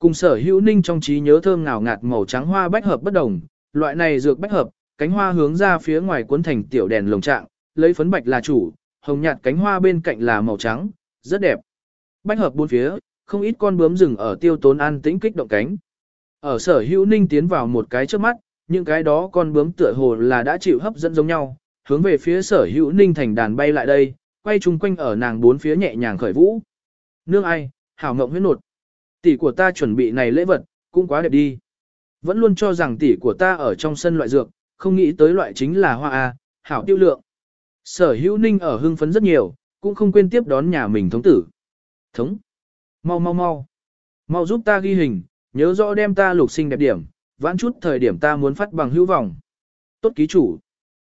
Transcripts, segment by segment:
Cùng sở hữu ninh trong trí nhớ thơm ngào ngạt màu trắng hoa bách hợp bất đồng, loại này dược bách hợp, cánh hoa hướng ra phía ngoài cuốn thành tiểu đèn lồng trạng, lấy phấn bạch là chủ, hồng nhạt cánh hoa bên cạnh là màu trắng, rất đẹp. Bách hợp bốn phía, không ít con bướm rừng ở tiêu tốn an tĩnh kích động cánh. Ở sở hữu ninh tiến vào một cái trước mắt, những cái đó con bướm tựa hồ là đã chịu hấp dẫn giống nhau, hướng về phía sở hữu ninh thành đàn bay lại đây, quay chung quanh ở nàng bốn phía nhẹ nhàng khởi vũ. Nương ai, hảo ngộng huyết nột. Tỷ của ta chuẩn bị này lễ vật, cũng quá đẹp đi. Vẫn luôn cho rằng tỷ của ta ở trong sân loại dược, không nghĩ tới loại chính là hoa A, hảo tiêu lượng. Sở hữu ninh ở hưng phấn rất nhiều, cũng không quên tiếp đón nhà mình thống tử. Thống! Mau mau mau! Mau giúp ta ghi hình, nhớ rõ đem ta lục sinh đẹp điểm, vãn chút thời điểm ta muốn phát bằng hữu vọng. Tốt ký chủ!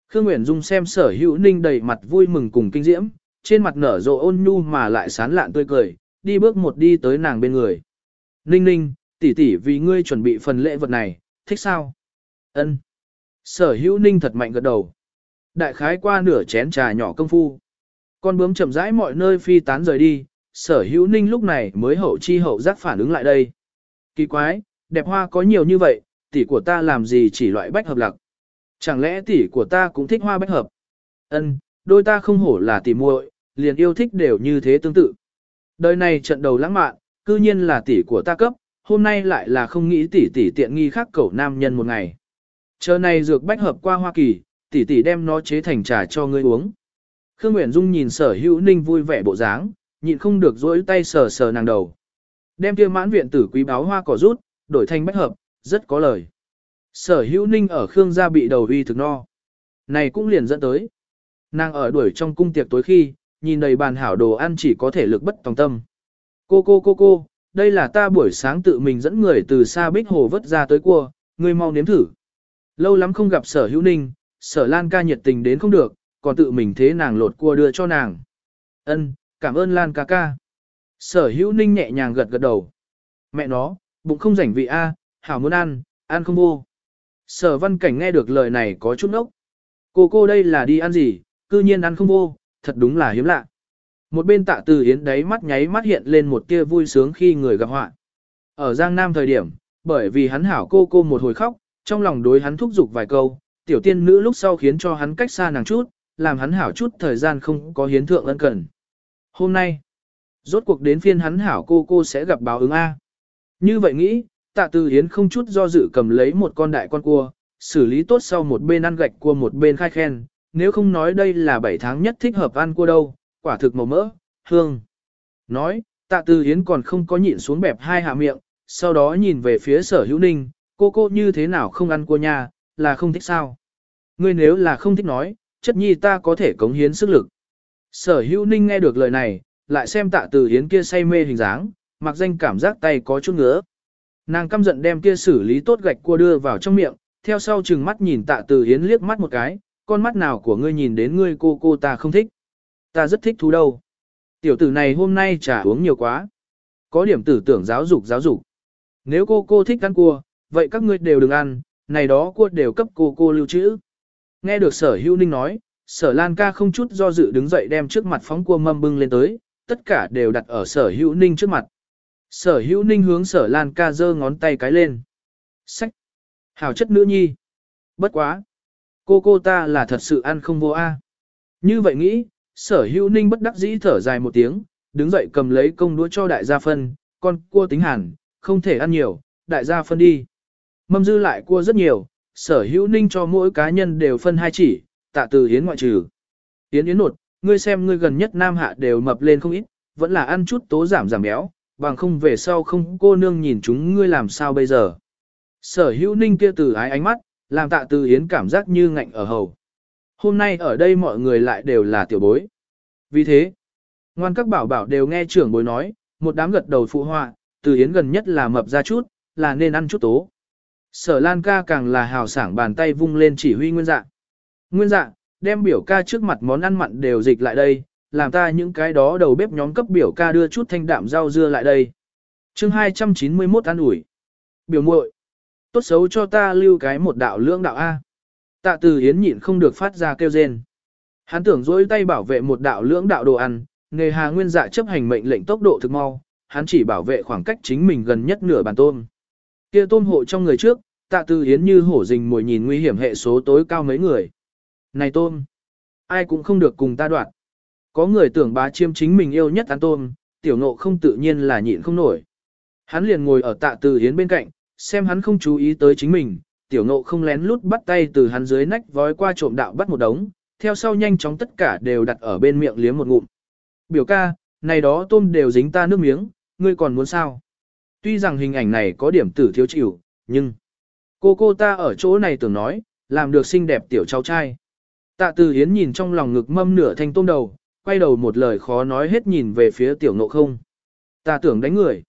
Khương Nguyễn Dung xem sở hữu ninh đầy mặt vui mừng cùng kinh diễm, trên mặt nở rộ ôn nhu mà lại sán lạn tươi cười, đi bước một đi tới nàng bên người. Ninh ninh, tỷ tỷ vì ngươi chuẩn bị phần lễ vật này, thích sao? Ân. Sở hữu ninh thật mạnh gật đầu. Đại khái qua nửa chén trà nhỏ công phu. Con bướm chậm rãi mọi nơi phi tán rời đi, sở hữu ninh lúc này mới hậu chi hậu giác phản ứng lại đây. Kỳ quái, đẹp hoa có nhiều như vậy, tỷ của ta làm gì chỉ loại bách hợp lạc. Chẳng lẽ tỷ của ta cũng thích hoa bách hợp? Ân, đôi ta không hổ là tỷ muội, liền yêu thích đều như thế tương tự. Đời này trận đầu lãng mạn, cư nhiên là tỷ của ta cấp, hôm nay lại là không nghĩ tỷ tỷ tiện nghi khác cẩu nam nhân một ngày. Chờ này dược bách hợp qua Hoa Kỳ, tỷ tỷ đem nó chế thành trà cho ngươi uống. Khương Nguyễn Dung nhìn sở hữu ninh vui vẻ bộ dáng, nhịn không được dỗi tay sờ sờ nàng đầu. Đem kia mãn viện tử quý báo hoa cỏ rút, đổi thành bách hợp, rất có lời. Sở hữu ninh ở Khương gia bị đầu uy thực no. Này cũng liền dẫn tới. Nàng ở đuổi trong cung tiệc tối khi, nhìn đầy bàn hảo đồ ăn chỉ có thể lực bất tòng tâm. Cô cô cô cô, đây là ta buổi sáng tự mình dẫn người từ xa bích hồ vớt ra tới cua, ngươi mau nếm thử. Lâu lắm không gặp sở hữu ninh, sở Lan ca nhiệt tình đến không được, còn tự mình thế nàng lột cua đưa cho nàng. Ân, cảm ơn Lan ca ca. Sở hữu ninh nhẹ nhàng gật gật đầu. Mẹ nó, bụng không rảnh vị A, hảo muốn ăn, ăn không vô. Sở văn cảnh nghe được lời này có chút nốc. Cô cô đây là đi ăn gì, cư nhiên ăn không vô, thật đúng là hiếm lạ. Một bên tạ từ yến đấy mắt nháy mắt hiện lên một tia vui sướng khi người gặp họa. Ở Giang Nam thời điểm, bởi vì hắn hảo cô cô một hồi khóc, trong lòng đối hắn thúc giục vài câu, tiểu tiên nữ lúc sau khiến cho hắn cách xa nàng chút, làm hắn hảo chút thời gian không có hiến thượng ân cần. Hôm nay, rốt cuộc đến phiên hắn hảo cô cô sẽ gặp báo ứng A. Như vậy nghĩ, tạ từ hiến không chút do dự cầm lấy một con đại con cua, xử lý tốt sau một bên ăn gạch cua một bên khai khen, nếu không nói đây là 7 tháng nhất thích hợp ăn cua đâu, quả thực màu mỡ, hương. Nói, tạ từ hiến còn không có nhịn xuống bẹp hai hạ miệng, sau đó nhìn về phía sở hữu ninh, cô cô như thế nào không ăn cua nha, là không thích sao. Ngươi nếu là không thích nói, chất nhi ta có thể cống hiến sức lực. Sở hữu ninh nghe được lời này, lại xem tạ từ hiến kia say mê hình dáng, mặc danh cảm giác tay có chút ngứa. Nàng căm giận đem kia xử lý tốt gạch cua đưa vào trong miệng, theo sau chừng mắt nhìn tạ từ hiến liếc mắt một cái, con mắt nào của ngươi nhìn đến ngươi cô cô ta không thích. Ta rất thích thú đâu. Tiểu tử này hôm nay trà uống nhiều quá. Có điểm tử tưởng giáo dục giáo dục. Nếu cô cô thích ăn cua, vậy các ngươi đều đừng ăn, này đó cua đều cấp cô cô lưu trữ. Nghe được sở hữu ninh nói, sở lan ca không chút do dự đứng dậy đem trước mặt phóng cua mâm bưng lên tới, tất cả đều đặt ở sở hữu ninh trước mặt. Sở hữu ninh hướng sở lan ca giơ ngón tay cái lên. Sách! hào chất nữ nhi! Bất quá! Cô cô ta là thật sự ăn không vô a. Như vậy nghĩ, sở hữu ninh bất đắc dĩ thở dài một tiếng, đứng dậy cầm lấy công đũa cho đại gia phân, con cua tính hẳn, không thể ăn nhiều, đại gia phân đi. Mâm dư lại cua rất nhiều, sở hữu ninh cho mỗi cá nhân đều phân hai chỉ, tạ từ hiến ngoại trừ. Hiến yến nột, ngươi xem ngươi gần nhất nam hạ đều mập lên không ít, vẫn là ăn chút tố giảm giảm béo, bằng không về sau không cô nương nhìn chúng ngươi làm sao bây giờ. Sở hữu ninh kia từ ái ánh mắt, làm tạ từ hiến cảm giác như ngạnh ở hầu. Hôm nay ở đây mọi người lại đều là tiểu bối. Vì thế, ngoan các bảo bảo đều nghe trưởng bối nói, một đám gật đầu phụ họa, từ hiến gần nhất là mập ra chút, là nên ăn chút tố. Sở Lan ca càng là hào sảng bàn tay vung lên chỉ huy nguyên dạ. Nguyên dạ, đem biểu ca trước mặt món ăn mặn đều dịch lại đây, làm ta những cái đó đầu bếp nhóm cấp biểu ca đưa chút thanh đạm rau dưa lại đây. chương 291 ăn ủi. Biểu muội tốt xấu cho ta lưu cái một đạo lưỡng đạo A. Tạ từ hiến nhịn không được phát ra kêu rên. Hắn tưởng dối tay bảo vệ một đạo lưỡng đạo đồ ăn, nghề hà nguyên dạ chấp hành mệnh lệnh tốc độ thực mau, hắn chỉ bảo vệ khoảng cách chính mình gần nhất nửa bàn tôm. Kia tôm hộ trong người trước, tạ Từ hiến như hổ rình mồi nhìn nguy hiểm hệ số tối cao mấy người. Này tôm, ai cũng không được cùng ta đoạt. Có người tưởng bá chiêm chính mình yêu nhất ăn tôm, tiểu nộ không tự nhiên là nhịn không nổi. Hắn liền ngồi ở tạ từ hiến bên cạnh, xem hắn không chú ý tới chính mình, tiểu nộ không lén lút bắt tay từ hắn dưới nách vói qua trộm đạo bắt một đống, theo sau nhanh chóng tất cả đều đặt ở bên miệng liếm một ngụm. Biểu ca, này đó tôm đều dính ta nước miếng, ngươi còn muốn sao? Tuy rằng hình ảnh này có điểm tử thiếu chịu, nhưng cô cô ta ở chỗ này tưởng nói, làm được xinh đẹp tiểu cháu trai. Tạ từ hiến nhìn trong lòng ngực mâm nửa thanh tôm đầu, quay đầu một lời khó nói hết nhìn về phía tiểu nộ không. Ta tưởng đánh người.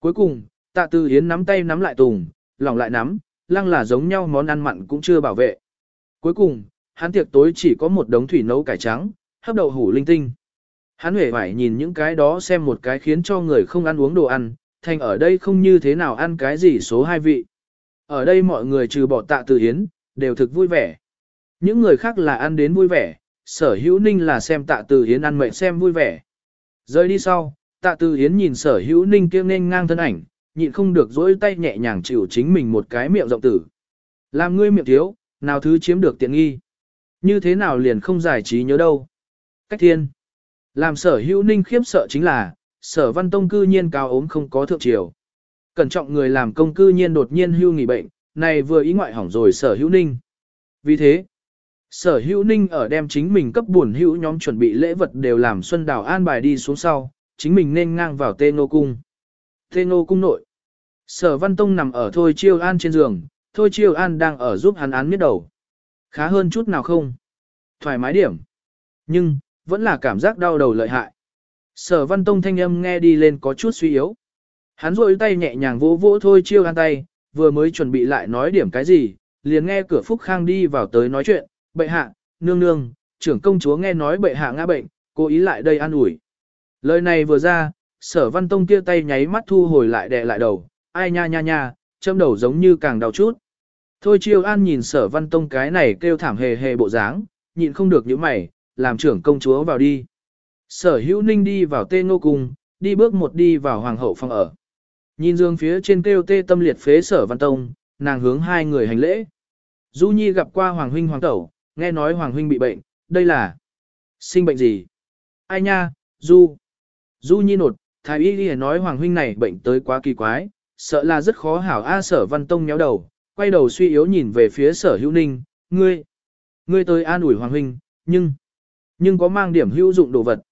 Cuối cùng, tạ từ hiến nắm tay nắm lại tùng, lòng lại nắm, lăng là giống nhau món ăn mặn cũng chưa bảo vệ. Cuối cùng, hắn tiệc tối chỉ có một đống thủy nấu cải trắng, hấp đậu hủ linh tinh. Hắn hề phải nhìn những cái đó xem một cái khiến cho người không ăn uống đồ ăn, thành ở đây không như thế nào ăn cái gì số hai vị. Ở đây mọi người trừ bỏ tạ từ hiến, đều thực vui vẻ. Những người khác là ăn đến vui vẻ, sở hữu ninh là xem tạ từ hiến ăn mệnh xem vui vẻ. Rơi đi sau, tạ từ hiến nhìn sở hữu ninh kia nên ngang thân ảnh, nhịn không được dỗi tay nhẹ nhàng chịu chính mình một cái miệng rộng tử. Làm ngươi miệng thiếu, nào thứ chiếm được tiện nghi. Như thế nào liền không giải trí nhớ đâu. Cách thiên. Làm sở hữu ninh khiếp sợ chính là, sở văn tông cư nhiên cao ốm không có thượng triều. Cẩn trọng người làm công cư nhiên đột nhiên hưu nghỉ bệnh, này vừa ý ngoại hỏng rồi sở hữu ninh. Vì thế, sở hữu ninh ở đem chính mình cấp buồn hữu nhóm chuẩn bị lễ vật đều làm Xuân Đào an bài đi xuống sau, chính mình nên ngang vào tê nô cung. Tê nô cung nội. Sở văn tông nằm ở thôi chiêu an trên giường, thôi chiêu an đang ở giúp hắn án miết đầu. Khá hơn chút nào không? Thoải mái điểm. Nhưng, vẫn là cảm giác đau đầu lợi hại. Sở văn tông thanh âm nghe đi lên có chút suy yếu. Hắn rôi tay nhẹ nhàng vỗ vỗ thôi chiêu an tay, vừa mới chuẩn bị lại nói điểm cái gì, liền nghe cửa Phúc Khang đi vào tới nói chuyện, bệ hạ, nương nương, trưởng công chúa nghe nói bệ hạ ngã bệnh, cố ý lại đây an ủi. Lời này vừa ra, sở văn tông kia tay nháy mắt thu hồi lại đè lại đầu, ai nha nha nha, châm đầu giống như càng đau chút. Thôi chiêu an nhìn sở văn tông cái này kêu thảm hề hề bộ dáng, nhịn không được những mày, làm trưởng công chúa vào đi. Sở hữu ninh đi vào tê ngô cung, đi bước một đi vào hoàng hậu phòng ở. Nhìn dương phía trên kêu tê tâm liệt phế sở văn tông, nàng hướng hai người hành lễ. Du Nhi gặp qua Hoàng Huynh Hoàng Tẩu, nghe nói Hoàng Huynh bị bệnh, đây là sinh bệnh gì? Ai nha, Du. Du Nhi nột, Thái Y đi nói Hoàng Huynh này bệnh tới quá kỳ quái, sợ là rất khó hảo A sở văn tông nhéo đầu, quay đầu suy yếu nhìn về phía sở hữu ninh, ngươi, ngươi tới an ủi Hoàng Huynh, nhưng, nhưng có mang điểm hữu dụng đồ vật.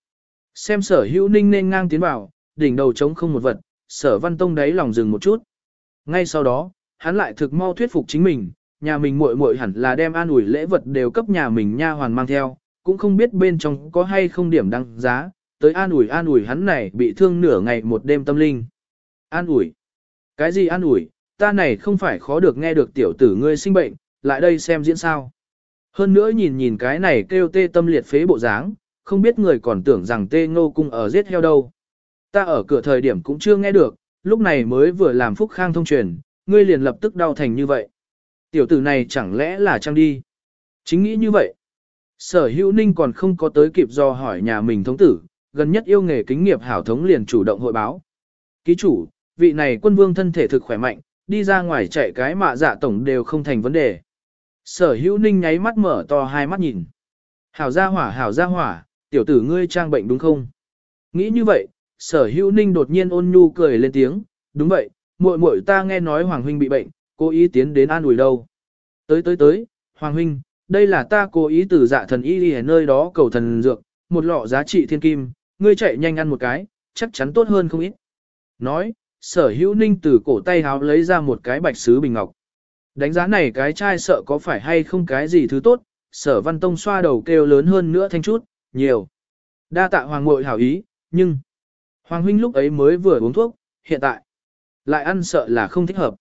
Xem sở hữu ninh nên ngang tiến vào, đỉnh đầu trống không một vật, sở văn tông đáy lòng dừng một chút. Ngay sau đó, hắn lại thực mau thuyết phục chính mình, nhà mình muội muội hẳn là đem an ủi lễ vật đều cấp nhà mình nha hoàn mang theo, cũng không biết bên trong có hay không điểm đăng giá, tới an ủi an ủi hắn này bị thương nửa ngày một đêm tâm linh. An ủi? Cái gì an ủi? Ta này không phải khó được nghe được tiểu tử ngươi sinh bệnh, lại đây xem diễn sao. Hơn nữa nhìn nhìn cái này kêu tê tâm liệt phế bộ dáng, không biết người còn tưởng rằng tê ngô cung ở giết heo đâu. Ta ở cửa thời điểm cũng chưa nghe được, lúc này mới vừa làm phúc khang thông truyền, ngươi liền lập tức đau thành như vậy. Tiểu tử này chẳng lẽ là trăng đi? Chính nghĩ như vậy. Sở hữu ninh còn không có tới kịp do hỏi nhà mình thống tử, gần nhất yêu nghề kính nghiệp hảo thống liền chủ động hội báo. Ký chủ, vị này quân vương thân thể thực khỏe mạnh, đi ra ngoài chạy cái mạ dạ tổng đều không thành vấn đề. Sở hữu ninh nháy mắt mở to hai mắt nhìn. Hảo gia hỏa hảo gia hỏa, tiểu tử ngươi trang bệnh đúng không? Nghĩ như vậy, sở hữu ninh đột nhiên ôn nhu cười lên tiếng, đúng vậy, muội muội ta nghe nói Hoàng huynh bị bệnh, cố ý tiến đến an ủi đâu. Tới tới tới, Hoàng huynh, đây là ta cố ý từ dạ thần y đi ở nơi đó cầu thần dược, một lọ giá trị thiên kim, ngươi chạy nhanh ăn một cái, chắc chắn tốt hơn không ít. Nói, sở hữu ninh từ cổ tay háo lấy ra một cái bạch sứ bình ngọc. Đánh giá này cái chai sợ có phải hay không cái gì thứ tốt, sở văn tông xoa đầu kêu lớn hơn nữa thanh chút, nhiều. Đa tạ hoàng ngội hảo ý, nhưng... Hoàng huynh lúc ấy mới vừa uống thuốc, hiện tại lại ăn sợ là không thích hợp.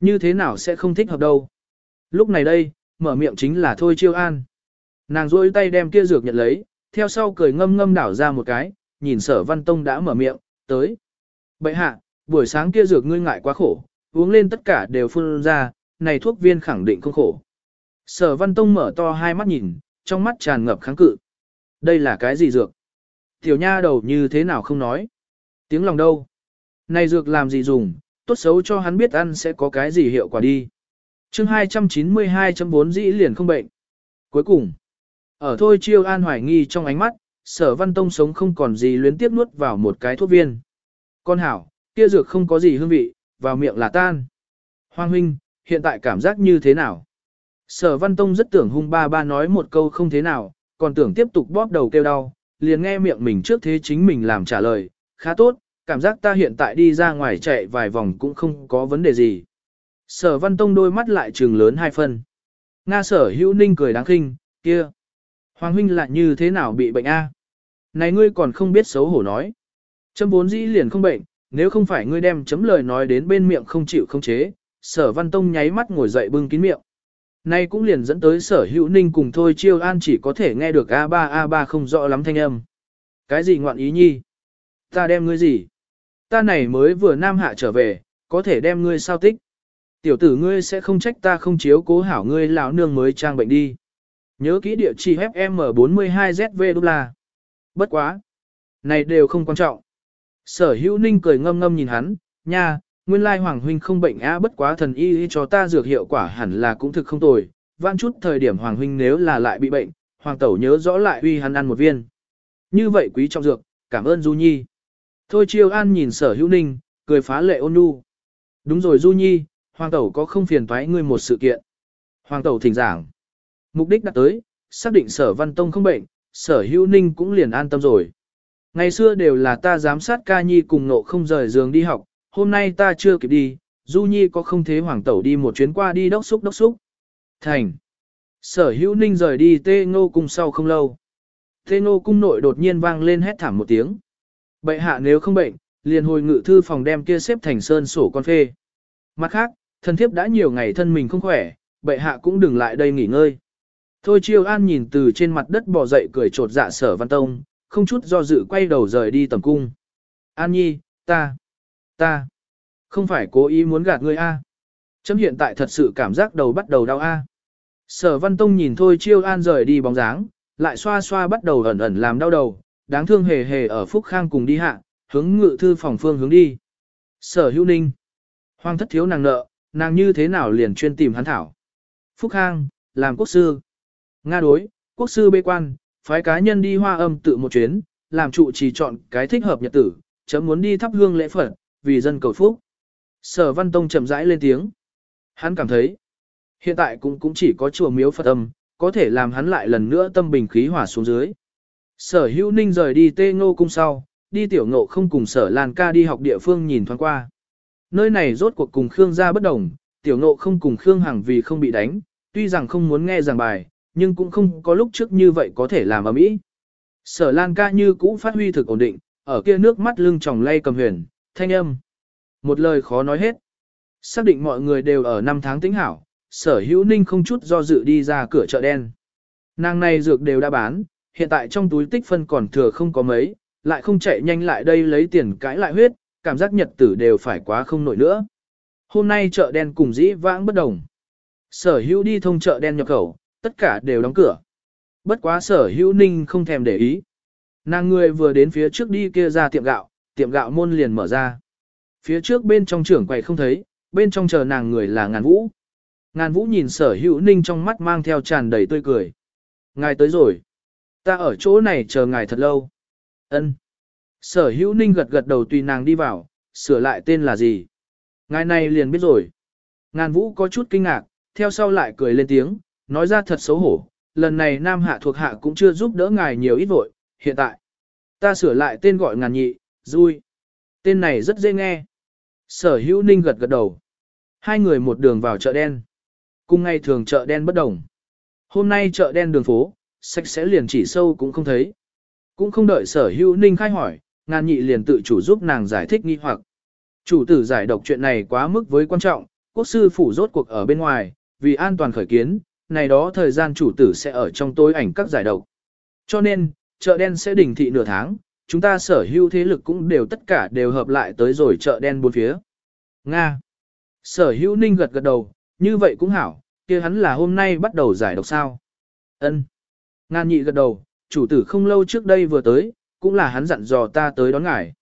Như thế nào sẽ không thích hợp đâu. Lúc này đây, mở miệng chính là thôi chiêu an. Nàng rôi tay đem kia dược nhận lấy, theo sau cười ngâm ngâm đảo ra một cái, nhìn sở văn tông đã mở miệng, tới. Bậy hạ, buổi sáng kia dược ngươi ngại quá khổ, uống lên tất cả đều phun ra, này thuốc viên khẳng định không khổ. Sở văn tông mở to hai mắt nhìn, trong mắt tràn ngập kháng cự. Đây là cái gì dược? Tiểu nha đầu như thế nào không nói? Tiếng lòng đâu? Này dược làm gì dùng, tốt xấu cho hắn biết ăn sẽ có cái gì hiệu quả đi. chương 292.4 dĩ liền không bệnh. Cuối cùng, ở thôi chiêu an hoài nghi trong ánh mắt, sở văn tông sống không còn gì luyến tiếp nuốt vào một cái thuốc viên. Con hảo, kia dược không có gì hương vị, vào miệng là tan. Hoàng huynh, hiện tại cảm giác như thế nào? Sở văn tông rất tưởng hung ba ba nói một câu không thế nào, còn tưởng tiếp tục bóp đầu kêu đau, liền nghe miệng mình trước thế chính mình làm trả lời, khá tốt, cảm giác ta hiện tại đi ra ngoài chạy vài vòng cũng không có vấn đề gì. Sở văn tông đôi mắt lại trừng lớn hai phân. Nga sở hữu ninh cười đáng khinh, kia. Hoàng huynh lại như thế nào bị bệnh a? Này ngươi còn không biết xấu hổ nói. Châm vốn dĩ liền không bệnh, nếu không phải ngươi đem chấm lời nói đến bên miệng không chịu không chế, sở văn tông nháy mắt ngồi dậy bưng kín miệng. Nay cũng liền dẫn tới sở hữu ninh cùng thôi chiêu an chỉ có thể nghe được A3 A3 không rõ lắm thanh âm. Cái gì ngoạn ý nhi? Ta đem ngươi gì? Ta này mới vừa nam hạ trở về, có thể đem ngươi sao tích? Tiểu tử ngươi sẽ không trách ta không chiếu cố hảo ngươi lão nương mới trang bệnh đi. Nhớ kỹ địa chỉ FM42ZV đô la. Bất quá. Này đều không quan trọng. Sở hữu ninh cười ngâm ngâm nhìn hắn, nha, nguyên lai hoàng huynh không bệnh á bất quá thần y cho ta dược hiệu quả hẳn là cũng thực không tồi. Vạn chút thời điểm hoàng huynh nếu là lại bị bệnh, hoàng tẩu nhớ rõ lại uy hắn ăn một viên. Như vậy quý trọng dược, cảm ơn Du Nhi. Thôi chiêu an nhìn sở hữu ninh, cười phá lệ ôn nhu. Đúng rồi Du Nhi, hoàng tẩu có không phiền thoái ngươi một sự kiện. Hoàng tẩu thỉnh giảng. Mục đích đã tới, xác định sở văn tông không bệnh, sở hữu ninh cũng liền an tâm rồi. Ngày xưa đều là ta giám sát ca nhi cùng nộ không rời giường đi học, hôm nay ta chưa kịp đi, du nhi có không thế hoàng tẩu đi một chuyến qua đi đốc xúc đốc xúc. Thành. Sở hữu ninh rời đi tê ngô cung sau không lâu. Tê ngô cung nội đột nhiên vang lên hét thảm một tiếng. Bệ hạ nếu không bệnh, liền hồi ngự thư phòng đem kia xếp thành sơn sổ con phê. Mặt khác, thân thiếp đã nhiều ngày thân mình không khỏe, bệ hạ cũng đừng lại đây nghỉ ngơi. Thôi chiêu an nhìn từ trên mặt đất bò dậy cười trột dạ sở văn tông, không chút do dự quay đầu rời đi tầm cung. An nhi, ta, ta, không phải cố ý muốn gạt ngươi a. Chấm hiện tại thật sự cảm giác đầu bắt đầu đau a. Sở văn tông nhìn thôi chiêu an rời đi bóng dáng, lại xoa xoa bắt đầu ẩn ẩn làm đau đầu, đáng thương hề hề ở Phúc Khang cùng đi hạ, hướng ngự thư phòng phương hướng đi. Sở hữu ninh, hoang thất thiếu nàng nợ, nàng như thế nào liền chuyên tìm hắn thảo. Phúc Khang, làm quốc sư. Nga đối, quốc sư bê quan, phái cá nhân đi hoa âm tự một chuyến, làm trụ chỉ chọn cái thích hợp nhật tử, chấm muốn đi thắp hương lễ Phật, vì dân cầu phúc. Sở Văn Tông chậm rãi lên tiếng. Hắn cảm thấy, hiện tại cũng cũng chỉ có chùa miếu Phật âm, có thể làm hắn lại lần nữa tâm bình khí hỏa xuống dưới. Sở hữu ninh rời đi tê ngô cung sau, đi tiểu ngộ không cùng sở Lan ca đi học địa phương nhìn thoáng qua. Nơi này rốt cuộc cùng Khương gia bất đồng, tiểu ngộ không cùng Khương Hằng vì không bị đánh, tuy rằng không muốn nghe giảng bài, nhưng cũng không có lúc trước như vậy có thể làm ở mỹ. Sở Lan ca như cũ phát huy thực ổn định, ở kia nước mắt lưng tròng lay cầm huyền, thanh âm. Một lời khó nói hết. Xác định mọi người đều ở năm tháng tính hảo, sở hữu ninh không chút do dự đi ra cửa chợ đen. Nàng này dược đều đã bán, hiện tại trong túi tích phân còn thừa không có mấy, lại không chạy nhanh lại đây lấy tiền cãi lại huyết, cảm giác nhật tử đều phải quá không nổi nữa. Hôm nay chợ đen cùng dĩ vãng bất đồng. Sở hữu đi thông chợ đen nhập khẩu, tất cả đều đóng cửa. Bất quá sở hữu ninh không thèm để ý. Nàng người vừa đến phía trước đi kia ra tiệm gạo, tiệm gạo môn liền mở ra. Phía trước bên trong trưởng quầy không thấy, bên trong chờ nàng người là ngàn vũ. Ngàn vũ nhìn sở hữu ninh trong mắt mang theo tràn đầy tươi cười. Ngài tới rồi. Ta ở chỗ này chờ ngài thật lâu. ân Sở hữu ninh gật gật đầu tùy nàng đi vào, sửa lại tên là gì. Ngài này liền biết rồi. Ngàn vũ có chút kinh ngạc, theo sau lại cười lên tiếng, nói ra thật xấu hổ, lần này Nam Hạ thuộc hạ cũng chưa giúp đỡ ngài nhiều ít vội, hiện tại. Ta sửa lại tên gọi ngàn nhị, vui. Tên này rất dễ nghe. Sở hữu ninh gật gật đầu. Hai người một đường vào chợ đen. Cùng ngày thường chợ đen bất đồng. Hôm nay chợ đen đường phố, sạch sẽ liền chỉ sâu cũng không thấy. Cũng không đợi sở hữu ninh khai hỏi, ngàn nhị liền tự chủ giúp nàng giải thích nghi hoặc. Chủ tử giải độc chuyện này quá mức với quan trọng, quốc sư phủ rốt cuộc ở bên ngoài, vì an toàn khởi kiến, này đó thời gian chủ tử sẽ ở trong tối ảnh các giải độc. Cho nên, chợ đen sẽ đình thị nửa tháng, chúng ta sở hữu thế lực cũng đều tất cả đều hợp lại tới rồi chợ đen bốn phía. Nga. Sở hữu ninh gật gật đầu, như vậy cũng hảo, kia hắn là hôm nay bắt đầu giải độc sao. Ân. Ngan nhị gật đầu, chủ tử không lâu trước đây vừa tới, cũng là hắn dặn dò ta tới đón ngài.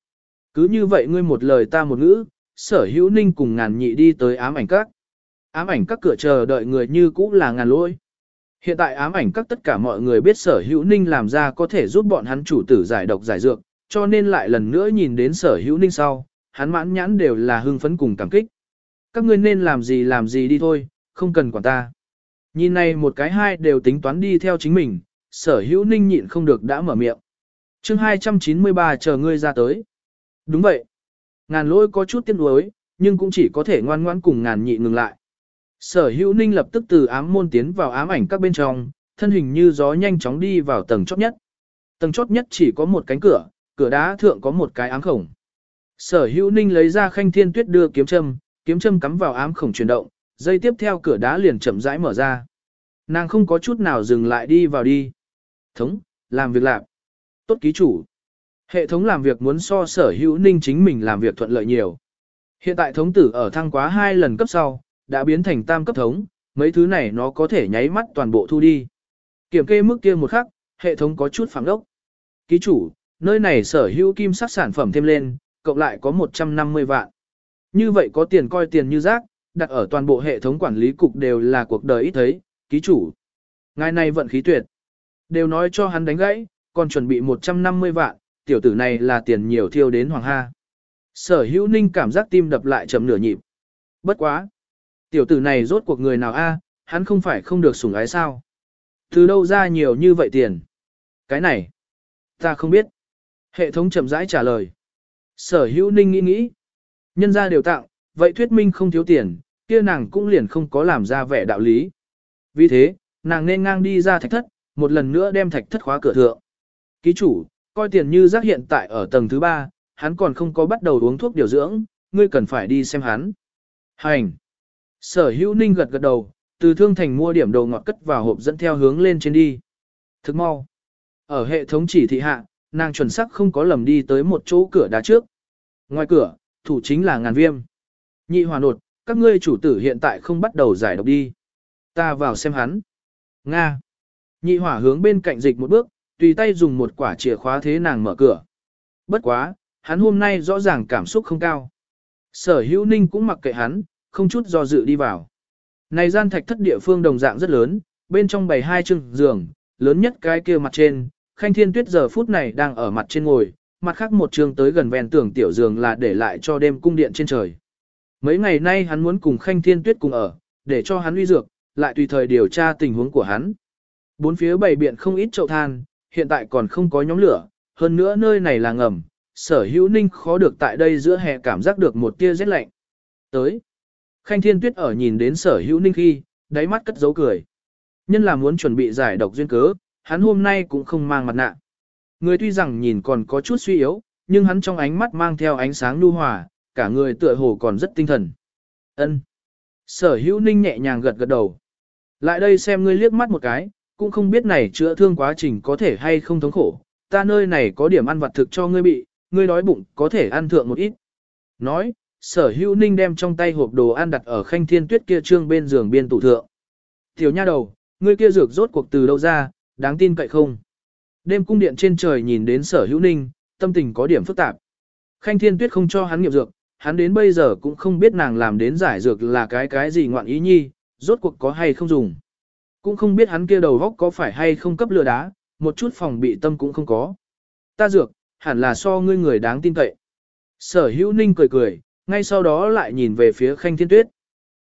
Cứ như vậy ngươi một lời ta một ngữ, sở hữu ninh cùng ngàn nhị đi tới ám ảnh các. Ám ảnh các cửa chờ đợi người như cũ là ngàn lỗi. Hiện tại ám ảnh các tất cả mọi người biết sở hữu ninh làm ra có thể giúp bọn hắn chủ tử giải độc giải dược, cho nên lại lần nữa nhìn đến sở hữu ninh sau, hắn mãn nhãn đều là hưng phấn cùng cảm kích. Các ngươi nên làm gì làm gì đi thôi, không cần quản ta. Nhìn này một cái hai đều tính toán đi theo chính mình, sở hữu ninh nhịn không được đã mở miệng. chương 293 chờ ngươi ra tới. Đúng vậy. Ngàn lỗi có chút tiếc nuối, nhưng cũng chỉ có thể ngoan ngoãn cùng ngàn nhị ngừng lại. Sở hữu ninh lập tức từ ám môn tiến vào ám ảnh các bên trong, thân hình như gió nhanh chóng đi vào tầng chót nhất. Tầng chót nhất chỉ có một cánh cửa, cửa đá thượng có một cái ám khổng. Sở hữu ninh lấy ra khanh thiên tuyết đưa kiếm châm, kiếm châm cắm vào ám khổng chuyển động, dây tiếp theo cửa đá liền chậm rãi mở ra. Nàng không có chút nào dừng lại đi vào đi. Thống, làm việc lạc. Tốt ký chủ. Hệ thống làm việc muốn so sở hữu ninh chính mình làm việc thuận lợi nhiều. Hiện tại thống tử ở thăng quá hai lần cấp sau, đã biến thành tam cấp thống, mấy thứ này nó có thể nháy mắt toàn bộ thu đi. Kiểm kê mức kia một khắc, hệ thống có chút phẳng đốc. Ký chủ, nơi này sở hữu kim sắc sản phẩm thêm lên, cộng lại có 150 vạn. Như vậy có tiền coi tiền như rác, đặt ở toàn bộ hệ thống quản lý cục đều là cuộc đời ít thấy, ký chủ. Ngài này vận khí tuyệt. Đều nói cho hắn đánh gãy, còn chuẩn bị 150 vạn, tiểu tử này là tiền nhiều thiêu đến hoàng ha. Sở hữu ninh cảm giác tim đập lại chậm nửa nhịp. Bất quá. Tiểu tử này rốt cuộc người nào a? hắn không phải không được sủng ái sao? Từ đâu ra nhiều như vậy tiền? Cái này, ta không biết. Hệ thống chậm rãi trả lời. Sở hữu ninh nghĩ nghĩ. Nhân ra đều tặng, vậy thuyết minh không thiếu tiền, kia nàng cũng liền không có làm ra vẻ đạo lý. Vì thế, nàng nên ngang đi ra thạch thất, một lần nữa đem thạch thất khóa cửa thượng. Ký chủ, coi tiền như giác hiện tại ở tầng thứ ba, hắn còn không có bắt đầu uống thuốc điều dưỡng, ngươi cần phải đi xem hắn. Hành! Sở hữu ninh gật gật đầu, từ thương thành mua điểm đồ ngọt cất vào hộp dẫn theo hướng lên trên đi. Thức mau. Ở hệ thống chỉ thị hạ, nàng chuẩn xác không có lầm đi tới một chỗ cửa đá trước. Ngoài cửa, thủ chính là ngàn viêm. Nhị hòa nột, các ngươi chủ tử hiện tại không bắt đầu giải độc đi. Ta vào xem hắn. Nga. Nhị hỏa hướng bên cạnh dịch một bước, tùy tay dùng một quả chìa khóa thế nàng mở cửa. Bất quá, hắn hôm nay rõ ràng cảm xúc không cao. Sở hữu ninh cũng mặc kệ hắn, không chút do dự đi vào. Này gian thạch thất địa phương đồng dạng rất lớn, bên trong bày hai chừng giường, lớn nhất cái kia mặt trên, khanh thiên tuyết giờ phút này đang ở mặt trên ngồi, mặt khác một trường tới gần ven tường tiểu giường là để lại cho đêm cung điện trên trời. Mấy ngày nay hắn muốn cùng khanh thiên tuyết cùng ở, để cho hắn uy dược, lại tùy thời điều tra tình huống của hắn. Bốn phía bày biện không ít chậu than, hiện tại còn không có nhóm lửa, hơn nữa nơi này là ngầm, sở hữu ninh khó được tại đây giữa hè cảm giác được một tia rét lạnh. Tới, khanh thiên tuyết ở nhìn đến sở hữu ninh khi, đáy mắt cất dấu cười. Nhân là muốn chuẩn bị giải độc duyên cớ, hắn hôm nay cũng không mang mặt nạ. Người tuy rằng nhìn còn có chút suy yếu, nhưng hắn trong ánh mắt mang theo ánh sáng nhu hòa, cả người tựa hồ còn rất tinh thần. Ân. Sở hữu ninh nhẹ nhàng gật gật đầu. Lại đây xem ngươi liếc mắt một cái, cũng không biết này chữa thương quá trình có thể hay không thống khổ. Ta nơi này có điểm ăn vặt thực cho ngươi bị, ngươi đói bụng có thể ăn thượng một ít. Nói, sở hữu ninh đem trong tay hộp đồ ăn đặt ở khanh thiên tuyết kia trương bên giường biên tủ thượng. Tiểu nha đầu, ngươi kia dược rốt cuộc từ đâu ra, đáng tin cậy không? Đêm cung điện trên trời nhìn đến sở hữu ninh, tâm tình có điểm phức tạp. Khanh thiên tuyết không cho hắn nghiệm dược, hắn đến bây giờ cũng không biết nàng làm đến giải dược là cái cái gì ngoạn ý nhi, rốt cuộc có hay không dùng. Cũng không biết hắn kia đầu góc có phải hay không cấp lừa đá, một chút phòng bị tâm cũng không có. Ta dược, hẳn là so ngươi người đáng tin cậy. Sở hữu ninh cười cười, ngay sau đó lại nhìn về phía khanh thiên tuyết.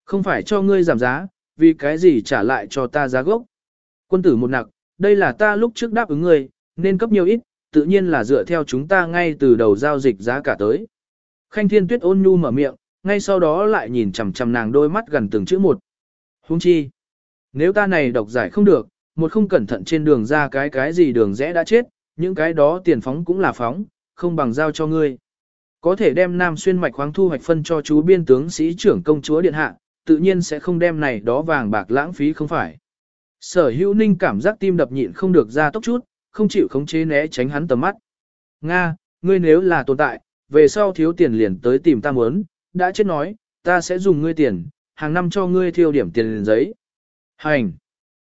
Không phải cho ngươi giảm giá, vì cái gì trả lại cho ta giá gốc. Quân tử một nặc, đây là ta lúc trước đáp ứng ngươi, nên cấp nhiều ít, tự nhiên là dựa theo chúng ta ngay từ đầu giao dịch giá cả tới. Khanh thiên tuyết ôn nhu mở miệng, ngay sau đó lại nhìn chằm chằm nàng đôi mắt gần từng chữ một. Hung chi. Nếu ta này độc giải không được, một không cẩn thận trên đường ra cái cái gì đường rẽ đã chết, những cái đó tiền phóng cũng là phóng, không bằng giao cho ngươi. Có thể đem nam xuyên mạch khoáng thu hoạch phân cho chú biên tướng sĩ trưởng công chúa điện hạ, tự nhiên sẽ không đem này đó vàng bạc lãng phí không phải. Sở hữu ninh cảm giác tim đập nhịn không được ra tốc chút, không chịu khống chế né tránh hắn tầm mắt. Nga, ngươi nếu là tồn tại, về sau thiếu tiền liền tới tìm ta muốn, đã chết nói, ta sẽ dùng ngươi tiền, hàng năm cho ngươi thiêu điểm tiền liền giấy. Hành!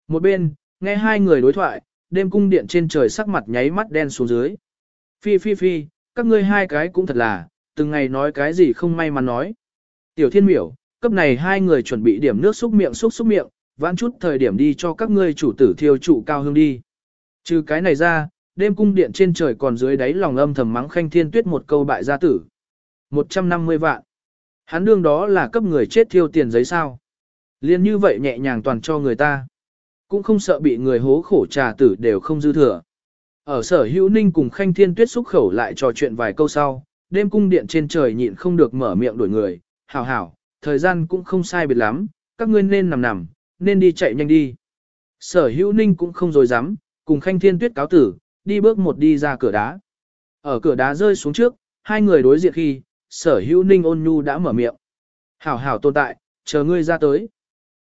Một bên, nghe hai người đối thoại, đêm cung điện trên trời sắc mặt nháy mắt đen xuống dưới. Phi phi phi, các ngươi hai cái cũng thật là, từng ngày nói cái gì không may mắn nói. Tiểu thiên miểu, cấp này hai người chuẩn bị điểm nước xúc miệng xúc xúc miệng, vãn chút thời điểm đi cho các ngươi chủ tử thiêu trụ cao hương đi. Trừ cái này ra, đêm cung điện trên trời còn dưới đáy lòng âm thầm mắng khanh thiên tuyết một câu bại gia tử. 150 vạn. Hắn đương đó là cấp người chết thiêu tiền giấy sao. Liên như vậy nhẹ nhàng toàn cho người ta. Cũng không sợ bị người hố khổ trà tử đều không dư thừa. Ở sở hữu ninh cùng khanh thiên tuyết xúc khẩu lại trò chuyện vài câu sau, đêm cung điện trên trời nhịn không được mở miệng đuổi người, hảo hảo, thời gian cũng không sai biệt lắm, các ngươi nên nằm nằm, nên đi chạy nhanh đi. Sở hữu ninh cũng không dối dám, cùng khanh thiên tuyết cáo tử, đi bước một đi ra cửa đá. Ở cửa đá rơi xuống trước, hai người đối diện khi, sở hữu ninh ôn nhu đã mở miệng. Hảo hảo tồn tại, chờ ngươi ra tới.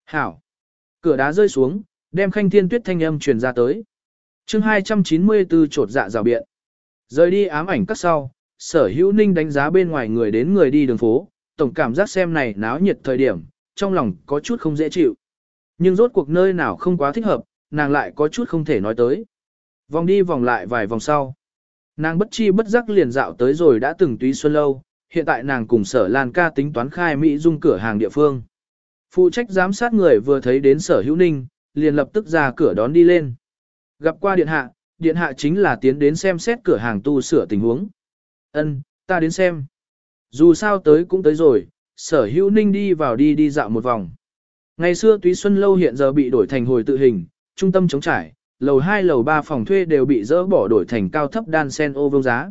Hảo. Cửa đá rơi xuống, đem khanh thiên tuyết thanh âm truyền ra tới chương 294 trột dạ rào biện. Rời đi ám ảnh cắt sau, sở hữu ninh đánh giá bên ngoài người đến người đi đường phố, tổng cảm giác xem này náo nhiệt thời điểm, trong lòng có chút không dễ chịu. Nhưng rốt cuộc nơi nào không quá thích hợp, nàng lại có chút không thể nói tới. Vòng đi vòng lại vài vòng sau. Nàng bất chi bất giác liền dạo tới rồi đã từng túy xuân lâu, hiện tại nàng cùng sở Lan ca tính toán khai Mỹ dung cửa hàng địa phương. Phụ trách giám sát người vừa thấy đến sở hữu ninh, liền lập tức ra cửa đón đi lên. Gặp qua điện hạ, điện hạ chính là tiến đến xem xét cửa hàng tu sửa tình huống. Ân, ta đến xem. Dù sao tới cũng tới rồi, sở hữu ninh đi vào đi đi dạo một vòng. Ngày xưa túy xuân lâu hiện giờ bị đổi thành hồi tự hình, trung tâm chống trải, lầu 2 lầu 3 phòng thuê đều bị dỡ bỏ đổi thành cao thấp đan sen ô vương giá.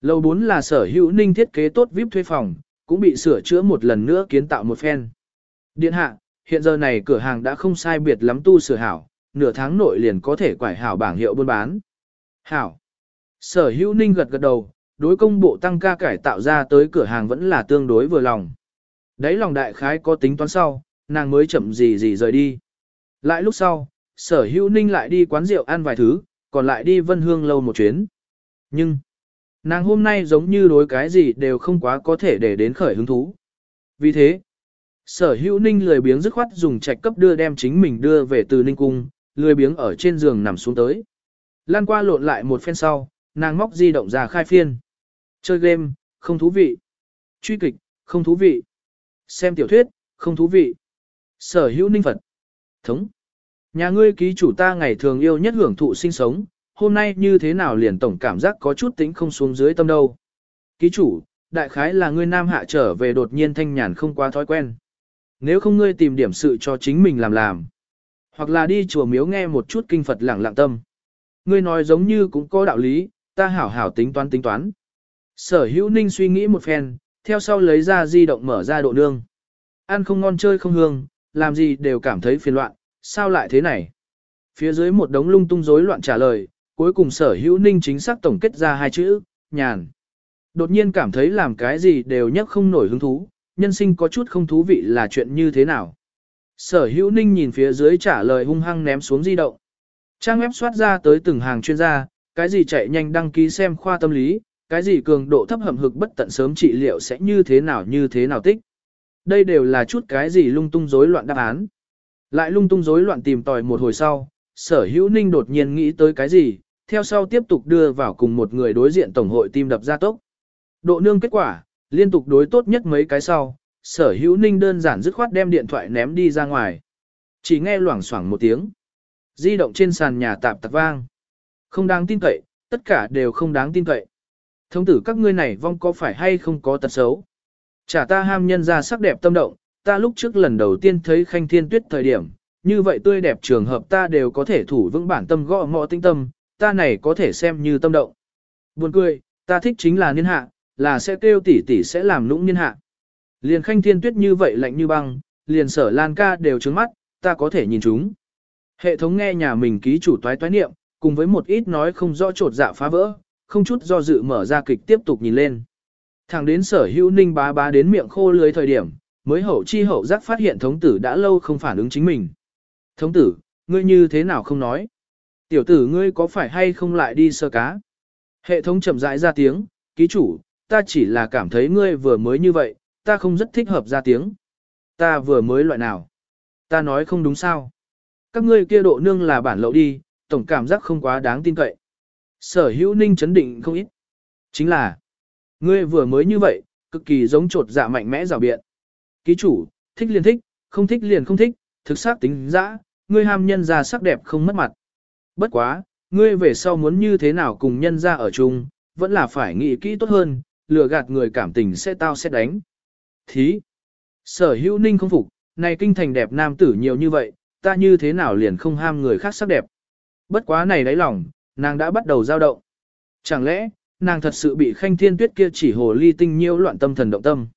Lầu 4 là sở hữu ninh thiết kế tốt VIP thuê phòng, cũng bị sửa chữa một lần nữa kiến tạo một phen. Điện hạ, hiện giờ này cửa hàng đã không sai biệt lắm tu sửa hảo, nửa tháng nội liền có thể quải hảo bảng hiệu buôn bán. Hảo. Sở hữu ninh gật gật đầu, đối công bộ tăng ca cải tạo ra tới cửa hàng vẫn là tương đối vừa lòng. Đấy lòng đại khái có tính toán sau, nàng mới chậm gì gì rời đi. Lại lúc sau, sở hữu ninh lại đi quán rượu ăn vài thứ, còn lại đi vân hương lâu một chuyến. Nhưng, nàng hôm nay giống như đối cái gì đều không quá có thể để đến khởi hứng thú. Vì thế, sở hữu ninh lười biếng dứt khoát dùng trạch cấp đưa đem chính mình đưa về từ ninh cung, lười biếng ở trên giường nằm xuống tới. Lan qua lộn lại một phen sau, nàng móc di động ra khai phiên. Chơi game, không thú vị. Truy kịch, không thú vị. Xem tiểu thuyết, không thú vị. Sở hữu ninh Phật. Thống. Nhà ngươi ký chủ ta ngày thường yêu nhất hưởng thụ sinh sống, hôm nay như thế nào liền tổng cảm giác có chút tính không xuống dưới tâm đâu. Ký chủ, đại khái là ngươi nam hạ trở về đột nhiên thanh nhàn không quá thói quen. Nếu không ngươi tìm điểm sự cho chính mình làm làm. Hoặc là đi chùa miếu nghe một chút kinh Phật lặng lặng tâm. Ngươi nói giống như cũng có đạo lý, ta hảo hảo tính toán tính toán. Sở hữu ninh suy nghĩ một phen, theo sau lấy ra di động mở ra độ nương. Ăn không ngon chơi không hương, làm gì đều cảm thấy phiền loạn, sao lại thế này? Phía dưới một đống lung tung rối loạn trả lời, cuối cùng sở hữu ninh chính xác tổng kết ra hai chữ, nhàn. Đột nhiên cảm thấy làm cái gì đều nhất không nổi hứng thú, nhân sinh có chút không thú vị là chuyện như thế nào. Sở hữu ninh nhìn phía dưới trả lời hung hăng ném xuống di động. Trang web soát ra tới từng hàng chuyên gia, cái gì chạy nhanh đăng ký xem khoa tâm lý, cái gì cường độ thấp hầm hực bất tận sớm trị liệu sẽ như thế nào như thế nào tích. Đây đều là chút cái gì lung tung rối loạn đáp án. Lại lung tung rối loạn tìm tòi một hồi sau, sở hữu ninh đột nhiên nghĩ tới cái gì, theo sau tiếp tục đưa vào cùng một người đối diện tổng hội tim đập ra tốc. Độ nương kết quả, liên tục đối tốt nhất mấy cái sau, sở hữu ninh đơn giản dứt khoát đem điện thoại ném đi ra ngoài. Chỉ nghe loảng xoảng một tiếng. Di động trên sàn nhà tạp tạc vang. Không đáng tin cậy, tất cả đều không đáng tin cậy. Thông tử các ngươi này vong có phải hay không có tật xấu. Chả ta ham nhân ra sắc đẹp tâm động, ta lúc trước lần đầu tiên thấy khanh thiên tuyết thời điểm, như vậy tươi đẹp trường hợp ta đều có thể thủ vững bản tâm gõ mọ tinh tâm, ta này có thể xem như tâm động. Buồn cười, ta thích chính là niên hạ, là sẽ kêu tỷ tỷ sẽ làm nũng niên hạ. Liền khanh thiên tuyết như vậy lạnh như băng, liền sở lan ca đều trứng mắt, ta có thể nhìn chúng. Hệ thống nghe nhà mình ký chủ toái toái niệm, cùng với một ít nói không rõ trột dạ phá vỡ, không chút do dự mở ra kịch tiếp tục nhìn lên. Thẳng đến sở hữu ninh bá bá đến miệng khô lưới thời điểm, mới hậu chi hậu giác phát hiện thống tử đã lâu không phản ứng chính mình. Thống tử, ngươi như thế nào không nói? Tiểu tử ngươi có phải hay không lại đi sơ cá? Hệ thống chậm rãi ra tiếng, ký chủ, ta chỉ là cảm thấy ngươi vừa mới như vậy, ta không rất thích hợp ra tiếng. Ta vừa mới loại nào? Ta nói không đúng sao? Các ngươi kia độ nương là bản lậu đi, tổng cảm giác không quá đáng tin cậy. Sở hữu ninh chấn định không ít. Chính là, Ngươi vừa mới như vậy, cực kỳ giống trột dạ mạnh mẽ rào biện. Ký chủ, thích liền thích, không thích liền không thích, thực xác tính dã, ngươi ham nhân ra sắc đẹp không mất mặt. Bất quá, ngươi về sau muốn như thế nào cùng nhân ra ở chung, vẫn là phải nghĩ kỹ tốt hơn, lừa gạt người cảm tình sẽ tao sẽ đánh. Thí. Sở hữu ninh không phục, này kinh thành đẹp nam tử nhiều như vậy, ta như thế nào liền không ham người khác sắc đẹp. Bất quá này đáy lòng, nàng đã bắt đầu dao động. Chẳng lẽ, nàng thật sự bị khanh thiên tuyết kia chỉ hồ ly tinh nhiễu loạn tâm thần động tâm.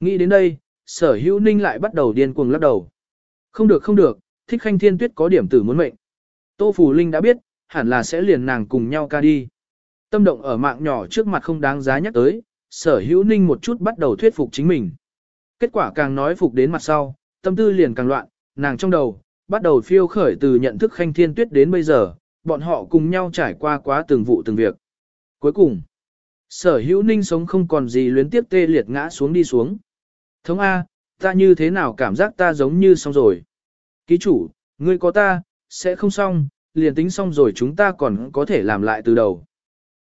Nghĩ đến đây, sở hữu ninh lại bắt đầu điên cuồng lắc đầu. Không được không được, thích khanh thiên tuyết có điểm tử muốn mệnh. Tô phù Linh đã biết, hẳn là sẽ liền nàng cùng nhau ca đi. Tâm động ở mạng nhỏ trước mặt không đáng giá nhắc tới, sở hữu ninh một chút bắt đầu thuyết phục chính mình. Kết quả càng nói phục đến mặt sau, tâm tư liền càng loạn, nàng trong đầu, bắt đầu phiêu khởi từ nhận thức khanh thiên tuyết đến bây giờ, bọn họ cùng nhau trải qua quá từng vụ từng việc. Cuối cùng, sở hữu ninh sống không còn gì luyến tiếp tê liệt ngã xuống đi xuống. Thống A, ta như thế nào cảm giác ta giống như xong rồi. Ký chủ, ngươi có ta, sẽ không xong, liền tính xong rồi chúng ta còn có thể làm lại từ đầu.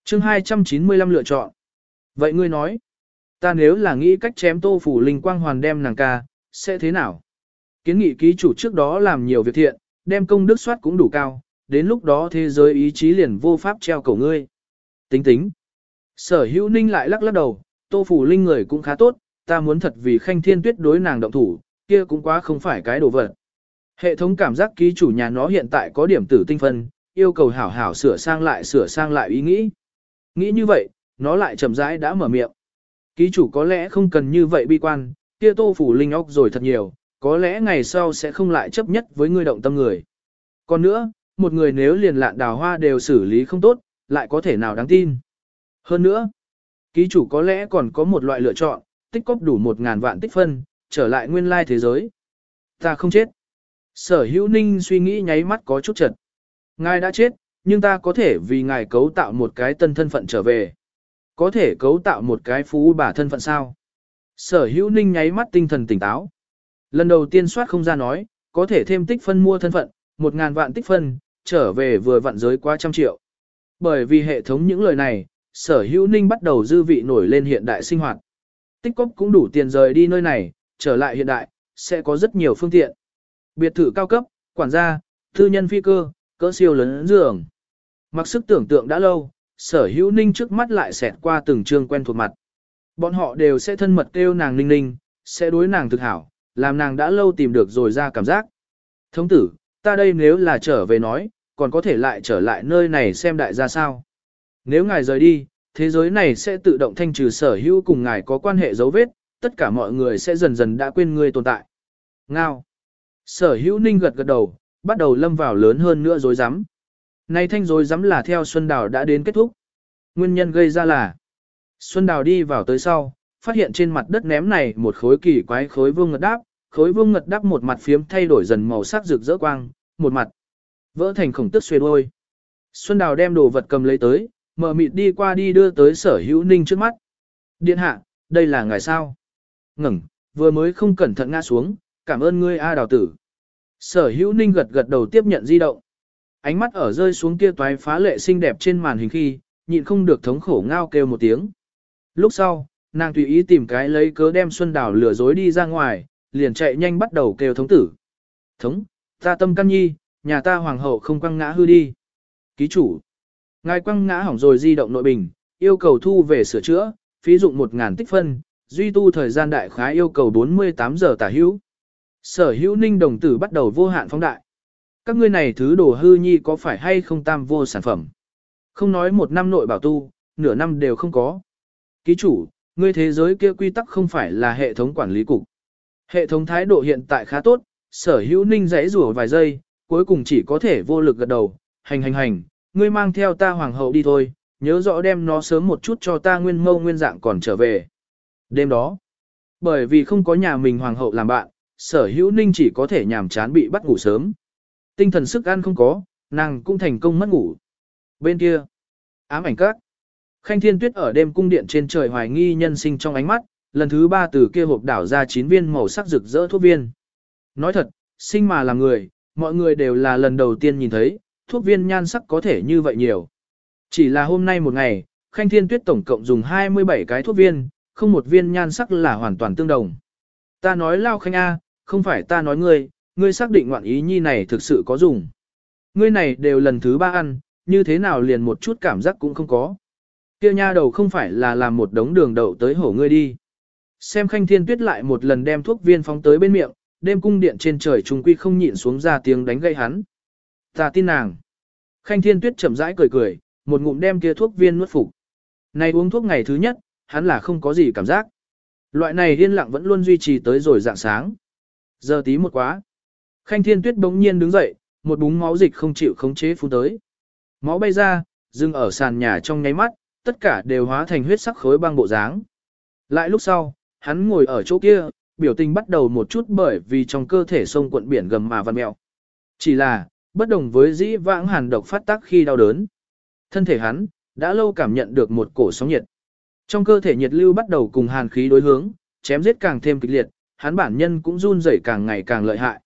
chương 295 lựa chọn. Vậy ngươi nói, ta nếu là nghĩ cách chém tô phủ linh quang hoàn đem nàng ca, sẽ thế nào? Kiến nghị ký chủ trước đó làm nhiều việc thiện, đem công đức soát cũng đủ cao, đến lúc đó thế giới ý chí liền vô pháp treo cầu ngươi. Tính tính. Sở hữu ninh lại lắc lắc đầu, tô phủ linh người cũng khá tốt, ta muốn thật vì khanh thiên tuyết đối nàng động thủ, kia cũng quá không phải cái đồ vật. Hệ thống cảm giác ký chủ nhà nó hiện tại có điểm tử tinh phân, yêu cầu hảo hảo sửa sang lại sửa sang lại ý nghĩ. Nghĩ như vậy, nó lại chậm rãi đã mở miệng. Ký chủ có lẽ không cần như vậy bi quan, kia tô phủ linh óc rồi thật nhiều, có lẽ ngày sau sẽ không lại chấp nhất với người động tâm người. Còn nữa, một người nếu liền lạn đào hoa đều xử lý không tốt, lại có thể nào đáng tin. Hơn nữa, ký chủ có lẽ còn có một loại lựa chọn, tích cóp đủ một ngàn vạn tích phân, trở lại nguyên lai thế giới. Ta không chết. Sở hữu ninh suy nghĩ nháy mắt có chút chật. Ngài đã chết, nhưng ta có thể vì ngài cấu tạo một cái tân thân phận trở về. Có thể cấu tạo một cái phú bà thân phận sao? Sở hữu ninh nháy mắt tinh thần tỉnh táo. Lần đầu tiên soát không ra nói, có thể thêm tích phân mua thân phận, một ngàn vạn tích phân, trở về vừa vạn giới qua trăm triệu. Bởi vì hệ thống những lời này, sở hữu ninh bắt đầu dư vị nổi lên hiện đại sinh hoạt. Tích cóp cũng đủ tiền rời đi nơi này, trở lại hiện đại, sẽ có rất nhiều phương tiện. Biệt thự cao cấp, quản gia, thư nhân phi cơ, cỡ siêu lớn giường. Mặc sức tưởng tượng đã lâu, sở hữu ninh trước mắt lại xẹt qua từng chương quen thuộc mặt. Bọn họ đều sẽ thân mật kêu nàng ninh ninh, sẽ đối nàng thực hảo, làm nàng đã lâu tìm được rồi ra cảm giác. Thống tử, ta đây nếu là trở về nói, còn có thể lại trở lại nơi này xem đại gia sao. Nếu ngài rời đi, thế giới này sẽ tự động thanh trừ sở hữu cùng ngài có quan hệ dấu vết, tất cả mọi người sẽ dần dần đã quên ngươi tồn tại. Ngao. Sở hữu ninh gật gật đầu, bắt đầu lâm vào lớn hơn nữa dối rắm nay thanh rồi dám là theo Xuân Đào đã đến kết thúc. Nguyên nhân gây ra là Xuân Đào đi vào tới sau, phát hiện trên mặt đất ném này một khối kỳ quái khối vương ngật đáp, khối vương ngật đáp một mặt phiếm thay đổi dần màu sắc rực rỡ quang, một mặt vỡ thành khổng tức xuê đôi. Xuân Đào đem đồ vật cầm lấy tới, mở mịt đi qua đi đưa tới sở hữu ninh trước mắt. Điện hạ, đây là ngài sao? Ngừng, vừa mới không cẩn thận ngã xuống, cảm ơn ngươi A đào tử. Sở hữu ninh gật gật đầu tiếp nhận di động. Ánh mắt ở rơi xuống kia toái phá lệ xinh đẹp trên màn hình khi, nhịn không được thống khổ ngao kêu một tiếng. Lúc sau, nàng tùy ý tìm cái lấy cớ đem Xuân Đào lừa dối đi ra ngoài, liền chạy nhanh bắt đầu kêu thống tử. Thống, ta tâm căn nhi, nhà ta hoàng hậu không quăng ngã hư đi. Ký chủ, ngài quăng ngã hỏng rồi di động nội bình, yêu cầu thu về sửa chữa, phí dụng 1.000 tích phân, duy tu thời gian đại khái yêu cầu 48 giờ tả hữu. Sở hữu ninh đồng tử bắt đầu vô hạn phóng đại. Các ngươi này thứ đồ hư nhi có phải hay không tam vô sản phẩm? Không nói một năm nội bảo tu, nửa năm đều không có. Ký chủ, ngươi thế giới kia quy tắc không phải là hệ thống quản lý cục. Hệ thống thái độ hiện tại khá tốt, sở hữu ninh rẽ rủa vài giây, cuối cùng chỉ có thể vô lực gật đầu, hành hành hành, ngươi mang theo ta hoàng hậu đi thôi, nhớ rõ đem nó sớm một chút cho ta nguyên mâu nguyên dạng còn trở về. Đêm đó, bởi vì không có nhà mình hoàng hậu làm bạn, sở hữu ninh chỉ có thể nhàm chán bị bắt ngủ sớm. Tinh thần sức ăn không có, nàng cũng thành công mất ngủ. Bên kia, ám ảnh các. Khanh Thiên Tuyết ở đêm cung điện trên trời hoài nghi nhân sinh trong ánh mắt, lần thứ ba từ kia hộp đảo ra chín viên màu sắc rực rỡ thuốc viên. Nói thật, sinh mà là người, mọi người đều là lần đầu tiên nhìn thấy, thuốc viên nhan sắc có thể như vậy nhiều. Chỉ là hôm nay một ngày, Khanh Thiên Tuyết tổng cộng dùng 27 cái thuốc viên, không một viên nhan sắc là hoàn toàn tương đồng. Ta nói Lao Khanh A, không phải ta nói ngươi, ngươi xác định ngoạn ý nhi này thực sự có dùng. Ngươi này đều lần thứ ba ăn, như thế nào liền một chút cảm giác cũng không có. Kia nha đầu không phải là làm một đống đường đậu tới hổ ngươi đi. Xem khanh thiên tuyết lại một lần đem thuốc viên phóng tới bên miệng, đêm cung điện trên trời trung quy không nhịn xuống ra tiếng đánh gây hắn. Ta tin nàng. Khanh thiên tuyết chậm rãi cười cười, một ngụm đem kia thuốc viên nuốt phục. Này uống thuốc ngày thứ nhất, hắn là không có gì cảm giác. Loại này yên lặng vẫn luôn duy trì tới rồi dạng sáng. Giờ tí một quá. Khanh thiên tuyết bỗng nhiên đứng dậy, một búng máu dịch không chịu khống chế phun tới. Máu bay ra, dừng ở sàn nhà trong nháy mắt, tất cả đều hóa thành huyết sắc khối băng bộ dáng. Lại lúc sau, hắn ngồi ở chỗ kia, biểu tình bắt đầu một chút bởi vì trong cơ thể sông cuộn biển gầm mà văn mẹo. Chỉ là, bất đồng với dĩ vãng hàn độc phát tác khi đau đớn. Thân thể hắn, đã lâu cảm nhận được một cổ sóng nhiệt. Trong cơ thể nhiệt lưu bắt đầu cùng hàn khí đối hướng, chém giết càng thêm kịch liệt, hắn bản nhân cũng run rẩy càng ngày càng lợi hại.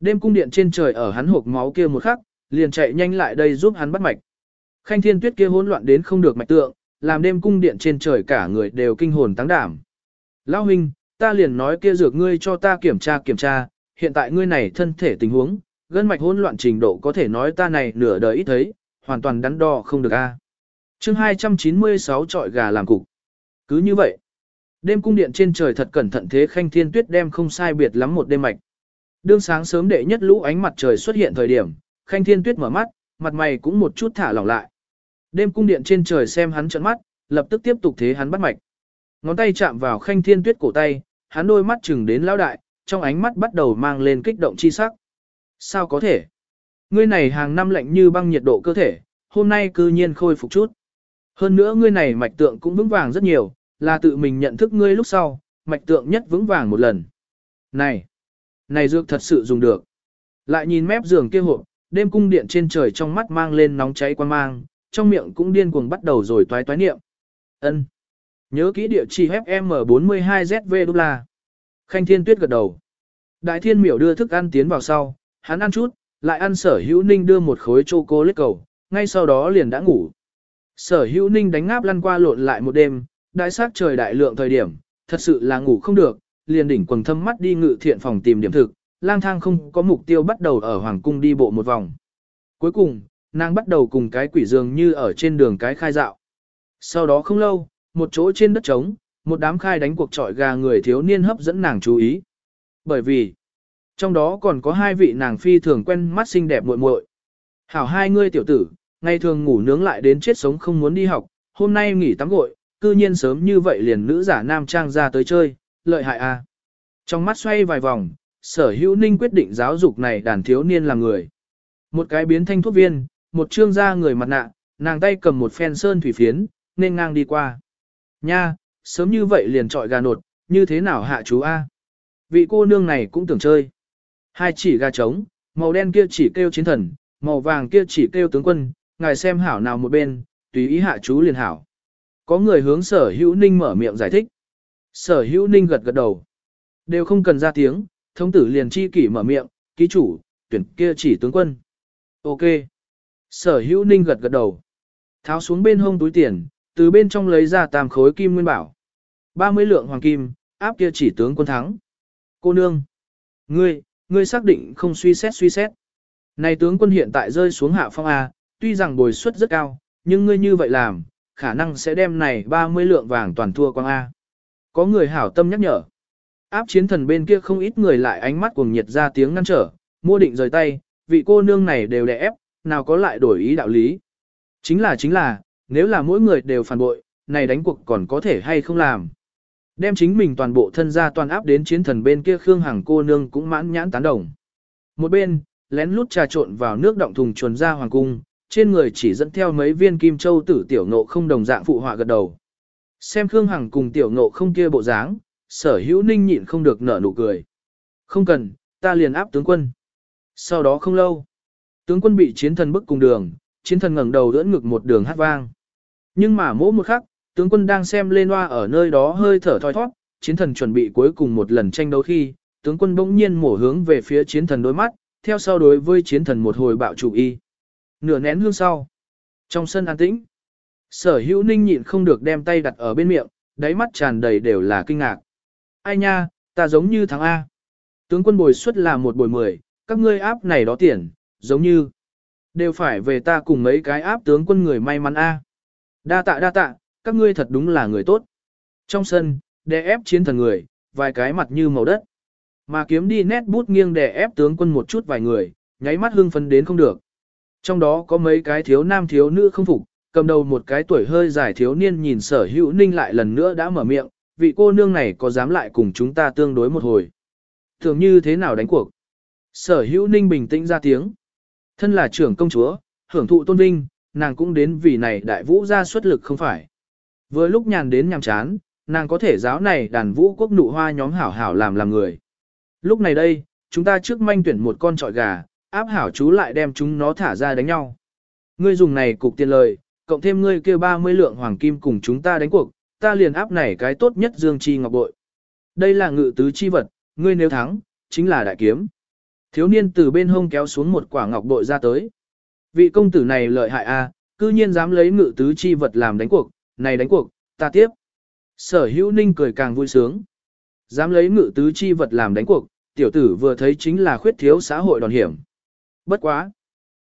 Đêm cung điện trên trời ở hắn hộp máu kia một khắc, liền chạy nhanh lại đây giúp hắn bắt mạch. Khanh thiên tuyết kia hỗn loạn đến không được mạch tượng, làm đêm cung điện trên trời cả người đều kinh hồn tăng đảm. Lão huynh, ta liền nói kia dược ngươi cho ta kiểm tra kiểm tra, hiện tại ngươi này thân thể tình huống, gân mạch hỗn loạn trình độ có thể nói ta này nửa đời ít thấy, hoàn toàn đắn đo không được a. À. Chương 296 trọi gà làm cục. Cứ như vậy, đêm cung điện trên trời thật cẩn thận thế khanh thiên tuyết đem không sai biệt lắm một đêm mạch. Đương sáng sớm đệ nhất lũ ánh mặt trời xuất hiện thời điểm, khanh thiên tuyết mở mắt, mặt mày cũng một chút thả lỏng lại. Đêm cung điện trên trời xem hắn trợn mắt, lập tức tiếp tục thế hắn bắt mạch. Ngón tay chạm vào khanh thiên tuyết cổ tay, hắn đôi mắt chừng đến lão đại, trong ánh mắt bắt đầu mang lên kích động chi sắc. Sao có thể? Ngươi này hàng năm lạnh như băng nhiệt độ cơ thể, hôm nay cư nhiên khôi phục chút. Hơn nữa ngươi này mạch tượng cũng vững vàng rất nhiều, là tự mình nhận thức ngươi lúc sau, mạch tượng nhất vững vàng một lần. Này, này dược thật sự dùng được. Lại nhìn mép giường kia hộp, đêm cung điện trên trời trong mắt mang lên nóng cháy quan mang, trong miệng cũng điên cuồng bắt đầu rồi toái toái niệm. Ân. Nhớ kỹ địa chỉ FM42ZV đô la. Khanh Thiên Tuyết gật đầu. Đại Thiên Miểu đưa thức ăn tiến vào sau, hắn ăn chút, lại ăn Sở Hữu Ninh đưa một khối chocolate cầu, ngay sau đó liền đã ngủ. Sở Hữu Ninh đánh ngáp lăn qua lộn lại một đêm, đại sát trời đại lượng thời điểm, thật sự là ngủ không được, liền đỉnh quần thâm mắt đi ngự thiện phòng tìm điểm thực, lang thang không có mục tiêu bắt đầu ở hoàng cung đi bộ một vòng. Cuối cùng, nàng bắt đầu cùng cái quỷ dường như ở trên đường cái khai dạo. Sau đó không lâu, một chỗ trên đất trống, một đám khai đánh cuộc trọi gà người thiếu niên hấp dẫn nàng chú ý. Bởi vì, trong đó còn có hai vị nàng phi thường quen mắt xinh đẹp muội muội. Hảo hai ngươi tiểu tử, ngày thường ngủ nướng lại đến chết sống không muốn đi học, hôm nay nghỉ tắm gội, cư nhiên sớm như vậy liền nữ giả nam trang ra tới chơi, lợi hại a. À. Trong mắt xoay vài vòng, sở hữu ninh quyết định giáo dục này đàn thiếu niên làm người. Một cái biến thanh thuốc viên, một trương da người mặt nạ, nàng tay cầm một phen sơn thủy phiến, nên ngang đi qua. Nha, sớm như vậy liền trọi gà nột, như thế nào hạ chú A? Vị cô nương này cũng tưởng chơi. Hai chỉ gà trống, màu đen kia chỉ kêu chiến thần, màu vàng kia chỉ kêu tướng quân, ngài xem hảo nào một bên, tùy ý hạ chú liền hảo. Có người hướng sở hữu ninh mở miệng giải thích. Sở hữu ninh gật gật đầu. Đều không cần ra tiếng, thông tử liền chi kỷ mở miệng, ký chủ, tuyển kia chỉ tướng quân. Ok. Sở hữu ninh gật gật đầu. Tháo xuống bên hông túi tiền, từ bên trong lấy ra tam khối kim nguyên bảo. 30 lượng hoàng kim, áp kia chỉ tướng quân thắng. Cô nương. Ngươi, ngươi xác định không suy xét suy xét. Này tướng quân hiện tại rơi xuống hạ phong A, tuy rằng bồi suất rất cao, nhưng ngươi như vậy làm, khả năng sẽ đem này 30 lượng vàng toàn thua quang A. Có người hảo tâm nhắc nhở. Áp chiến thần bên kia không ít người lại ánh mắt cuồng nhiệt ra tiếng ngăn trở, mua định rời tay, vị cô nương này đều đè ép, nào có lại đổi ý đạo lý. Chính là chính là, nếu là mỗi người đều phản bội, này đánh cuộc còn có thể hay không làm. Đem chính mình toàn bộ thân gia toàn áp đến chiến thần bên kia Khương Hằng cô nương cũng mãn nhãn tán đồng. Một bên, lén lút trà trộn vào nước động thùng chuồn ra hoàng cung, trên người chỉ dẫn theo mấy viên kim châu tử tiểu nộ không đồng dạng phụ họa gật đầu. Xem Khương Hằng cùng tiểu ngộ không kia bộ dáng, sở hữu ninh nhịn không được nở nụ cười. Không cần, ta liền áp tướng quân. Sau đó không lâu, tướng quân bị chiến thần bức cùng đường, chiến thần ngẩng đầu đỡ ngực một đường hát vang. Nhưng mà mỗi một khắc, tướng quân đang xem lên hoa ở nơi đó hơi thở thoi thoát, chiến thần chuẩn bị cuối cùng một lần tranh đấu khi, tướng quân bỗng nhiên mổ hướng về phía chiến thần đôi mắt, theo sau đối với chiến thần một hồi bạo chủ y. Nửa nén hương sau. Trong sân an tĩnh, Sở hữu ninh nhịn không được đem tay đặt ở bên miệng, đáy mắt tràn đầy đều là kinh ngạc. Ai nha, ta giống như thằng A. Tướng quân bồi suất là một bồi mười, các ngươi áp này đó tiền, giống như đều phải về ta cùng mấy cái áp tướng quân người may mắn A. Đa tạ đa tạ, các ngươi thật đúng là người tốt. Trong sân, đè ép chiến thần người, vài cái mặt như màu đất. Mà kiếm đi nét bút nghiêng đè ép tướng quân một chút vài người, nháy mắt hưng phấn đến không được. Trong đó có mấy cái thiếu nam thiếu nữ không phục, cầm đầu một cái tuổi hơi dài thiếu niên nhìn sở hữu ninh lại lần nữa đã mở miệng, vị cô nương này có dám lại cùng chúng ta tương đối một hồi. Thường như thế nào đánh cuộc? Sở hữu ninh bình tĩnh ra tiếng. Thân là trưởng công chúa, hưởng thụ tôn vinh, nàng cũng đến vì này đại vũ ra xuất lực không phải. Vừa lúc nhàn đến nhằm chán, nàng có thể giáo này đàn vũ quốc nụ hoa nhóm hảo hảo làm làm người. Lúc này đây, chúng ta trước manh tuyển một con trọi gà, áp hảo chú lại đem chúng nó thả ra đánh nhau. Ngươi dùng này cục tiền lời, cộng thêm ngươi kêu 30 lượng hoàng kim cùng chúng ta đánh cuộc, ta liền áp này cái tốt nhất dương chi ngọc bội. Đây là ngự tứ chi vật, ngươi nếu thắng, chính là đại kiếm. Thiếu niên từ bên hông kéo xuống một quả ngọc bội ra tới. Vị công tử này lợi hại a, cư nhiên dám lấy ngự tứ chi vật làm đánh cuộc, này đánh cuộc, ta tiếp. Sở hữu ninh cười càng vui sướng. Dám lấy ngự tứ chi vật làm đánh cuộc, tiểu tử vừa thấy chính là khuyết thiếu xã hội đòn hiểm. Bất quá.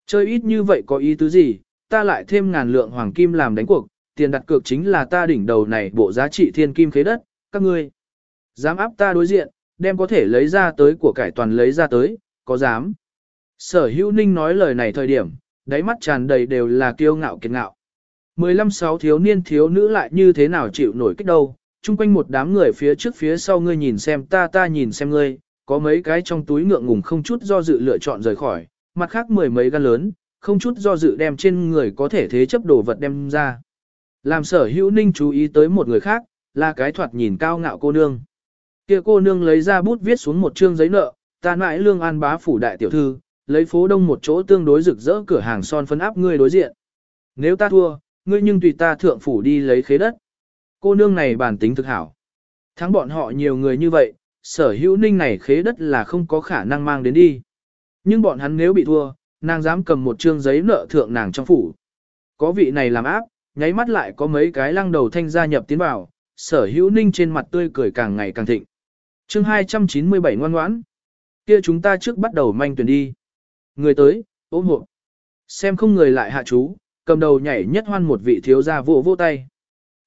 Chơi ít như vậy có ý tứ gì, ta lại thêm ngàn lượng hoàng kim làm đánh cuộc, tiền đặt cược chính là ta đỉnh đầu này bộ giá trị thiên kim khế đất, các ngươi. Dám áp ta đối diện, đem có thể lấy ra tới của cải toàn lấy ra tới, có dám. Sở hữu ninh nói lời này thời điểm, đáy mắt tràn đầy đều là kiêu ngạo kiệt ngạo. 15 sáu thiếu niên thiếu nữ lại như thế nào chịu nổi kích đâu, chung quanh một đám người phía trước phía sau ngươi nhìn xem ta ta nhìn xem ngươi, có mấy cái trong túi ngượng ngùng không chút do dự lựa chọn rời khỏi, mặt khác mười mấy gan lớn, không chút do dự đem trên người có thể thế chấp đồ vật đem ra. Làm sở hữu ninh chú ý tới một người khác, là cái thoạt nhìn cao ngạo cô nương. kia cô nương lấy ra bút viết xuống một chương giấy nợ, ta mãi lương an bá phủ đại tiểu thư, lấy phố đông một chỗ tương đối rực rỡ cửa hàng son phấn áp ngươi đối diện. Nếu ta thua, ngươi nhưng tùy ta thượng phủ đi lấy khế đất. Cô nương này bản tính thực hảo. Thắng bọn họ nhiều người như vậy, sở hữu ninh này khế đất là không có khả năng mang đến đi. Nhưng bọn hắn nếu bị thua, nàng dám cầm một trương giấy nợ thượng nàng trong phủ. Có vị này làm áp, nháy mắt lại có mấy cái lăng đầu thanh gia nhập tiến vào, sở hữu ninh trên mặt tươi cười càng ngày càng thịnh. chương 297 ngoan ngoãn. Kia chúng ta trước bắt đầu manh tuyển đi. Người tới, ôm hộ. Xem không người lại hạ chú, cầm đầu nhảy nhất hoan một vị thiếu gia vỗ vỗ tay.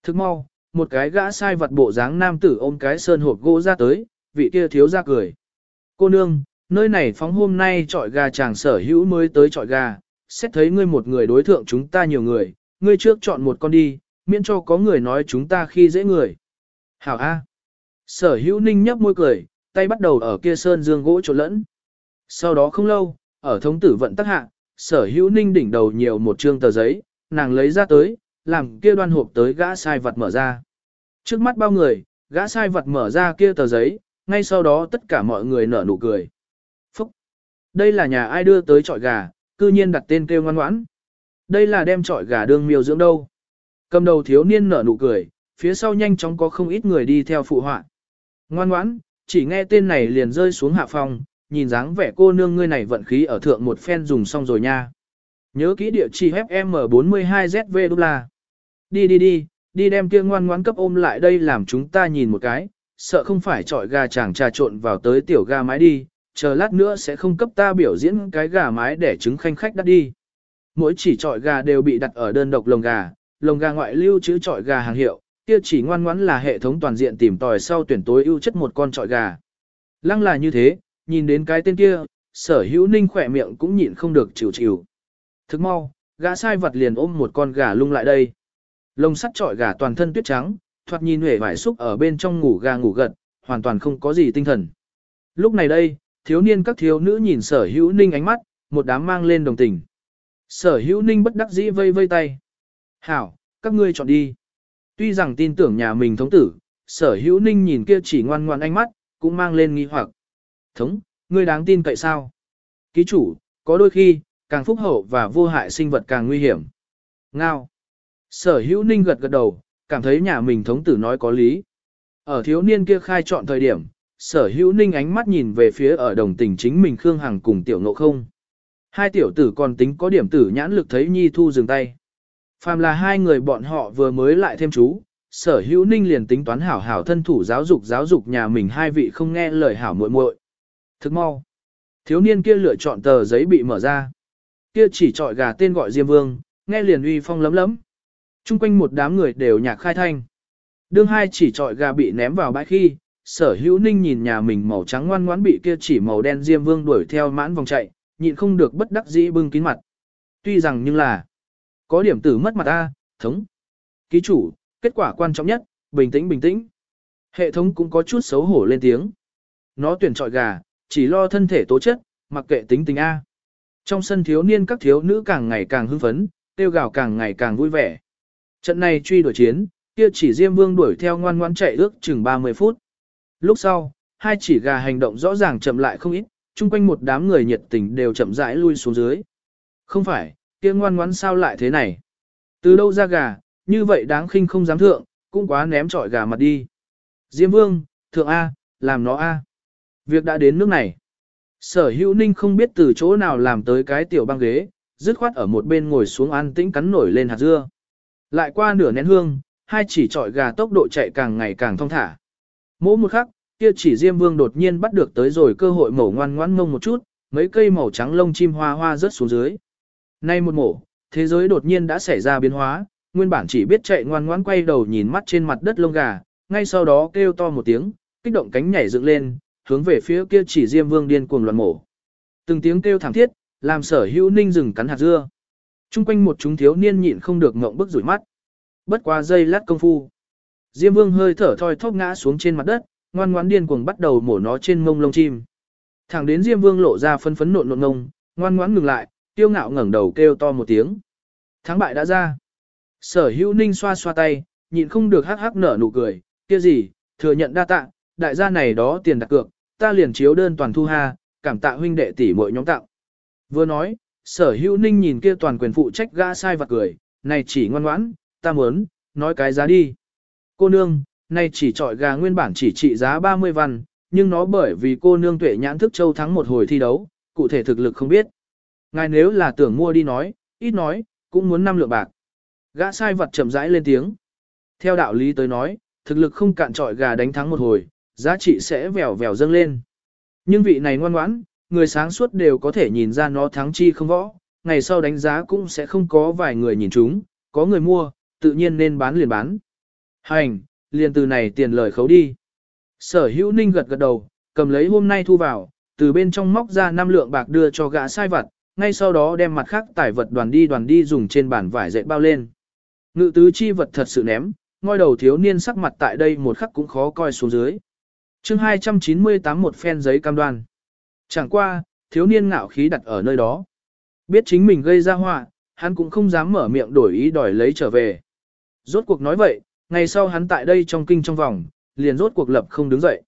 Thức mau, một cái gã sai vật bộ dáng nam tử ôm cái sơn hộp gỗ ra tới, vị kia thiếu gia cười. Cô nương, nơi này phóng hôm nay trọi gà chàng sở hữu mới tới trọi gà, xét thấy ngươi một người đối thượng chúng ta nhiều người, ngươi trước chọn một con đi, miễn cho có người nói chúng ta khi dễ người. Hảo A. Sở hữu ninh nhấp môi cười, tay bắt đầu ở kia sơn dương gỗ trộn lẫn. Sau đó không lâu, ở thống tử vận tắc hạ, sở hữu ninh đỉnh đầu nhiều một trương tờ giấy, nàng lấy ra tới, làm kia đoan hộp tới gã sai vật mở ra. Trước mắt bao người, gã sai vật mở ra kia tờ giấy, ngay sau đó tất cả mọi người nở nụ cười. Đây là nhà ai đưa tới trọi gà, cư nhiên đặt tên kêu ngoan ngoãn. Đây là đem trọi gà đương miêu dưỡng đâu. Cầm đầu thiếu niên nở nụ cười, phía sau nhanh chóng có không ít người đi theo phụ họa. Ngoan ngoãn, chỉ nghe tên này liền rơi xuống hạ phòng, nhìn dáng vẻ cô nương ngươi này vận khí ở thượng một phen dùng xong rồi nha. Nhớ kỹ địa chỉ FM42ZV đô la. Đi đi đi, đi đem kia ngoan ngoãn cấp ôm lại đây làm chúng ta nhìn một cái, sợ không phải trọi gà chàng trà trộn vào tới tiểu gà mái đi, chờ lát nữa sẽ không cấp ta biểu diễn cái gà mái để trứng khanh khách đắt đi. Mỗi chỉ trọi gà đều bị đặt ở đơn độc lồng gà, lồng gà ngoại lưu chữ trọi gà hàng hiệu, kia chỉ ngoan ngoãn là hệ thống toàn diện tìm tòi sau tuyển tối ưu chất một con trọi gà. Lăng là như thế, nhìn đến cái tên kia, sở hữu ninh khỏe miệng cũng nhịn không được chịu chịu. Thức mau, gã sai vật liền ôm một con gà lung lại đây. Lông sắt trọi gà toàn thân tuyết trắng, thoạt nhìn huệ vải xúc ở bên trong ngủ gà ngủ gật, hoàn toàn không có gì tinh thần. Lúc này đây, thiếu niên các thiếu nữ nhìn sở hữu ninh ánh mắt, một đám mang lên đồng tình. Sở hữu ninh bất đắc dĩ vây vây tay. Hảo, các ngươi chọn đi. Tuy rằng tin tưởng nhà mình thống tử, sở hữu ninh nhìn kia chỉ ngoan ngoan ánh mắt, cũng mang lên nghi hoặc. Thống, ngươi đáng tin cậy sao? Ký chủ, có đôi khi, càng phúc hậu và vô hại sinh vật càng nguy hiểm. Ngao. Sở hữu ninh gật gật đầu, cảm thấy nhà mình thống tử nói có lý. Ở thiếu niên kia khai chọn thời điểm, sở hữu ninh ánh mắt nhìn về phía ở đồng tình chính mình Khương Hằng cùng tiểu ngộ không. Hai tiểu tử còn tính có điểm tử nhãn lực thấy Nhi Thu dừng tay. Phàm là hai người bọn họ vừa mới lại thêm chú, sở hữu ninh liền tính toán hảo hảo thân thủ giáo dục giáo dục nhà mình hai vị không nghe lời hảo muội muội. Thức mau. Thiếu niên kia lựa chọn tờ giấy bị mở ra. Kia chỉ trọi gà tên gọi Diêm Vương, nghe liền uy phong lấm lấm. Trung quanh một đám người đều nhạc khai thanh. Đương hai chỉ trọi gà bị ném vào bãi khi, sở hữu ninh nhìn nhà mình màu trắng ngoan ngoãn bị kia chỉ màu đen Diêm Vương đuổi theo mãn vòng chạy, nhịn không được bất đắc dĩ bưng kín mặt. Tuy rằng nhưng là, có điểm tử mất mặt ta, thống. Ký chủ, kết quả quan trọng nhất, bình tĩnh bình tĩnh. Hệ thống cũng có chút xấu hổ lên tiếng. Nó tuyển chọi gà, chỉ lo thân thể tố chất, mặc kệ tính tình A. Trong sân thiếu niên các thiếu nữ càng ngày càng hưng phấn, tiêu gào càng ngày càng vui vẻ. Trận này truy đuổi chiến, kia chỉ Diêm Vương đuổi theo ngoan ngoãn chạy ước chừng 30 phút. Lúc sau, hai chỉ gà hành động rõ ràng chậm lại không ít, chung quanh một đám người nhiệt tình đều chậm rãi lui xuống dưới. Không phải, kia ngoan ngoãn sao lại thế này? Từ đâu ra gà, như vậy đáng khinh không dám thượng, cũng quá ném trọi gà mặt đi. Diêm Vương, thượng A, làm nó A. Việc đã đến nước này. Sở hữu ninh không biết từ chỗ nào làm tới cái tiểu băng ghế, dứt khoát ở một bên ngồi xuống an tĩnh cắn nổi lên hạt dưa. Lại qua nửa nén hương, hai chỉ trọi gà tốc độ chạy càng ngày càng thong thả. Mỗi một khắc, kia chỉ Diêm Vương đột nhiên bắt được tới rồi cơ hội mổ ngoan ngoãn ngông một chút, mấy cây màu trắng lông chim hoa hoa rớt xuống dưới. Nay một mổ, thế giới đột nhiên đã xảy ra biến hóa, nguyên bản chỉ biết chạy ngoan ngoãn quay đầu nhìn mắt trên mặt đất lông gà, ngay sau đó kêu to một tiếng, kích động cánh nhảy dựng lên, hướng về phía kia chỉ Diêm Vương điên cuồng loạn mổ. Từng tiếng kêu thảm thiết, làm sở hữu ninh rừng cắn hạt dưa. Trung quanh một chúng thiếu niên nhịn không được ngộng bức rủi mắt. Bất qua giây lát công phu. Diêm Vương hơi thở thoi thóp ngã xuống trên mặt đất, ngoan ngoãn điên cuồng bắt đầu mổ nó trên mông lông chim. Thẳng đến Diêm Vương lộ ra phân phấn nộn nộn ngông, ngoan ngoãn ngừng lại, tiêu ngạo ngẩng đầu kêu to một tiếng. Thắng bại đã ra. Sở hữu ninh xoa xoa tay, nhịn không được hắc hắc nở nụ cười, kia gì, thừa nhận đa tạ, đại gia này đó tiền đặt cược, ta liền chiếu đơn toàn thu ha, cảm tạ huynh đệ tỷ muội nhóm tặng. Vừa nói, sở hữu ninh nhìn kia toàn quyền phụ trách gã sai vặt cười, này chỉ ngoan ngoãn, ta muốn, nói cái giá đi. Cô nương, nay chỉ trọi gà nguyên bản chỉ trị giá 30 văn, nhưng nó bởi vì cô nương tuệ nhãn thức châu thắng một hồi thi đấu, cụ thể thực lực không biết. Ngài nếu là tưởng mua đi nói, ít nói, cũng muốn năm lượng bạc. Gã sai vật chậm rãi lên tiếng. Theo đạo lý tới nói, thực lực không cạn trọi gà đánh thắng một hồi, giá trị sẽ vèo vèo dâng lên. Nhưng vị này ngoan ngoãn, người sáng suốt đều có thể nhìn ra nó thắng chi không võ, ngày sau đánh giá cũng sẽ không có vài người nhìn chúng, có người mua, tự nhiên nên bán liền bán. Hành, liền từ này tiền lời khấu đi. Sở hữu ninh gật gật đầu, cầm lấy hôm nay thu vào, từ bên trong móc ra 5 lượng bạc đưa cho gã sai vật, ngay sau đó đem mặt khác tải vật đoàn đi đoàn đi dùng trên bản vải dệt bao lên. Ngự tứ chi vật thật sự ném, ngôi đầu thiếu niên sắc mặt tại đây một khắc cũng khó coi xuống dưới. chương 298 một phen giấy cam đoan. Chẳng qua, thiếu niên ngạo khí đặt ở nơi đó. Biết chính mình gây ra họa, hắn cũng không dám mở miệng đổi ý đòi lấy trở về. Rốt cuộc nói vậy, ngày sau hắn tại đây trong kinh trong vòng, liền rốt cuộc lập không đứng dậy.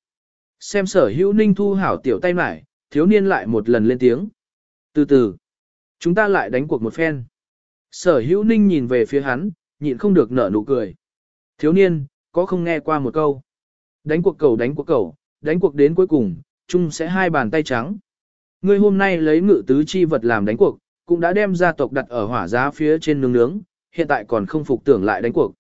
Xem sở hữu ninh thu hảo tiểu tay mải, thiếu niên lại một lần lên tiếng. Từ từ, chúng ta lại đánh cuộc một phen. Sở hữu ninh nhìn về phía hắn, nhịn không được nở nụ cười. Thiếu niên, có không nghe qua một câu. Đánh cuộc cầu đánh cuộc cầu, đánh cuộc đến cuối cùng, chung sẽ hai bàn tay trắng. Ngươi hôm nay lấy ngự tứ chi vật làm đánh cuộc, cũng đã đem gia tộc đặt ở hỏa giá phía trên nướng nướng, hiện tại còn không phục tưởng lại đánh cuộc.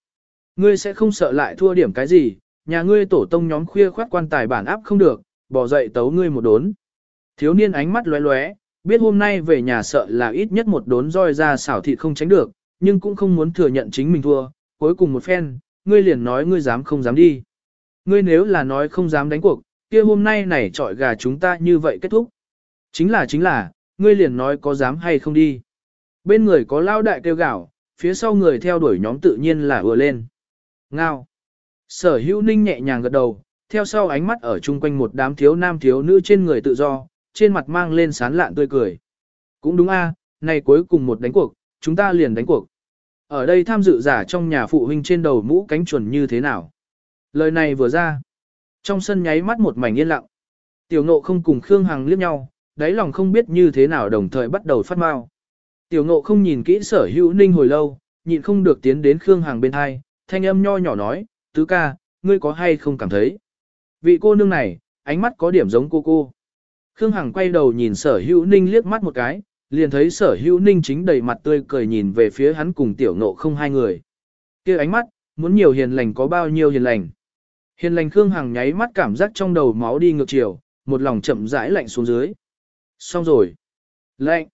Ngươi sẽ không sợ lại thua điểm cái gì, nhà ngươi tổ tông nhóm khuya khoát quan tài bản áp không được, bỏ dậy tấu ngươi một đốn. Thiếu niên ánh mắt lóe lóe, biết hôm nay về nhà sợ là ít nhất một đốn roi ra xảo thịt không tránh được, nhưng cũng không muốn thừa nhận chính mình thua, cuối cùng một phen, ngươi liền nói ngươi dám không dám đi. Ngươi nếu là nói không dám đánh cuộc, kia hôm nay này trọi gà chúng ta như vậy kết thúc. Chính là chính là, ngươi liền nói có dám hay không đi. Bên người có lao đại kêu gạo, phía sau người theo đuổi nhóm tự nhiên là vừa lên. Ngao. Sở hữu ninh nhẹ nhàng gật đầu, theo sau ánh mắt ở chung quanh một đám thiếu nam thiếu nữ trên người tự do, trên mặt mang lên sán lạn tươi cười. Cũng đúng a, à, này cuối cùng một đánh cuộc, chúng ta liền đánh cuộc. Ở đây tham dự giả trong nhà phụ huynh trên đầu mũ cánh chuẩn như thế nào? Lời này vừa ra. Trong sân nháy mắt một mảnh yên lặng. Tiểu ngộ không cùng Khương Hằng liếc nhau, đáy lòng không biết như thế nào đồng thời bắt đầu phát mau. Tiểu ngộ không nhìn kỹ sở hữu ninh hồi lâu, nhịn không được tiến đến Khương Hằng bên hai, thanh âm nho nhỏ nói, tứ ca, ngươi có hay không cảm thấy? Vị cô nương này, ánh mắt có điểm giống cô cô. Khương Hằng quay đầu nhìn sở hữu ninh liếc mắt một cái, liền thấy sở hữu ninh chính đầy mặt tươi cười nhìn về phía hắn cùng tiểu nộ không hai người. kia ánh mắt, muốn nhiều hiền lành có bao nhiêu hiền lành. Hiền lành Khương Hằng nháy mắt cảm giác trong đầu máu đi ngược chiều, một lòng chậm rãi lạnh xuống dưới. Xong rồi. Lạnh.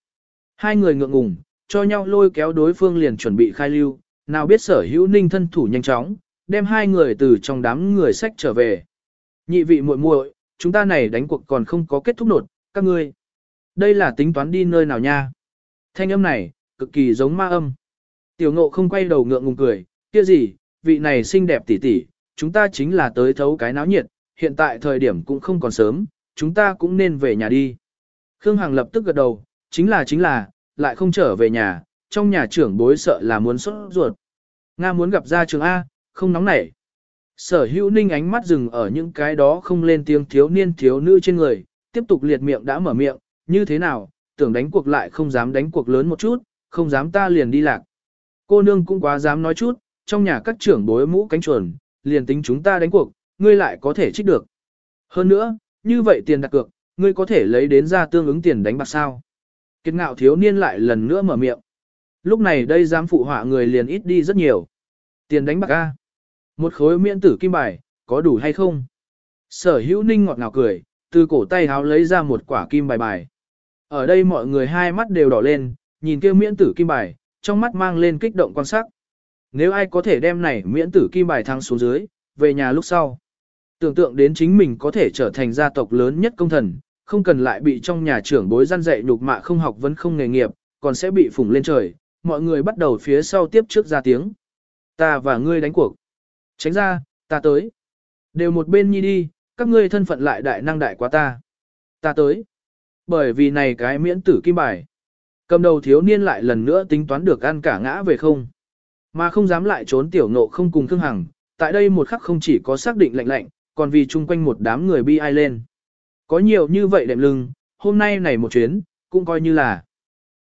Hai người ngượng ngùng, cho nhau lôi kéo đối phương liền chuẩn bị khai lưu, nào biết sở hữu ninh thân thủ nhanh chóng, đem hai người từ trong đám người sách trở về. Nhị vị muội muội, chúng ta này đánh cuộc còn không có kết thúc nột, các ngươi. Đây là tính toán đi nơi nào nha? Thanh âm này, cực kỳ giống ma âm. Tiểu ngộ không quay đầu ngượng ngùng cười, kia gì, vị này xinh đẹp tỉ tỉ, chúng ta chính là tới thấu cái náo nhiệt, hiện tại thời điểm cũng không còn sớm, chúng ta cũng nên về nhà đi. Khương Hằng lập tức gật đầu, chính là chính là, lại không trở về nhà, trong nhà trưởng bối sợ là muốn sốt ruột. Nga muốn gặp ra trường A, không nóng nảy. Sở hữu ninh ánh mắt dừng ở những cái đó không lên tiếng thiếu niên thiếu nữ trên người, tiếp tục liệt miệng đã mở miệng, như thế nào, tưởng đánh cuộc lại không dám đánh cuộc lớn một chút, không dám ta liền đi lạc. Cô nương cũng quá dám nói chút, trong nhà các trưởng bối mũ cánh chuồn, liền tính chúng ta đánh cuộc, ngươi lại có thể trích được. Hơn nữa, như vậy tiền đặt cược, ngươi có thể lấy đến ra tương ứng tiền đánh bạc sao. Kiệt ngạo thiếu niên lại lần nữa mở miệng. Lúc này đây dám phụ họa người liền ít đi rất nhiều. Tiền đánh bạc A. Một khối miễn tử kim bài, có đủ hay không? Sở hữu ninh ngọt ngào cười, từ cổ tay háo lấy ra một quả kim bài bài. Ở đây mọi người hai mắt đều đỏ lên, nhìn kêu miễn tử kim bài, trong mắt mang lên kích động quan sắc. Nếu ai có thể đem này miễn tử kim bài thăng xuống dưới, về nhà lúc sau. Tưởng tượng đến chính mình có thể trở thành gia tộc lớn nhất công thần, không cần lại bị trong nhà trưởng bối gian dạy nhục mạ không học vẫn không nghề nghiệp, còn sẽ bị phủng lên trời. Mọi người bắt đầu phía sau tiếp trước ra tiếng. Ta và ngươi đánh cuộc. Tránh ra, ta tới. Đều một bên nhi đi, các ngươi thân phận lại đại năng đại quá ta. Ta tới. Bởi vì này cái miễn tử kim bài. Cầm đầu thiếu niên lại lần nữa tính toán được ăn cả ngã về không. Mà không dám lại trốn tiểu nộ không cùng thương hằng. Tại đây một khắc không chỉ có xác định lạnh lạnh, còn vì chung quanh một đám người bi ai lên. Có nhiều như vậy đệm lưng, hôm nay này một chuyến, cũng coi như là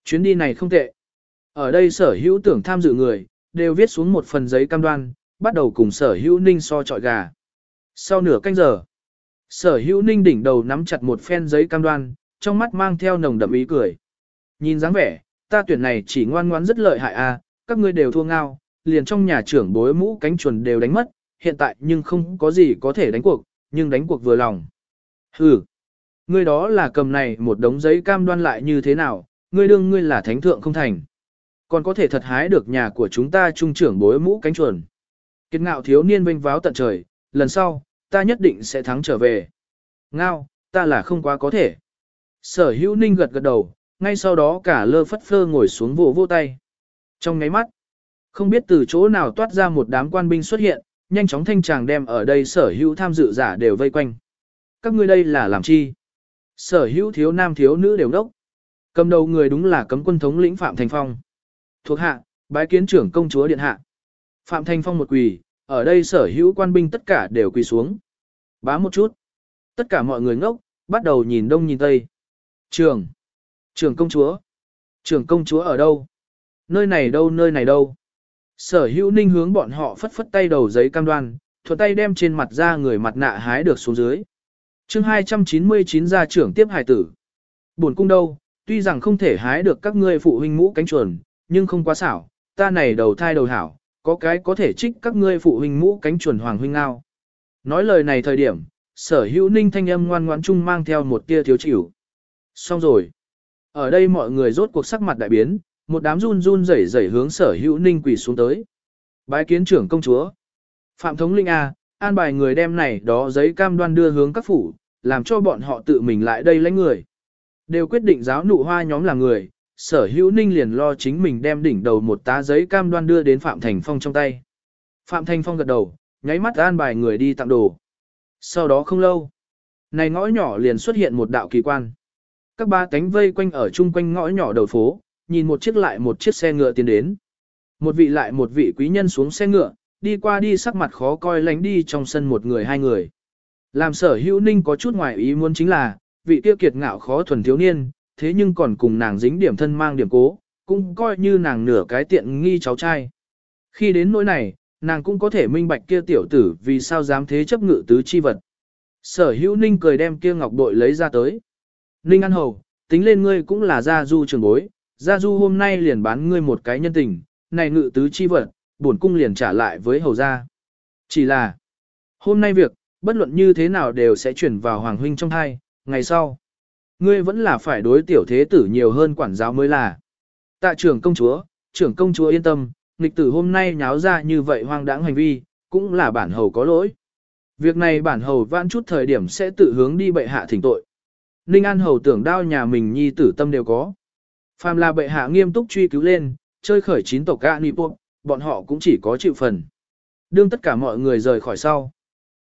chuyến đi này không tệ. Ở đây sở hữu tưởng tham dự người, đều viết xuống một phần giấy cam đoan, bắt đầu cùng sở hữu ninh so trọi gà. Sau nửa canh giờ, sở hữu ninh đỉnh đầu nắm chặt một phen giấy cam đoan, trong mắt mang theo nồng đậm ý cười. Nhìn dáng vẻ, ta tuyển này chỉ ngoan ngoãn rất lợi hại a, à, các ngươi đều thua ngao, liền trong nhà trưởng bối mũ cánh chuồn đều đánh mất, hiện tại nhưng không có gì có thể đánh cuộc, nhưng đánh cuộc vừa lòng. Hừ, ngươi đó là cầm này một đống giấy cam đoan lại như thế nào, ngươi đương ngươi là thánh thượng không thành. Còn có thể thật hái được nhà của chúng ta trung trưởng bối mũ cánh chuồn. Kiệt ngạo thiếu niên vinh váo tận trời, lần sau, ta nhất định sẽ thắng trở về. Ngao, ta là không quá có thể. Sở hữu ninh gật gật đầu, ngay sau đó cả lơ phất phơ ngồi xuống vỗ vô tay. Trong ngáy mắt, không biết từ chỗ nào toát ra một đám quan binh xuất hiện, nhanh chóng thanh tràng đem ở đây sở hữu tham dự giả đều vây quanh. Các ngươi đây là làm chi? Sở hữu thiếu nam thiếu nữ đều đốc. Cầm đầu người đúng là cấm quân thống lĩnh Phạm Thành Phong. Thuộc hạ, bái kiến trưởng công chúa điện hạ. Phạm Thanh Phong một quỳ, ở đây sở hữu quan binh tất cả đều quỳ xuống. Bá một chút. Tất cả mọi người ngốc, bắt đầu nhìn đông nhìn tây. Trường. Trường công chúa. Trường công chúa ở đâu? Nơi này đâu nơi này đâu? Sở hữu ninh hướng bọn họ phất phất tay đầu giấy cam đoan, thuận tay đem trên mặt ra người mặt nạ hái được xuống dưới. chương 299 gia trưởng tiếp hài tử. Buồn cung đâu, tuy rằng không thể hái được các ngươi phụ huynh mũ cánh chuồn, nhưng không quá xảo, ta này đầu thai đầu hảo, có cái có thể trích các ngươi phụ huynh mũ cánh chuẩn hoàng huynh ngao. Nói lời này thời điểm, sở hữu ninh thanh âm ngoan ngoãn chung mang theo một tia thiếu chịu. Xong rồi. Ở đây mọi người rốt cuộc sắc mặt đại biến, một đám run run rẩy rẩy hướng sở hữu ninh quỳ xuống tới. Bái kiến trưởng công chúa. Phạm thống linh A, an bài người đem này đó giấy cam đoan đưa hướng các phủ, làm cho bọn họ tự mình lại đây lấy người. Đều quyết định giáo nụ hoa nhóm là người, sở hữu ninh liền lo chính mình đem đỉnh đầu một tá giấy cam đoan đưa đến Phạm Thành Phong trong tay. Phạm Thành Phong gật đầu, nháy mắt an bài người đi tặng đồ. Sau đó không lâu, này ngõ nhỏ liền xuất hiện một đạo kỳ quan. Các ba cánh vây quanh ở chung quanh ngõ nhỏ đầu phố, nhìn một chiếc lại một chiếc xe ngựa tiến đến. Một vị lại một vị quý nhân xuống xe ngựa, đi qua đi sắc mặt khó coi lánh đi trong sân một người hai người. Làm sở hữu ninh có chút ngoài ý muốn chính là, vị tiêu kiệt ngạo khó thuần thiếu niên, thế nhưng còn cùng nàng dính điểm thân mang điểm cố, cũng coi như nàng nửa cái tiện nghi cháu trai. Khi đến nỗi này, nàng cũng có thể minh bạch kia tiểu tử vì sao dám thế chấp ngự tứ chi vật. Sở hữu ninh cười đem kia ngọc bội lấy ra tới. Ninh ăn hầu, tính lên ngươi cũng là gia du trường bối, gia du hôm nay liền bán ngươi một cái nhân tình, này ngự tứ chi vật, bổn cung liền trả lại với hầu gia. Chỉ là, hôm nay việc, bất luận như thế nào đều sẽ chuyển vào hoàng huynh trong thai, ngày sau. Ngươi vẫn là phải đối tiểu thế tử nhiều hơn quản giáo mới là. Tạ trưởng công chúa, trưởng công chúa yên tâm, nghịch tử hôm nay nháo ra như vậy hoang đãng hành vi, cũng là bản hầu có lỗi. Việc này bản hầu vãn chút thời điểm sẽ tự hướng đi bệ hạ thỉnh tội. Ninh An hầu tưởng đao nhà mình nhi tử tâm đều có. Phàm là bệ hạ nghiêm túc truy cứu lên, chơi khởi chín tộc gã nịp buộc, bọn họ cũng chỉ có chịu phần. Đương tất cả mọi người rời khỏi sau.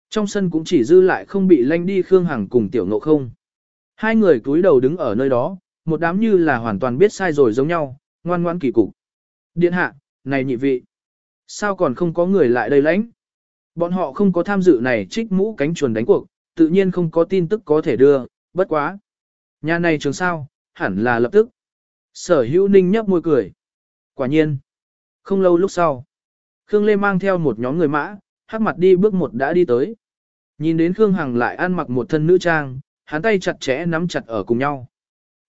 Trong sân cũng chỉ dư lại không bị lanh đi Khương Hằng cùng tiểu ngộ không. Hai người cúi đầu đứng ở nơi đó, một đám như là hoàn toàn biết sai rồi giống nhau, ngoan ngoan kỳ cục. Điện hạ, này nhị vị. Sao còn không có người lại đây lãnh? Bọn họ không có tham dự này trích mũ cánh chuồn đánh cuộc, tự nhiên không có tin tức có thể đưa, bất quá. Nhà này trường sao, hẳn là lập tức. Sở hữu ninh nhấp môi cười. Quả nhiên. Không lâu lúc sau. Khương Lê mang theo một nhóm người mã, hắc mặt đi bước một đã đi tới. Nhìn đến Khương Hằng lại ăn mặc một thân nữ trang, hắn tay chặt chẽ nắm chặt ở cùng nhau.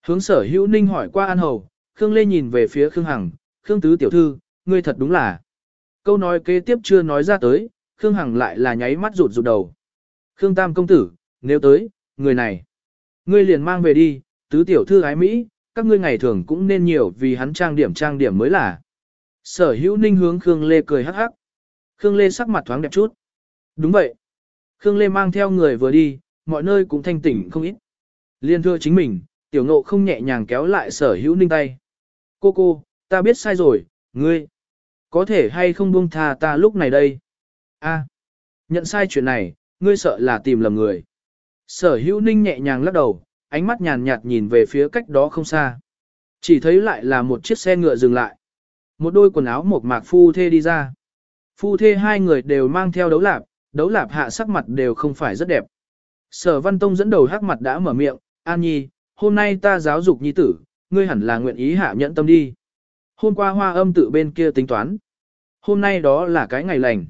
Hướng sở hữu ninh hỏi qua an hầu, Khương Lê nhìn về phía Khương Hằng, Khương Tứ tiểu thư, ngươi thật đúng là. Câu nói kế tiếp chưa nói ra tới, Khương Hằng lại là nháy mắt rụt rụt đầu. Khương Tam công tử, nếu tới, người này. Ngươi liền mang về đi, tứ tiểu thư ái Mỹ, các ngươi ngày thường cũng nên nhiều vì hắn trang điểm trang điểm mới là. Sở hữu ninh hướng Khương Lê cười hắc hắc. Khương Lê sắc mặt thoáng đẹp chút. Đúng vậy. Khương Lê mang theo người vừa đi, mọi nơi cũng thanh tỉnh không ít. Liên thưa chính mình, tiểu ngộ không nhẹ nhàng kéo lại sở hữu ninh tay. Cô cô, ta biết sai rồi, ngươi. Có thể hay không buông tha ta lúc này đây? A, nhận sai chuyện này, ngươi sợ là tìm lầm người. Sở hữu ninh nhẹ nhàng lắc đầu, ánh mắt nhàn nhạt nhìn về phía cách đó không xa. Chỉ thấy lại là một chiếc xe ngựa dừng lại. Một đôi quần áo một mạc phu thê đi ra. Phu thê hai người đều mang theo đấu lạp, đấu lạp hạ sắc mặt đều không phải rất đẹp. Sở Văn Tông dẫn đầu hắc mặt đã mở miệng, An Nhi, hôm nay ta giáo dục nhi tử, ngươi hẳn là nguyện ý hạ nhẫn tâm đi. Hôm qua hoa âm tự bên kia tính toán. Hôm nay đó là cái ngày lành.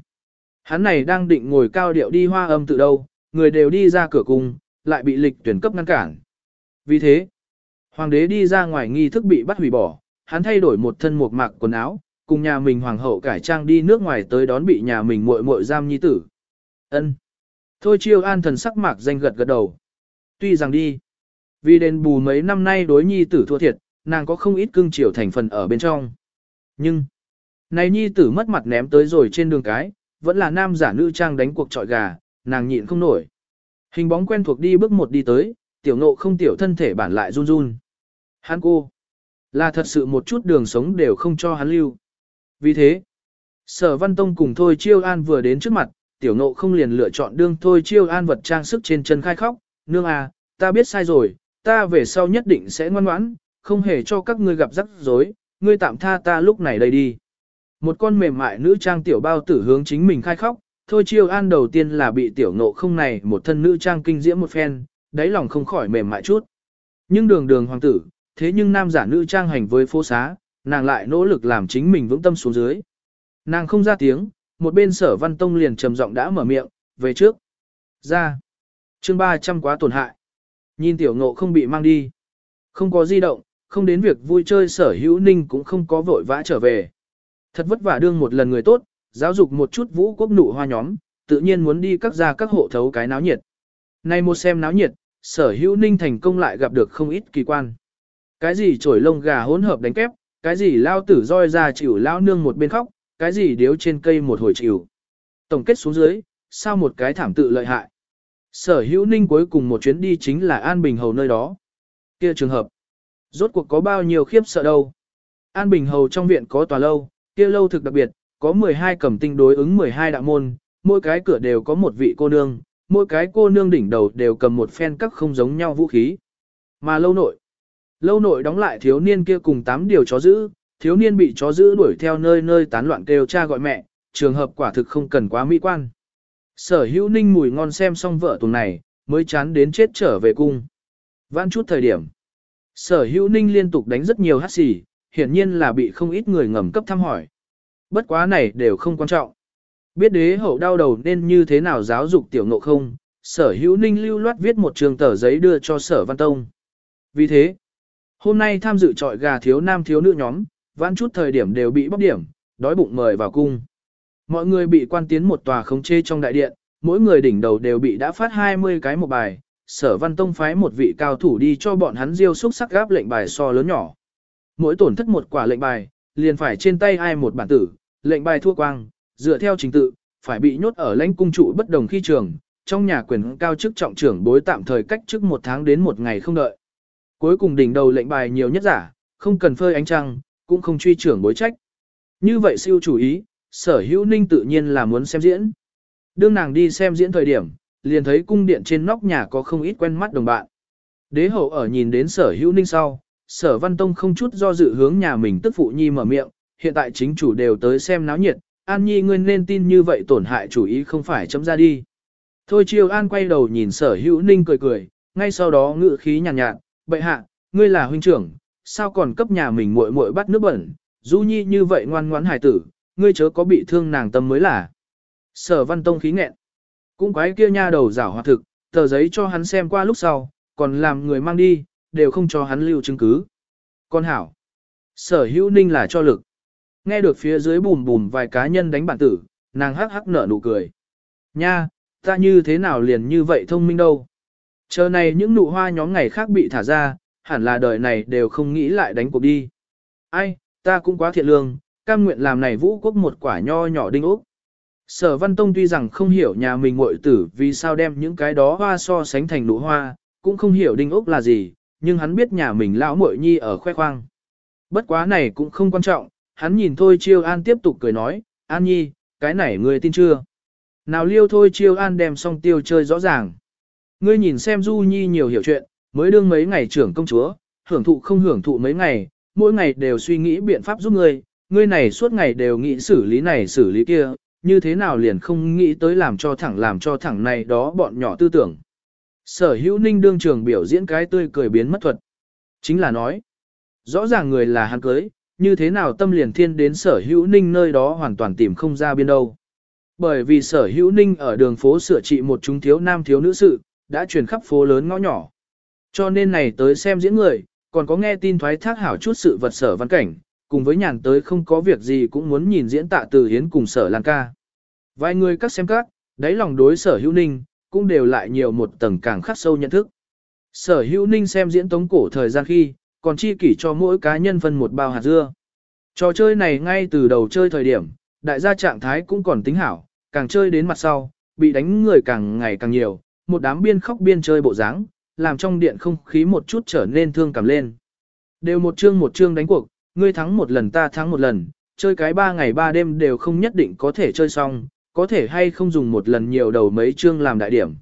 Hắn này đang định ngồi cao điệu đi hoa âm tự đâu, người đều đi ra cửa cùng, lại bị lịch tuyển cấp ngăn cản. Vì thế, hoàng đế đi ra ngoài nghi thức bị bắt hủy bỏ, hắn thay đổi một thân một mạc quần áo, cùng nhà mình hoàng hậu cải trang đi nước ngoài tới đón bị nhà mình muội muội giam nhi tử. Ân. Thôi chiêu an thần sắc mạc danh gật gật đầu. Tuy rằng đi, vì đền bù mấy năm nay đối nhi tử thua thiệt, nàng có không ít cưng chiều thành phần ở bên trong. Nhưng, này nhi tử mất mặt ném tới rồi trên đường cái, vẫn là nam giả nữ trang đánh cuộc trọi gà, nàng nhịn không nổi. Hình bóng quen thuộc đi bước một đi tới, tiểu nộ không tiểu thân thể bản lại run run. Hắn cô, là thật sự một chút đường sống đều không cho hắn lưu. Vì thế, sở văn tông cùng Thôi Chiêu An vừa đến trước mặt, tiểu nộ không liền lựa chọn đương Thôi Chiêu An vật trang sức trên chân khai khóc, nương à, ta biết sai rồi, ta về sau nhất định sẽ ngoan ngoãn, không hề cho các ngươi gặp rắc rối, ngươi tạm tha ta lúc này đây đi. Một con mềm mại nữ trang tiểu bao tử hướng chính mình khai khóc, thôi chiêu an đầu tiên là bị tiểu nộ không này một thân nữ trang kinh diễm một phen, đáy lòng không khỏi mềm mại chút. Nhưng đường đường hoàng tử, thế nhưng nam giả nữ trang hành với phố xá, nàng lại nỗ lực làm chính mình vững tâm xuống dưới. Nàng không ra tiếng, một bên sở văn tông liền trầm giọng đã mở miệng, về trước. Ra. chương 300 quá tổn hại. Nhìn tiểu ngộ không bị mang đi. Không có di động, không đến việc vui chơi sở hữu ninh cũng không có vội vã trở về. Thật vất vả đương một lần người tốt, giáo dục một chút vũ quốc nụ hoa nhóm, tự nhiên muốn đi các gia các hộ thấu cái náo nhiệt. Nay một xem náo nhiệt, sở hữu ninh thành công lại gặp được không ít kỳ quan. Cái gì trổi lông gà hỗn hợp đánh kép, cái gì lao tử roi ra chịu lao nương một bên khóc, cái gì điếu trên cây một hồi chịu. Tổng kết xuống dưới, sao một cái thảm tự lợi hại. Sở hữu ninh cuối cùng một chuyến đi chính là An Bình Hầu nơi đó. kia trường hợp. Rốt cuộc có bao nhiêu khiếp sợ đâu. An Bình Hầu trong viện có tòa lâu, kia lâu thực đặc biệt, có 12 cẩm tinh đối ứng 12 đạo môn, mỗi cái cửa đều có một vị cô nương, mỗi cái cô nương đỉnh đầu đều cầm một phen các không giống nhau vũ khí. Mà lâu nội, lâu nội đóng lại thiếu niên kia cùng 8 điều chó giữ, thiếu niên bị chó giữ đuổi theo nơi nơi tán loạn kêu cha gọi mẹ, trường hợp quả thực không cần quá mỹ quan. Sở hữu ninh mùi ngon xem xong vợ tuần này, mới chán đến chết trở về cung. Vãn chút thời điểm. Sở hữu ninh liên tục đánh rất nhiều hát xì, hiển nhiên là bị không ít người ngầm cấp thăm hỏi. Bất quá này đều không quan trọng. Biết đế hậu đau đầu nên như thế nào giáo dục tiểu ngộ không, sở hữu ninh lưu loát viết một trường tờ giấy đưa cho sở văn tông. Vì thế, Hôm nay tham dự trọi gà thiếu nam thiếu nữ nhóm, vãn chút thời điểm đều bị bóc điểm, đói bụng mời vào cung. Mọi người bị quan tiến một tòa khống chê trong đại điện, mỗi người đỉnh đầu đều bị đã phát 20 cái một bài, sở văn tông phái một vị cao thủ đi cho bọn hắn diêu xúc sắc gáp lệnh bài so lớn nhỏ. Mỗi tổn thất một quả lệnh bài, liền phải trên tay ai một bản tử, lệnh bài thua quang, dựa theo trình tự, phải bị nhốt ở lãnh cung trụ bất đồng khi trường, trong nhà quyền cao chức trọng trưởng bối tạm thời cách chức một tháng đến một ngày không đợi. Cuối cùng đỉnh đầu lệnh bài nhiều nhất giả, không cần phơi ánh trăng, cũng không truy trưởng bối trách. Như vậy siêu chủ ý, sở hữu ninh tự nhiên là muốn xem diễn. Đương nàng đi xem diễn thời điểm, liền thấy cung điện trên nóc nhà có không ít quen mắt đồng bạn. Đế hậu ở nhìn đến sở hữu ninh sau, sở văn tông không chút do dự hướng nhà mình tức phụ nhi mở miệng, hiện tại chính chủ đều tới xem náo nhiệt, an nhi ngươi nên tin như vậy tổn hại chủ ý không phải chấm ra đi. Thôi chiêu an quay đầu nhìn sở hữu ninh cười cười, ngay sau đó ngự khí nhàn nhạt, nhạt, bệ hạ, ngươi là huynh trưởng, sao còn cấp nhà mình muội muội bắt nước bẩn, du nhi như vậy ngoan ngoãn hài tử, ngươi chớ có bị thương nàng tâm mới là. Sở văn tông khí nghẹn. Cũng quái kia nha đầu giả hoạt thực, tờ giấy cho hắn xem qua lúc sau, còn làm người mang đi, đều không cho hắn lưu chứng cứ. Con hảo. Sở hữu ninh là cho lực. Nghe được phía dưới bùm bùm vài cá nhân đánh bản tử, nàng hắc hắc nở nụ cười. Nha, ta như thế nào liền như vậy thông minh đâu. Chờ này những nụ hoa nhóm ngày khác bị thả ra, hẳn là đời này đều không nghĩ lại đánh cuộc đi. Ai, ta cũng quá thiện lương, cam nguyện làm này vũ quốc một quả nho nhỏ đinh ốc. Sở Văn Tông tuy rằng không hiểu nhà mình muội tử vì sao đem những cái đó hoa so sánh thành nụ hoa, cũng không hiểu đinh ốc là gì, nhưng hắn biết nhà mình lão muội nhi ở khoe khoang. Bất quá này cũng không quan trọng, hắn nhìn thôi chiêu an tiếp tục cười nói, an nhi, cái này ngươi tin chưa? Nào liêu thôi chiêu an đem xong tiêu chơi rõ ràng. Ngươi nhìn xem du nhi nhiều hiểu chuyện, mới đương mấy ngày trưởng công chúa, hưởng thụ không hưởng thụ mấy ngày, mỗi ngày đều suy nghĩ biện pháp giúp ngươi, ngươi này suốt ngày đều nghĩ xử lý này xử lý kia, như thế nào liền không nghĩ tới làm cho thẳng làm cho thẳng này đó bọn nhỏ tư tưởng. Sở hữu ninh đương trường biểu diễn cái tươi cười biến mất thuật. Chính là nói, rõ ràng người là hắn cưới, như thế nào tâm liền thiên đến sở hữu ninh nơi đó hoàn toàn tìm không ra biên đâu. Bởi vì sở hữu ninh ở đường phố sửa trị một chúng thiếu nam thiếu nữ sự, đã truyền khắp phố lớn ngõ nhỏ. Cho nên này tới xem diễn người, còn có nghe tin thoái thác hảo chút sự vật sở văn cảnh, cùng với nhàn tới không có việc gì cũng muốn nhìn diễn tạ từ hiến cùng sở lan ca. Vài người các xem các, đáy lòng đối sở hữu ninh, cũng đều lại nhiều một tầng càng khắc sâu nhận thức. Sở hữu ninh xem diễn tống cổ thời gian khi, còn chi kỷ cho mỗi cá nhân phân một bao hạt dưa. Trò chơi này ngay từ đầu chơi thời điểm, đại gia trạng thái cũng còn tính hảo, càng chơi đến mặt sau, bị đánh người càng ngày càng nhiều, một đám biên khóc biên chơi bộ dáng, làm trong điện không khí một chút trở nên thương cảm lên. Đều một chương một chương đánh cuộc, ngươi thắng một lần ta thắng một lần, chơi cái ba ngày ba đêm đều không nhất định có thể chơi xong, có thể hay không dùng một lần nhiều đầu mấy chương làm đại điểm.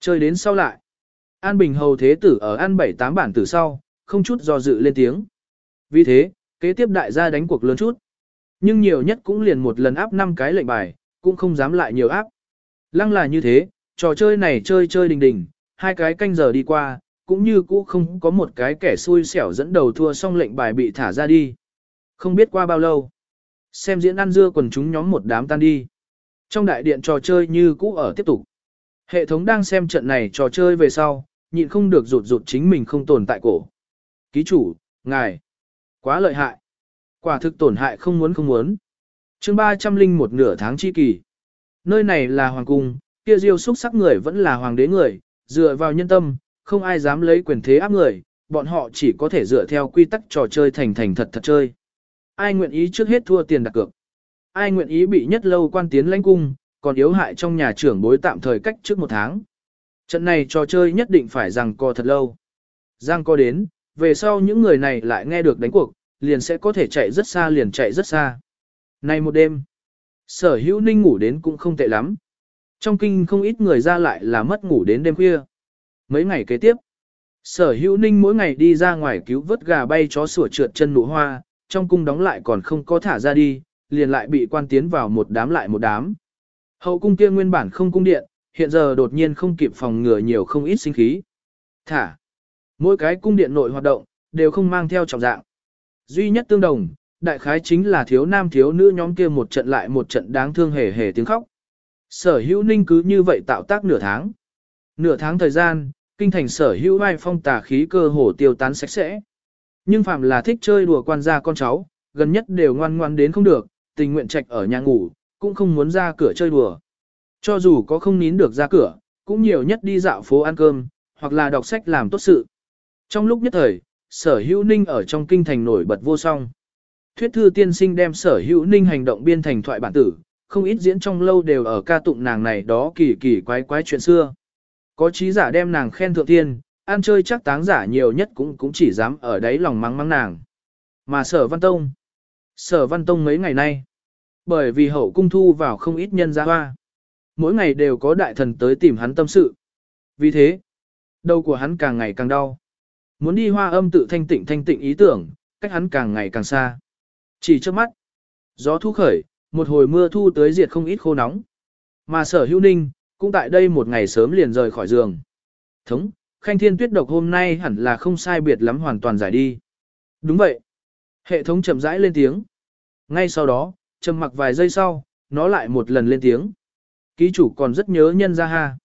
Chơi đến sau lại. An Bình Hầu Thế Tử ở An bảy tám bản tử sau, không chút do dự lên tiếng. Vì thế, kế tiếp đại gia đánh cuộc lớn chút. Nhưng nhiều nhất cũng liền một lần áp 5 cái lệnh bài, cũng không dám lại nhiều áp. Lăng là như thế, trò chơi này chơi chơi đình đình, hai cái canh giờ đi qua, cũng như cũ không có một cái kẻ xui xẻo dẫn đầu thua xong lệnh bài bị thả ra đi. Không biết qua bao lâu, xem diễn ăn dưa quần chúng nhóm một đám tan đi. Trong đại điện trò chơi như cũ ở tiếp tục. Hệ thống đang xem trận này trò chơi về sau, nhịn không được rụt rụt chính mình không tồn tại cổ. Ký chủ, ngài, quá lợi hại. Quả thực tổn hại không muốn không muốn. chương 300 linh một nửa tháng chi kỳ. Nơi này là hoàng cung, kia diêu xúc sắc người vẫn là hoàng đế người, dựa vào nhân tâm, không ai dám lấy quyền thế áp người, bọn họ chỉ có thể dựa theo quy tắc trò chơi thành thành thật thật chơi. Ai nguyện ý trước hết thua tiền đặt cược. Ai nguyện ý bị nhất lâu quan tiến lãnh cung, còn yếu hại trong nhà trưởng bối tạm thời cách trước một tháng. Trận này trò chơi nhất định phải rằng co thật lâu. Giang co đến, về sau những người này lại nghe được đánh cuộc, liền sẽ có thể chạy rất xa liền chạy rất xa. Nay một đêm, sở hữu ninh ngủ đến cũng không tệ lắm. Trong kinh không ít người ra lại là mất ngủ đến đêm khuya. Mấy ngày kế tiếp, sở hữu ninh mỗi ngày đi ra ngoài cứu vớt gà bay chó sủa trượt chân nụ hoa, trong cung đóng lại còn không có thả ra đi, liền lại bị quan tiến vào một đám lại một đám. Hậu cung kia nguyên bản không cung điện, hiện giờ đột nhiên không kịp phòng ngừa nhiều không ít sinh khí. Thả. Mỗi cái cung điện nội hoạt động, đều không mang theo trọng dạng. Duy nhất tương đồng, đại khái chính là thiếu nam thiếu nữ nhóm kia một trận lại một trận đáng thương hề hề tiếng khóc. Sở hữu ninh cứ như vậy tạo tác nửa tháng. Nửa tháng thời gian, kinh thành sở hữu vai phong tà khí cơ hồ tiêu tán sạch sẽ. Nhưng phạm là thích chơi đùa quan gia con cháu, gần nhất đều ngoan ngoan đến không được, tình nguyện trạch ở nhà ngủ, cũng không muốn ra cửa chơi đùa. Cho dù có không nín được ra cửa, cũng nhiều nhất đi dạo phố ăn cơm, hoặc là đọc sách làm tốt sự. Trong lúc nhất thời, sở hữu ninh ở trong kinh thành nổi bật vô song. Thuyết thư tiên sinh đem sở hữu ninh hành động biên thành thoại bản tử, không ít diễn trong lâu đều ở ca tụng nàng này đó kỳ kỳ quái quái chuyện xưa. Có trí giả đem nàng khen thượng tiên, ăn chơi chắc táng giả nhiều nhất cũng cũng chỉ dám ở đấy lòng mắng mắng nàng. Mà sở văn tông, sở văn tông mấy ngày nay, bởi vì hậu cung thu vào không ít nhân gia hoa, mỗi ngày đều có đại thần tới tìm hắn tâm sự. Vì thế, đầu của hắn càng ngày càng đau. Muốn đi hoa âm tự thanh tịnh thanh tịnh ý tưởng, cách hắn càng ngày càng xa. Chỉ trước mắt, gió thu khởi, một hồi mưa thu tới diệt không ít khô nóng. Mà sở hữu ninh, cũng tại đây một ngày sớm liền rời khỏi giường. Thống, khanh thiên tuyết độc hôm nay hẳn là không sai biệt lắm hoàn toàn giải đi. Đúng vậy. Hệ thống chậm rãi lên tiếng. Ngay sau đó, trầm mặc vài giây sau, nó lại một lần lên tiếng. Ký chủ còn rất nhớ nhân ra ha.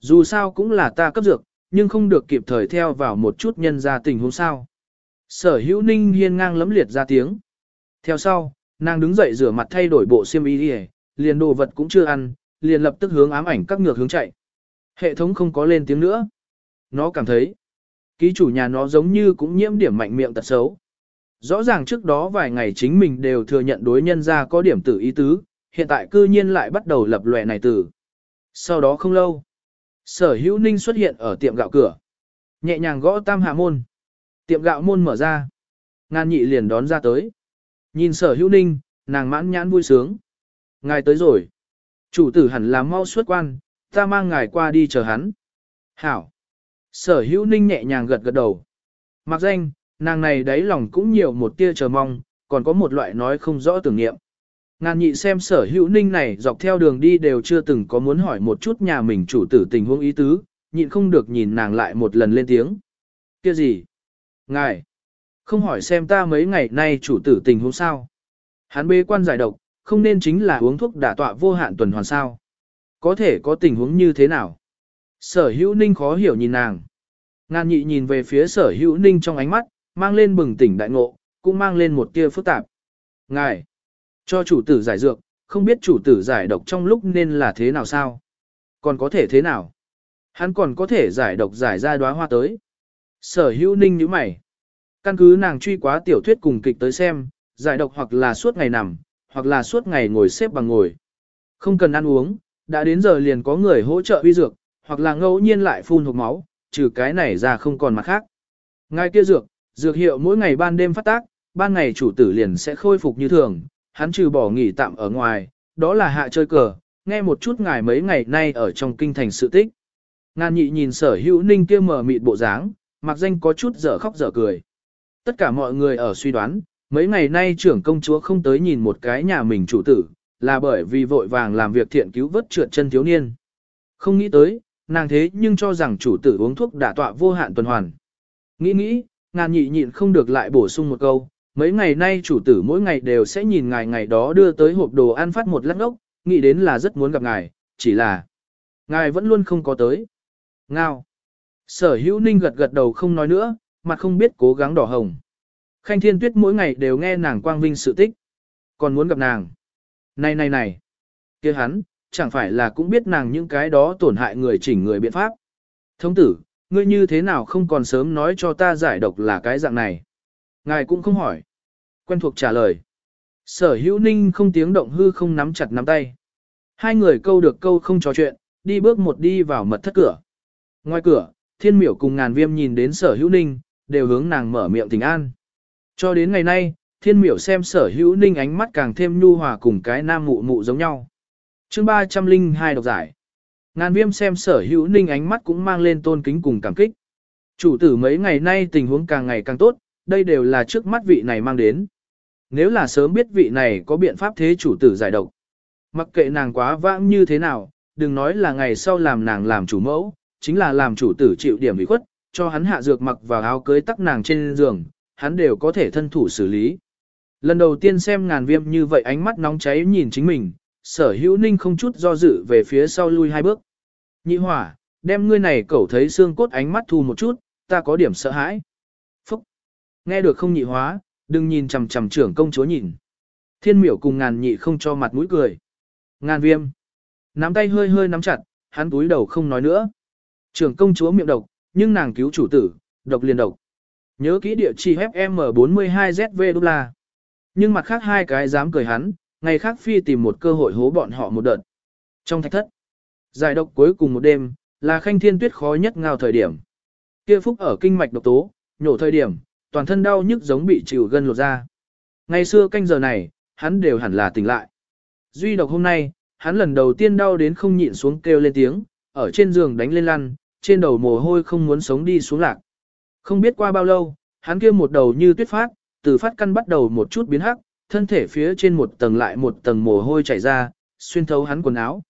Dù sao cũng là ta cấp dược, nhưng không được kịp thời theo vào một chút nhân ra tình huống sao. Sở hữu ninh hiên ngang lấm liệt ra tiếng. Theo sau, nàng đứng dậy rửa mặt thay đổi bộ xiêm y liền đồ vật cũng chưa ăn, liền lập tức hướng ám ảnh các ngược hướng chạy. Hệ thống không có lên tiếng nữa. Nó cảm thấy, ký chủ nhà nó giống như cũng nhiễm điểm mạnh miệng tật xấu. Rõ ràng trước đó vài ngày chính mình đều thừa nhận đối nhân ra có điểm tử ý tứ, hiện tại cư nhiên lại bắt đầu lập lòe này tử. Sau đó không lâu, sở hữu ninh xuất hiện ở tiệm gạo cửa. Nhẹ nhàng gõ tam hạ môn. Tiệm gạo môn mở ra. Ngan nhị liền đón ra tới. Nhìn sở hữu ninh, nàng mãn nhãn vui sướng. Ngài tới rồi. Chủ tử hẳn là mau xuất quan, ta mang ngài qua đi chờ hắn. Hảo. Sở hữu ninh nhẹ nhàng gật gật đầu. Mặc danh, nàng này đáy lòng cũng nhiều một tia chờ mong, còn có một loại nói không rõ tưởng niệm. Ngàn nhị xem sở hữu ninh này dọc theo đường đi đều chưa từng có muốn hỏi một chút nhà mình chủ tử tình huống ý tứ, nhịn không được nhìn nàng lại một lần lên tiếng. Kia gì? Ngài! Không hỏi xem ta mấy ngày nay chủ tử tình huống sao? Hắn bê quan giải độc, không nên chính là uống thuốc đả tọa vô hạn tuần hoàn sao? Có thể có tình huống như thế nào? Sở hữu ninh khó hiểu nhìn nàng. Ngàn nhị nhìn về phía sở hữu ninh trong ánh mắt, mang lên bừng tỉnh đại ngộ, cũng mang lên một tia phức tạp. Ngài, cho chủ tử giải dược, không biết chủ tử giải độc trong lúc nên là thế nào sao? Còn có thể thế nào? Hắn còn có thể giải độc giải ra đóa hoa tới. Sở hữu ninh như mày. Căn cứ nàng truy quá tiểu thuyết cùng kịch tới xem, giải độc hoặc là suốt ngày nằm, hoặc là suốt ngày ngồi xếp bằng ngồi. Không cần ăn uống, đã đến giờ liền có người hỗ trợ uy dược, hoặc là ngẫu nhiên lại phun hộp máu, trừ cái này ra không còn mặt khác. Ngay kia dược, dược hiệu mỗi ngày ban đêm phát tác, ban ngày chủ tử liền sẽ khôi phục như thường, hắn trừ bỏ nghỉ tạm ở ngoài, đó là hạ chơi cờ, nghe một chút ngài mấy ngày nay ở trong kinh thành sự tích. Ngàn nhị nhìn sở hữu ninh kia mở mịt bộ dáng, mặc danh có chút dở khóc dở cười. Tất cả mọi người ở suy đoán, mấy ngày nay trưởng công chúa không tới nhìn một cái nhà mình chủ tử, là bởi vì vội vàng làm việc thiện cứu vớt trượt chân thiếu niên. Không nghĩ tới, nàng thế nhưng cho rằng chủ tử uống thuốc đả tọa vô hạn tuần hoàn. Nghĩ nghĩ, ngàn nhị nhịn không được lại bổ sung một câu, mấy ngày nay chủ tử mỗi ngày đều sẽ nhìn ngài ngày đó đưa tới hộp đồ ăn phát một lát ốc, nghĩ đến là rất muốn gặp ngài, chỉ là ngài vẫn luôn không có tới. Ngao. Sở hữu ninh gật gật đầu không nói nữa, mặt không biết cố gắng đỏ hồng. Khanh thiên tuyết mỗi ngày đều nghe nàng quang vinh sự tích. Còn muốn gặp nàng. Này này này. kia hắn, chẳng phải là cũng biết nàng những cái đó tổn hại người chỉnh người biện pháp. Thông tử, ngươi như thế nào không còn sớm nói cho ta giải độc là cái dạng này. Ngài cũng không hỏi. Quen thuộc trả lời. Sở hữu ninh không tiếng động hư không nắm chặt nắm tay. Hai người câu được câu không trò chuyện, đi bước một đi vào mật thất cửa. Ngoài cửa, thiên miểu cùng ngàn viêm nhìn đến sở hữu ninh, đều hướng nàng mở miệng tình an. Cho đến ngày nay, thiên miểu xem sở hữu ninh ánh mắt càng thêm nhu hòa cùng cái nam mụ mụ giống nhau. chương 302 độc giải. Ngàn viêm xem sở hữu ninh ánh mắt cũng mang lên tôn kính cùng cảm kích. Chủ tử mấy ngày nay tình huống càng ngày càng tốt, đây đều là trước mắt vị này mang đến. Nếu là sớm biết vị này có biện pháp thế chủ tử giải độc. Mặc kệ nàng quá vãng như thế nào, đừng nói là ngày sau làm nàng làm chủ mẫu, chính là làm chủ tử chịu điểm bị khuất, cho hắn hạ dược mặc vào áo cưới tắc nàng trên giường, hắn đều có thể thân thủ xử lý. Lần đầu tiên xem ngàn viêm như vậy ánh mắt nóng cháy nhìn chính mình, sở hữu ninh không chút do dự về phía sau lui hai bước. Nhị hỏa, đem ngươi này cẩu thấy xương cốt ánh mắt thu một chút, ta có điểm sợ hãi. Phúc! Nghe được không nhị hóa, đừng nhìn chằm chằm trưởng công chúa nhìn. Thiên miểu cùng ngàn nhị không cho mặt mũi cười. Ngàn viêm. Nắm tay hơi hơi nắm chặt, hắn túi đầu không nói nữa. Trưởng công chúa miệng độc, nhưng nàng cứu chủ tử, độc liền độc. Nhớ kỹ địa chỉ FM42ZV đô la. Nhưng mặt khác hai cái dám cười hắn, ngày khác phi tìm một cơ hội hố bọn họ một đợt. Trong thạch thất, giải độc cuối cùng một đêm, là khanh thiên tuyết khó nhất ngao thời điểm. Kia phúc ở kinh mạch độc tố, nhổ thời điểm, toàn thân đau nhức giống bị chịu gân lột ra. Ngày xưa canh giờ này, hắn đều hẳn là tỉnh lại. Duy độc hôm nay, hắn lần đầu tiên đau đến không nhịn xuống kêu lên tiếng, ở trên giường đánh lên lăn, trên đầu mồ hôi không muốn sống đi xuống lạc. Không biết qua bao lâu, hắn kia một đầu như tuyết phát, từ phát căn bắt đầu một chút biến hắc, thân thể phía trên một tầng lại một tầng mồ hôi chảy ra, xuyên thấu hắn quần áo.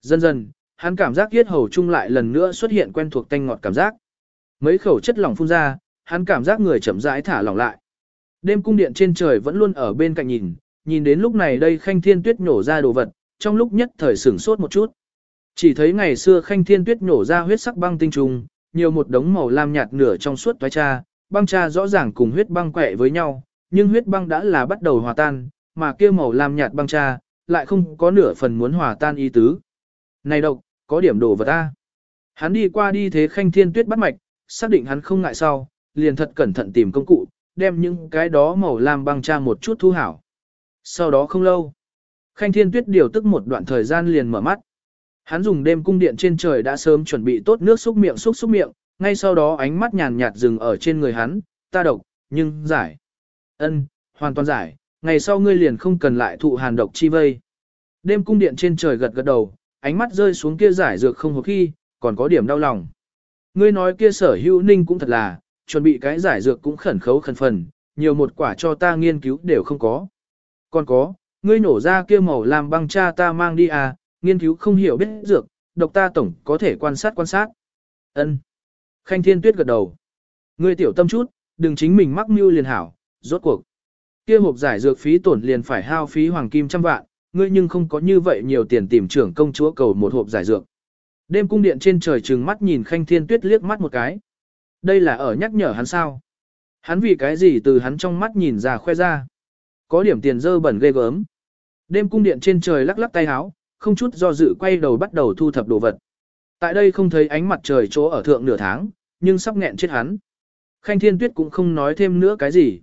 Dần dần, hắn cảm giác yết hầu chung lại lần nữa xuất hiện quen thuộc tanh ngọt cảm giác. Mấy khẩu chất lỏng phun ra, hắn cảm giác người chậm rãi thả lỏng lại. Đêm cung điện trên trời vẫn luôn ở bên cạnh nhìn, nhìn đến lúc này đây khanh thiên tuyết nổ ra đồ vật, trong lúc nhất thời sửng sốt một chút. Chỉ thấy ngày xưa khanh thiên tuyết nổ ra huyết sắc băng tinh trùng, nhiều một đống màu lam nhạt nửa trong suốt toái cha, băng cha rõ ràng cùng huyết băng quẹ với nhau, nhưng huyết băng đã là bắt đầu hòa tan, mà kia màu lam nhạt băng cha, lại không có nửa phần muốn hòa tan ý tứ. Này độc, có điểm đổ vật ta. Hắn đi qua đi thế khanh thiên tuyết bắt mạch, xác định hắn không ngại sau, liền thật cẩn thận tìm công cụ, đem những cái đó màu lam băng cha một chút thu hảo. Sau đó không lâu, khanh thiên tuyết điều tức một đoạn thời gian liền mở mắt. Hắn dùng đêm cung điện trên trời đã sớm chuẩn bị tốt nước xúc miệng xúc xúc miệng, ngay sau đó ánh mắt nhàn nhạt dừng ở trên người hắn, ta độc, nhưng giải. ân hoàn toàn giải, ngày sau ngươi liền không cần lại thụ hàn độc chi vây. Đêm cung điện trên trời gật gật đầu, ánh mắt rơi xuống kia giải dược không hộp khi, còn có điểm đau lòng. Ngươi nói kia sở hữu ninh cũng thật là, chuẩn bị cái giải dược cũng khẩn khấu khẩn phần, nhiều một quả cho ta nghiên cứu đều không có. Còn có, ngươi nổ ra kia màu làm băng cha ta mang đi à, nghiên cứu không hiểu biết dược, độc ta tổng có thể quan sát quan sát. Ân. Khanh Thiên Tuyết gật đầu. Ngươi tiểu tâm chút, đừng chính mình mắc mưu liền hảo, rốt cuộc. Kia hộp giải dược phí tổn liền phải hao phí hoàng kim trăm vạn, ngươi nhưng không có như vậy nhiều tiền tìm trưởng công chúa cầu một hộp giải dược. Đêm cung điện trên trời trừng mắt nhìn Khanh Thiên Tuyết liếc mắt một cái. Đây là ở nhắc nhở hắn sao? Hắn vì cái gì từ hắn trong mắt nhìn ra khoe ra? Có điểm tiền dơ bẩn ghê gớm. Đêm cung điện trên trời lắc lắc tay háo, không chút do dự quay đầu bắt đầu thu thập đồ vật. Tại đây không thấy ánh mặt trời chỗ ở thượng nửa tháng, nhưng sắp nghẹn chết hắn. Khanh Thiên Tuyết cũng không nói thêm nữa cái gì.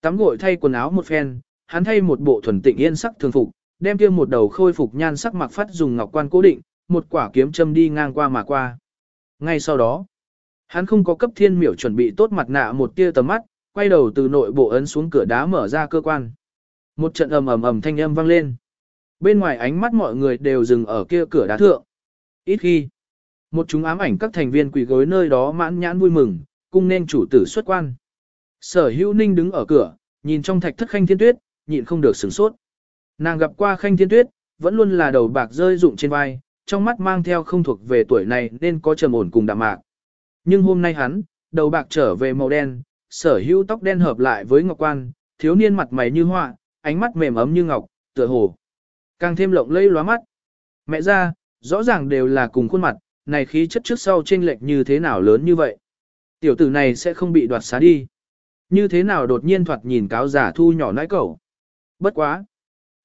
Tắm gội thay quần áo một phen, hắn thay một bộ thuần tịnh yên sắc thường phục, đem kia một đầu khôi phục nhan sắc mặc phát dùng ngọc quan cố định, một quả kiếm châm đi ngang qua mà qua. Ngay sau đó, hắn không có cấp thiên miểu chuẩn bị tốt mặt nạ một tia tầm mắt, quay đầu từ nội bộ ấn xuống cửa đá mở ra cơ quan. Một trận ầm ầm ầm thanh âm vang lên. Bên ngoài ánh mắt mọi người đều dừng ở kia cửa đá thượng. Ít khi, một chúng ám ảnh các thành viên quỳ gối nơi đó mãn nhãn vui mừng, cung nên chủ tử xuất quan. Sở hữu ninh đứng ở cửa, nhìn trong thạch thất khanh thiên tuyết, nhịn không được sửng sốt. Nàng gặp qua khanh thiên tuyết, vẫn luôn là đầu bạc rơi rụng trên vai, trong mắt mang theo không thuộc về tuổi này nên có trầm ổn cùng đạm mạc. Nhưng hôm nay hắn, đầu bạc trở về màu đen, sở hữu tóc đen hợp lại với ngọc quan, thiếu niên mặt mày như họa, ánh mắt mềm ấm như ngọc, tựa hồ. Càng thêm lộng lẫy lóa mắt. Mẹ ra, rõ ràng đều là cùng khuôn mặt, này khí chất trước sau chênh lệch như thế nào lớn như vậy. Tiểu tử này sẽ không bị đoạt xá đi. Như thế nào đột nhiên thoạt nhìn cáo giả thu nhỏ nãi cẩu. Bất quá.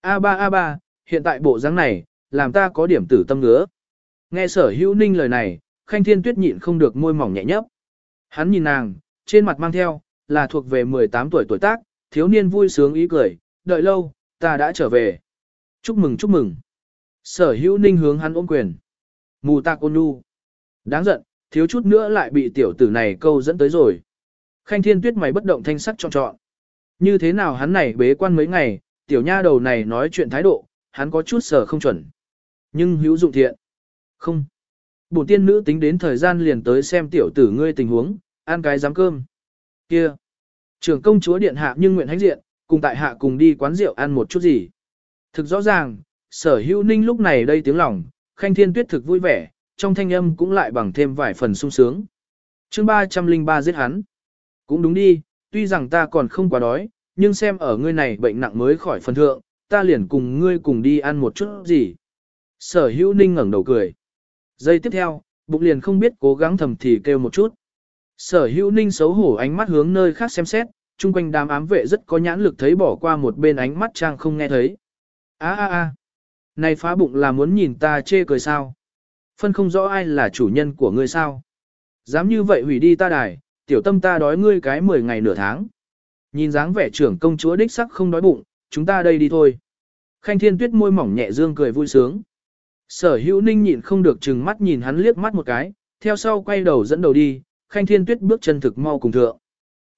A3 A3, hiện tại bộ dáng này, làm ta có điểm tử tâm ngứa. Nghe sở hữu ninh lời này, khanh thiên tuyết nhịn không được môi mỏng nhẹ nhấp. Hắn nhìn nàng, trên mặt mang theo, là thuộc về 18 tuổi tuổi tác, thiếu niên vui sướng ý cười, đợi lâu, ta đã trở về. Chúc mừng chúc mừng. Sở hữu ninh hướng hắn ôm quyền. Mù tạc ôn nhu. Đáng giận, thiếu chút nữa lại bị tiểu tử này câu dẫn tới rồi. Khanh thiên tuyết mày bất động thanh sắc trọn trọn. Như thế nào hắn này bế quan mấy ngày, tiểu nha đầu này nói chuyện thái độ, hắn có chút sở không chuẩn. Nhưng hữu dụng thiện. Không. Bổn tiên nữ tính đến thời gian liền tới xem tiểu tử ngươi tình huống, ăn cái giám cơm. Kia. Trưởng công chúa điện hạ nhưng nguyện hãnh diện, cùng tại hạ cùng đi quán rượu ăn một chút gì. Thực rõ ràng, sở hữu ninh lúc này đây tiếng lòng, khanh thiên tuyết thực vui vẻ, trong thanh âm cũng lại bằng thêm vài phần sung sướng. chương 303 giết hắn. Cũng đúng đi, tuy rằng ta còn không quá đói, nhưng xem ở ngươi này bệnh nặng mới khỏi phần thượng, ta liền cùng ngươi cùng đi ăn một chút gì. Sở hữu ninh ngẩng đầu cười. Giây tiếp theo, bụng liền không biết cố gắng thầm thì kêu một chút. Sở hữu ninh xấu hổ ánh mắt hướng nơi khác xem xét, chung quanh đám ám vệ rất có nhãn lực thấy bỏ qua một bên ánh mắt trang không nghe thấy a a a này phá bụng là muốn nhìn ta chê cười sao? Phân không rõ ai là chủ nhân của ngươi sao? Dám như vậy hủy đi ta đài, tiểu tâm ta đói ngươi cái 10 ngày nửa tháng. Nhìn dáng vẻ trưởng công chúa đích sắc không đói bụng, chúng ta đây đi thôi. Khanh thiên tuyết môi mỏng nhẹ dương cười vui sướng. Sở hữu ninh nhịn không được chừng mắt nhìn hắn liếc mắt một cái, theo sau quay đầu dẫn đầu đi, khanh thiên tuyết bước chân thực mau cùng thượng.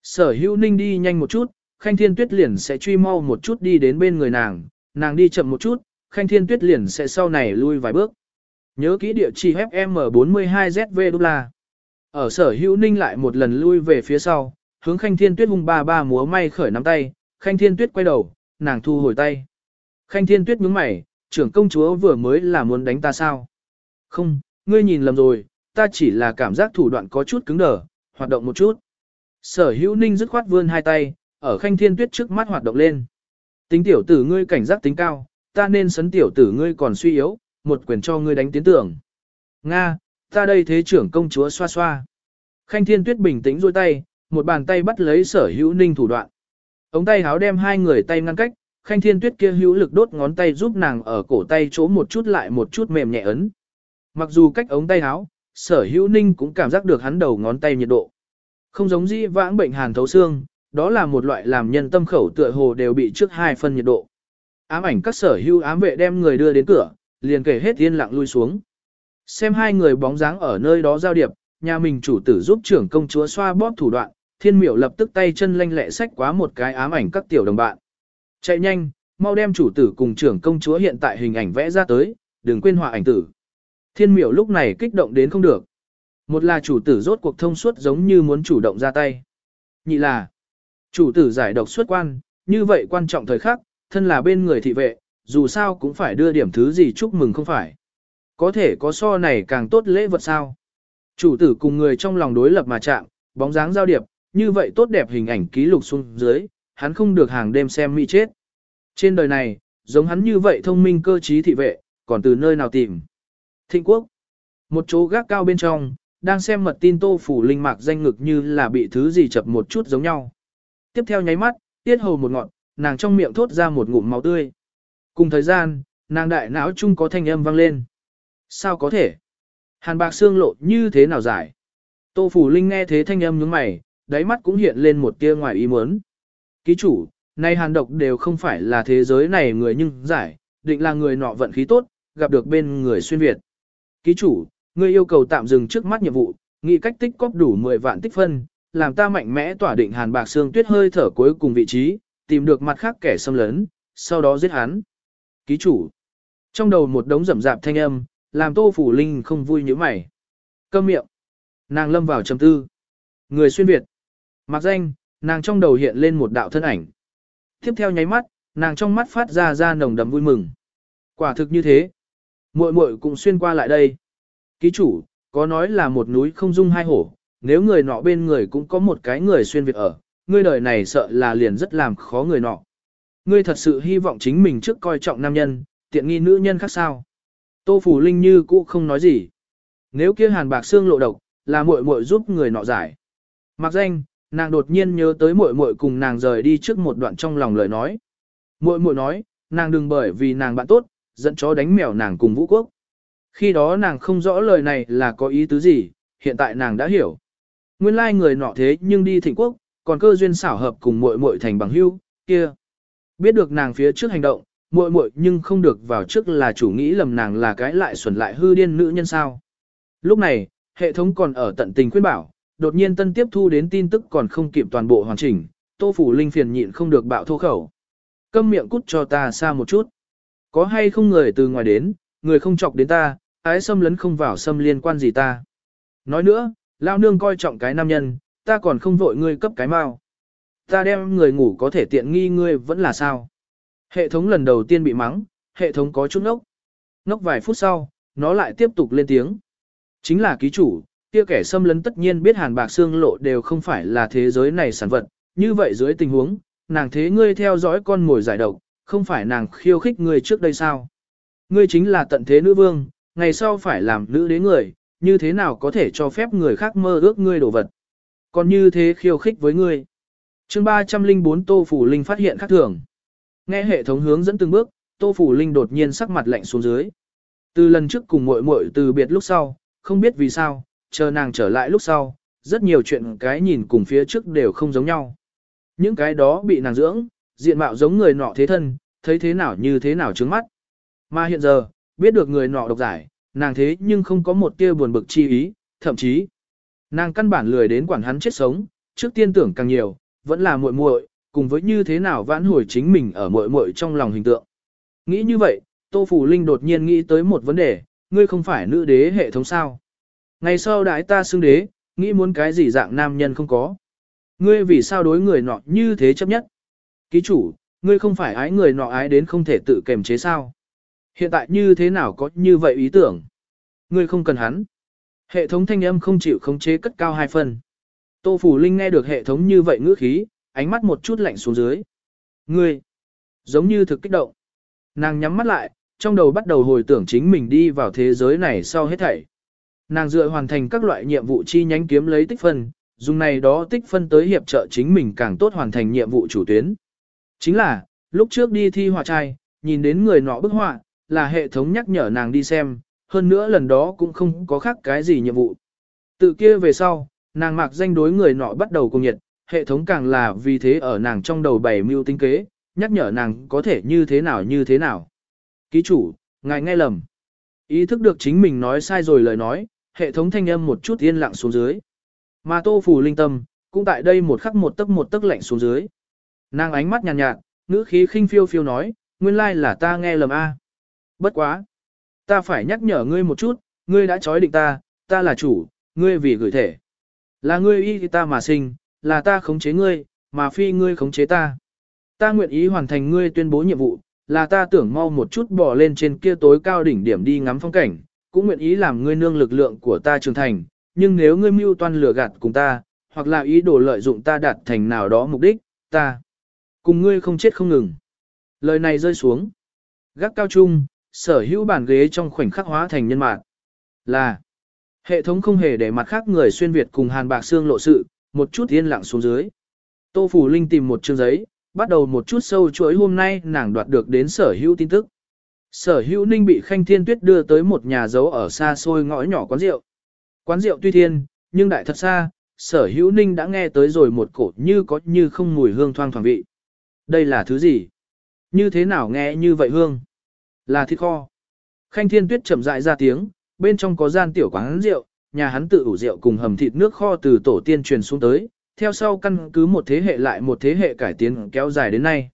Sở hữu ninh đi nhanh một chút, khanh thiên tuyết liền sẽ truy mau một chút đi đến bên người nàng, nàng đi chậm một chút, khanh thiên tuyết liền sẽ sau này lui vài bước. Nhớ kỹ địa chỉ FM42ZV đô la. Ở sở hữu ninh lại một lần lui về phía sau, hướng khanh thiên tuyết hung ba ba múa may khởi nắm tay, khanh thiên tuyết quay đầu, nàng thu hồi tay. Khanh thiên tuyết nhướng mày, trưởng công chúa vừa mới là muốn đánh ta sao? Không, ngươi nhìn lầm rồi, ta chỉ là cảm giác thủ đoạn có chút cứng đờ, hoạt động một chút. Sở hữu ninh dứt khoát vươn hai tay, ở khanh thiên tuyết trước mắt hoạt động lên. Tính tiểu tử ngươi cảnh giác tính cao, ta nên sấn tiểu tử ngươi còn suy yếu, một quyền cho ngươi đánh tiến tưởng. Nga, ta đây thế trưởng công chúa xoa xoa. Khanh thiên tuyết bình tĩnh duỗi tay, một bàn tay bắt lấy sở hữu ninh thủ đoạn. Ống tay háo đem hai người tay ngăn cách, khanh thiên tuyết kia hữu lực đốt ngón tay giúp nàng ở cổ tay chỗ một chút lại một chút mềm nhẹ ấn. Mặc dù cách ống tay háo, sở hữu ninh cũng cảm giác được hắn đầu ngón tay nhiệt độ. Không giống di vãng bệnh hàn thấu xương, đó là một loại làm nhân tâm khẩu tựa hồ đều bị trước hai phân nhiệt độ. Ám ảnh các sở hưu ám vệ đem người đưa đến cửa, liền kể hết yên lặng lui xuống. Xem hai người bóng dáng ở nơi đó giao điệp, nhà mình chủ tử giúp trưởng công chúa xoa bóp thủ đoạn, thiên miểu lập tức tay chân lanh lẹ sách quá một cái ám ảnh các tiểu đồng bạn. Chạy nhanh, mau đem chủ tử cùng trưởng công chúa hiện tại hình ảnh vẽ ra tới, đừng quên họa ảnh tử. Thiên miểu lúc này kích động đến không được. Một là chủ tử rốt cuộc thông suốt giống như muốn chủ động ra tay. Nhị là, chủ tử giải độc xuất quan, như vậy quan trọng thời khắc, thân là bên người thị vệ, dù sao cũng phải đưa điểm thứ gì chúc mừng không phải. Có thể có so này càng tốt lễ vật sao. Chủ tử cùng người trong lòng đối lập mà chạm, bóng dáng giao điệp, như vậy tốt đẹp hình ảnh ký lục xuống dưới, hắn không được hàng đêm xem mỹ chết. Trên đời này, giống hắn như vậy thông minh cơ trí thị vệ, còn từ nơi nào tìm. Thịnh quốc, một chỗ gác cao bên trong, đang xem mật tin tô phủ linh mạc danh ngực như là bị thứ gì chập một chút giống nhau. Tiếp theo nháy mắt, tiết hầu một ngọn, nàng trong miệng thốt ra một ngụm máu tươi. Cùng thời gian, nàng đại não chung có thanh âm vang lên. Sao có thể? Hàn bạc xương lộ như thế nào giải? Tô Phủ Linh nghe thế thanh âm nhướng mày, đáy mắt cũng hiện lên một tia ngoài ý muốn. Ký chủ, nay hàn độc đều không phải là thế giới này người nhưng giải, định là người nọ vận khí tốt, gặp được bên người xuyên Việt. Ký chủ, ngươi yêu cầu tạm dừng trước mắt nhiệm vụ, nghị cách tích cóp đủ 10 vạn tích phân, làm ta mạnh mẽ tỏa định hàn bạc xương tuyết hơi thở cuối cùng vị trí, tìm được mặt khác kẻ xâm lấn, sau đó giết hắn. Ký chủ. Trong đầu một đống rầm rạp thanh âm, làm Tô Phủ Linh không vui như mày. Câm miệng. Nàng lâm vào trầm tư. Người xuyên Việt. Mặc danh, nàng trong đầu hiện lên một đạo thân ảnh. Tiếp theo nháy mắt, nàng trong mắt phát ra ra nồng đầm vui mừng. Quả thực như thế. Muội muội cũng xuyên qua lại đây. Ký chủ, có nói là một núi không dung hai hổ, nếu người nọ bên người cũng có một cái người xuyên Việt ở, ngươi đời này sợ là liền rất làm khó người nọ. Ngươi thật sự hy vọng chính mình trước coi trọng nam nhân, tiện nghi nữ nhân khác sao. Tô Phủ Linh như cũ không nói gì. Nếu kia hàn bạc xương lộ độc, là muội muội giúp người nọ giải. Mặc danh, nàng đột nhiên nhớ tới muội muội cùng nàng rời đi trước một đoạn trong lòng lời nói. Muội muội nói, nàng đừng bởi vì nàng bạn tốt, dẫn chó đánh mèo nàng cùng vũ quốc. Khi đó nàng không rõ lời này là có ý tứ gì, hiện tại nàng đã hiểu. Nguyên lai người nọ thế nhưng đi thịnh quốc, còn cơ duyên xảo hợp cùng muội muội thành bằng hữu, kia. Biết được nàng phía trước hành động, muội muội nhưng không được vào trước là chủ nghĩ lầm nàng là cái lại xuẩn lại hư điên nữ nhân sao. Lúc này, hệ thống còn ở tận tình khuyên bảo, đột nhiên tân tiếp thu đến tin tức còn không kịp toàn bộ hoàn chỉnh, Tô Phủ Linh phiền nhịn không được bạo thô khẩu. Câm miệng cút cho ta xa một chút. Có hay không người từ ngoài đến, người không chọc đến ta, ái xâm lấn không vào xâm liên quan gì ta. Nói nữa, lao nương coi trọng cái nam nhân, ta còn không vội ngươi cấp cái mau. Ta đem người ngủ có thể tiện nghi ngươi vẫn là sao. Hệ thống lần đầu tiên bị mắng, hệ thống có chút ngốc. Ngốc vài phút sau, nó lại tiếp tục lên tiếng. Chính là ký chủ, kia kẻ xâm lấn tất nhiên biết hàn bạc xương lộ đều không phải là thế giới này sản vật. Như vậy dưới tình huống, nàng thế ngươi theo dõi con mồi giải độc, không phải nàng khiêu khích ngươi trước đây sao. Ngươi chính là tận thế nữ vương, ngày sau phải làm nữ đế người, như thế nào có thể cho phép người khác mơ ước ngươi đồ vật. Còn như thế khiêu khích với ngươi. chương 304 Tô Phủ Linh phát hiện khác thường. Nghe hệ thống hướng dẫn từng bước, Tô Phủ Linh đột nhiên sắc mặt lạnh xuống dưới. Từ lần trước cùng muội muội từ biệt lúc sau, không biết vì sao, chờ nàng trở lại lúc sau, rất nhiều chuyện cái nhìn cùng phía trước đều không giống nhau. Những cái đó bị nàng dưỡng, diện mạo giống người nọ thế thân, thấy thế nào như thế nào trứng mắt. Mà hiện giờ, biết được người nọ độc giải, nàng thế nhưng không có một tia buồn bực chi ý, thậm chí, nàng căn bản lười đến quản hắn chết sống, trước tiên tưởng càng nhiều, vẫn là muội muội, cùng với như thế nào vãn hồi chính mình ở muội muội trong lòng hình tượng. Nghĩ như vậy, Tô Phủ Linh đột nhiên nghĩ tới một vấn đề, ngươi không phải nữ đế hệ thống sao? Ngày sau đại ta xưng đế, nghĩ muốn cái gì dạng nam nhân không có. Ngươi vì sao đối người nọ như thế chấp nhất? Ký chủ, ngươi không phải ái người nọ ái đến không thể tự kềm chế sao? Hiện tại như thế nào có như vậy ý tưởng? Ngươi không cần hắn. Hệ thống thanh âm không chịu khống chế cất cao hai phần. Tô Phủ Linh nghe được hệ thống như vậy ngữ khí, ánh mắt một chút lạnh xuống dưới. Ngươi, giống như thực kích động. Nàng nhắm mắt lại, trong đầu bắt đầu hồi tưởng chính mình đi vào thế giới này sau hết thảy. Nàng dựa hoàn thành các loại nhiệm vụ chi nhánh kiếm lấy tích phân, dùng này đó tích phân tới hiệp trợ chính mình càng tốt hoàn thành nhiệm vụ chủ tuyến. Chính là, lúc trước đi thi họa trai, nhìn đến người nọ bức họa, là hệ thống nhắc nhở nàng đi xem, hơn nữa lần đó cũng không có khác cái gì nhiệm vụ. Từ kia về sau, nàng mặc danh đối người nọ bắt đầu cùng nhiệt, hệ thống càng là vì thế ở nàng trong đầu bảy mưu tinh kế, nhắc nhở nàng có thể như thế nào như thế nào. Ký chủ, ngài nghe lầm. Ý thức được chính mình nói sai rồi lời nói, hệ thống thanh âm một chút yên lặng xuống dưới. Mà tô phù linh tâm, cũng tại đây một khắc một tấc một tấc lạnh xuống dưới. Nàng ánh mắt nhàn nhạt, nhạt, ngữ khí khinh phiêu phiêu nói, nguyên lai là ta nghe lầm a. Bất quá. Ta phải nhắc nhở ngươi một chút, ngươi đã trói định ta, ta là chủ, ngươi vì gửi thể. Là ngươi y ta mà sinh, là ta khống chế ngươi, mà phi ngươi khống chế ta. Ta nguyện ý hoàn thành ngươi tuyên bố nhiệm vụ, là ta tưởng mau một chút bỏ lên trên kia tối cao đỉnh điểm đi ngắm phong cảnh, cũng nguyện ý làm ngươi nương lực lượng của ta trưởng thành, nhưng nếu ngươi mưu toan lừa gạt cùng ta, hoặc là ý đồ lợi dụng ta đạt thành nào đó mục đích, ta cùng ngươi không chết không ngừng. Lời này rơi xuống. Gác cao trung, sở hữu bàn ghế trong khoảnh khắc hóa thành nhân mạng. Là, hệ thống không hề để mặt khác người xuyên Việt cùng hàn bạc xương lộ sự, một chút yên lặng xuống dưới. Tô Phủ Linh tìm một chương giấy, bắt đầu một chút sâu chuỗi hôm nay nàng đoạt được đến sở hữu tin tức. Sở hữu ninh bị khanh thiên tuyết đưa tới một nhà giấu ở xa xôi ngõ nhỏ quán rượu. Quán rượu tuy thiên, nhưng đại thật xa, sở hữu ninh đã nghe tới rồi một cổ như có như không mùi hương thoang thoảng vị. Đây là thứ gì? Như thế nào nghe như vậy hương? Là thịt kho. Khanh thiên tuyết chậm rãi ra tiếng, bên trong có gian tiểu quán rượu, nhà hắn tự ủ rượu cùng hầm thịt nước kho từ tổ tiên truyền xuống tới, theo sau căn cứ một thế hệ lại một thế hệ cải tiến kéo dài đến nay.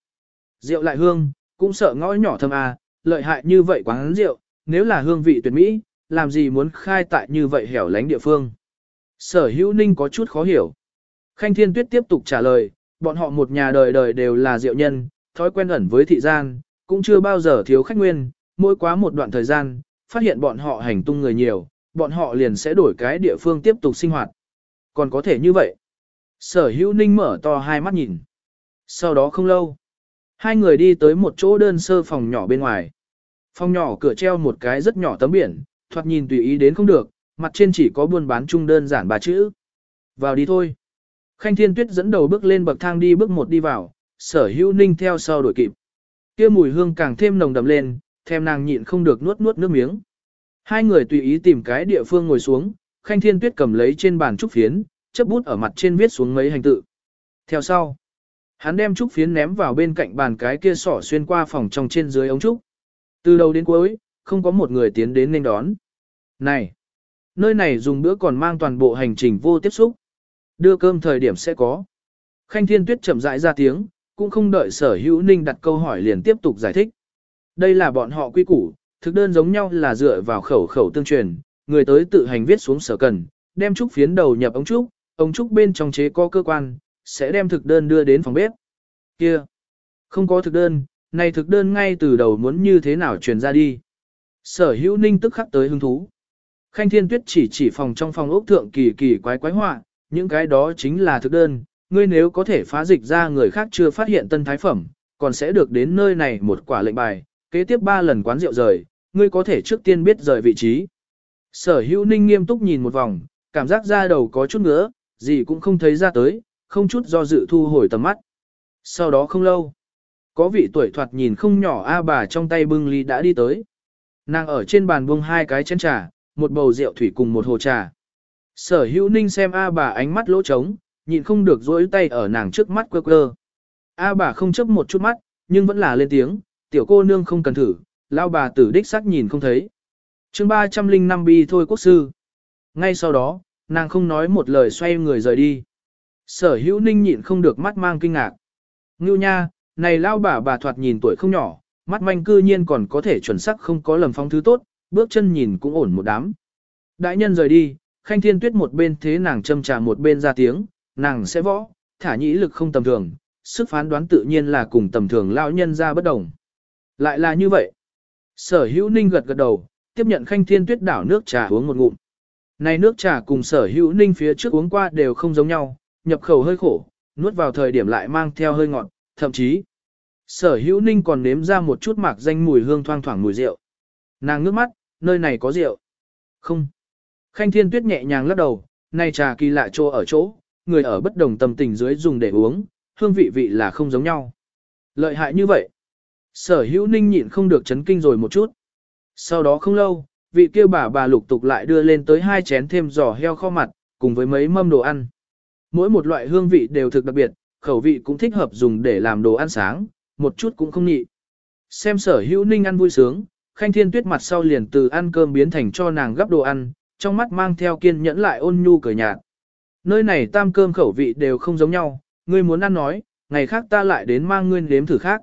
Rượu lại hương, cũng sợ ngõ nhỏ thâm à, lợi hại như vậy quán rượu, nếu là hương vị tuyệt mỹ, làm gì muốn khai tại như vậy hẻo lánh địa phương. Sở hữu ninh có chút khó hiểu. Khanh Thiên Tuyết tiếp tục trả lời, bọn họ một nhà đời đời đều là rượu nhân, thói quen ẩn với thị gian, cũng chưa bao giờ thiếu khách nguyên, mỗi quá một đoạn thời gian, phát hiện bọn họ hành tung người nhiều, bọn họ liền sẽ đổi cái địa phương tiếp tục sinh hoạt. Còn có thể như vậy. Sở hữu ninh mở to hai mắt nhìn. Sau đó không lâu, hai người đi tới một chỗ đơn sơ phòng nhỏ bên ngoài. Phòng nhỏ cửa treo một cái rất nhỏ tấm biển, thoạt nhìn tùy ý đến không được, mặt trên chỉ có buôn bán chung đơn giản ba chữ. Vào đi thôi. Khanh Thiên Tuyết dẫn đầu bước lên bậc thang đi bước một đi vào, sở hữu ninh theo sau đuổi kịp kia mùi hương càng thêm nồng đậm lên, thêm nàng nhịn không được nuốt nuốt nước miếng. Hai người tùy ý tìm cái địa phương ngồi xuống, Khanh Thiên Tuyết cầm lấy trên bàn trúc phiến, chấp bút ở mặt trên viết xuống mấy hành tự. Theo sau, hắn đem trúc phiến ném vào bên cạnh bàn cái kia sỏ xuyên qua phòng trong trên dưới ống trúc. Từ đầu đến cuối, không có một người tiến đến nên đón. Này, nơi này dùng bữa còn mang toàn bộ hành trình vô tiếp xúc. Đưa cơm thời điểm sẽ có. Khanh Thiên Tuyết chậm rãi ra tiếng, cũng không đợi sở hữu ninh đặt câu hỏi liền tiếp tục giải thích. Đây là bọn họ quy củ, thực đơn giống nhau là dựa vào khẩu khẩu tương truyền, người tới tự hành viết xuống sở cần, đem trúc phiến đầu nhập ống trúc, ống trúc bên trong chế có cơ quan, sẽ đem thực đơn đưa đến phòng bếp. Kia, không có thực đơn, này thực đơn ngay từ đầu muốn như thế nào truyền ra đi. Sở hữu ninh tức khắc tới hứng thú. Khanh Thiên Tuyết chỉ chỉ phòng trong phòng ốc thượng kỳ kỳ quái quái họa, những cái đó chính là thực đơn, ngươi nếu có thể phá dịch ra người khác chưa phát hiện tân thái phẩm, còn sẽ được đến nơi này một quả lệnh bài, kế tiếp ba lần quán rượu rời, ngươi có thể trước tiên biết rời vị trí. Sở hữu ninh nghiêm túc nhìn một vòng, cảm giác ra đầu có chút ngứa, gì cũng không thấy ra tới, không chút do dự thu hồi tầm mắt. Sau đó không lâu, có vị tuổi thoạt nhìn không nhỏ A bà trong tay bưng ly đã đi tới. Nàng ở trên bàn buông hai cái chén trà, một bầu rượu thủy cùng một hồ trà. Sở hữu ninh xem A bà ánh mắt lỗ trống, nhịn không được dối tay ở nàng trước mắt quơ quơ. A bà không chấp một chút mắt, nhưng vẫn là lên tiếng, tiểu cô nương không cần thử, lao bà tử đích sắc nhìn không thấy. chương 305 bi thôi quốc sư. Ngay sau đó, nàng không nói một lời xoay người rời đi. Sở hữu ninh nhịn không được mắt mang kinh ngạc. Ngưu nha, này lao bà bà thoạt nhìn tuổi không nhỏ, mắt manh cư nhiên còn có thể chuẩn xác không có lầm phong thứ tốt, bước chân nhìn cũng ổn một đám. Đại nhân rời đi, khanh thiên tuyết một bên thế nàng châm trà một bên ra tiếng, nàng sẽ võ, thả nhĩ lực không tầm thường, sức phán đoán tự nhiên là cùng tầm thường lao nhân ra bất đồng. Lại là như vậy. Sở hữu ninh gật gật đầu, tiếp nhận khanh thiên tuyết đảo nước trà uống một ngụm. Này nước trà cùng sở hữu ninh phía trước uống qua đều không giống nhau, nhập khẩu hơi khổ, nuốt vào thời điểm lại mang theo hơi ngọt, thậm chí. Sở hữu ninh còn nếm ra một chút mạc danh mùi hương thoang thoảng mùi rượu. Nàng ngước mắt, nơi này có rượu. Không. Khanh thiên tuyết nhẹ nhàng lắc đầu, này trà kỳ lạ chỗ ở chỗ, người ở bất đồng tâm tình dưới dùng để uống, hương vị vị là không giống nhau. Lợi hại như vậy. Sở hữu ninh nhịn không được chấn kinh rồi một chút. Sau đó không lâu, vị kia bà bà lục tục lại đưa lên tới hai chén thêm giò heo kho mặt, cùng với mấy mâm đồ ăn. Mỗi một loại hương vị đều thực đặc biệt, khẩu vị cũng thích hợp dùng để làm đồ ăn sáng, một chút cũng không nhị. Xem sở hữu ninh ăn vui sướng, khanh thiên tuyết mặt sau liền từ ăn cơm biến thành cho nàng gấp đồ ăn, trong mắt mang theo kiên nhẫn lại ôn nhu cười nhạt. Nơi này tam cơm khẩu vị đều không giống nhau, ngươi muốn ăn nói, ngày khác ta lại đến mang ngươi nếm thử khác.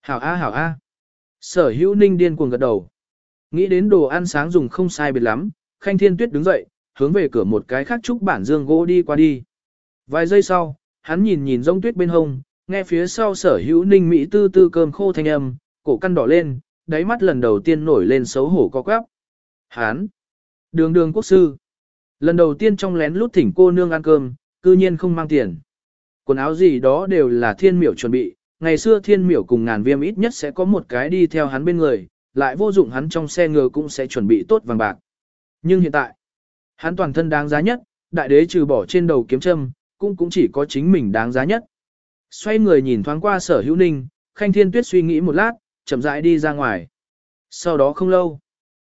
Hảo A hảo A. Sở hữu ninh điên cuồng gật đầu. Nghĩ đến đồ ăn sáng dùng không sai biệt lắm, khanh thiên tuyết đứng dậy, hướng về cửa một cái khác trúc bản dương gỗ đi qua đi. Vài giây sau, hắn nhìn nhìn rông tuyết bên hông, nghe phía sau sở hữu ninh mỹ tư tư cơm khô thanh âm, cổ căn đỏ lên, đáy mắt lần đầu tiên nổi lên xấu hổ co quắp. Hán, Đường đường quốc sư! Lần đầu tiên trong lén lút thỉnh cô nương ăn cơm, cư nhiên không mang tiền. Quần áo gì đó đều là thiên miểu chuẩn bị, ngày xưa thiên miểu cùng ngàn viêm ít nhất sẽ có một cái đi theo hắn bên người, lại vô dụng hắn trong xe ngựa cũng sẽ chuẩn bị tốt vàng bạc. Nhưng hiện tại, hắn toàn thân đáng giá nhất, đại đế trừ bỏ trên đầu kiếm châm, cũng cũng chỉ có chính mình đáng giá nhất. Xoay người nhìn thoáng qua sở hữu ninh, khanh thiên tuyết suy nghĩ một lát, chậm rãi đi ra ngoài. Sau đó không lâu,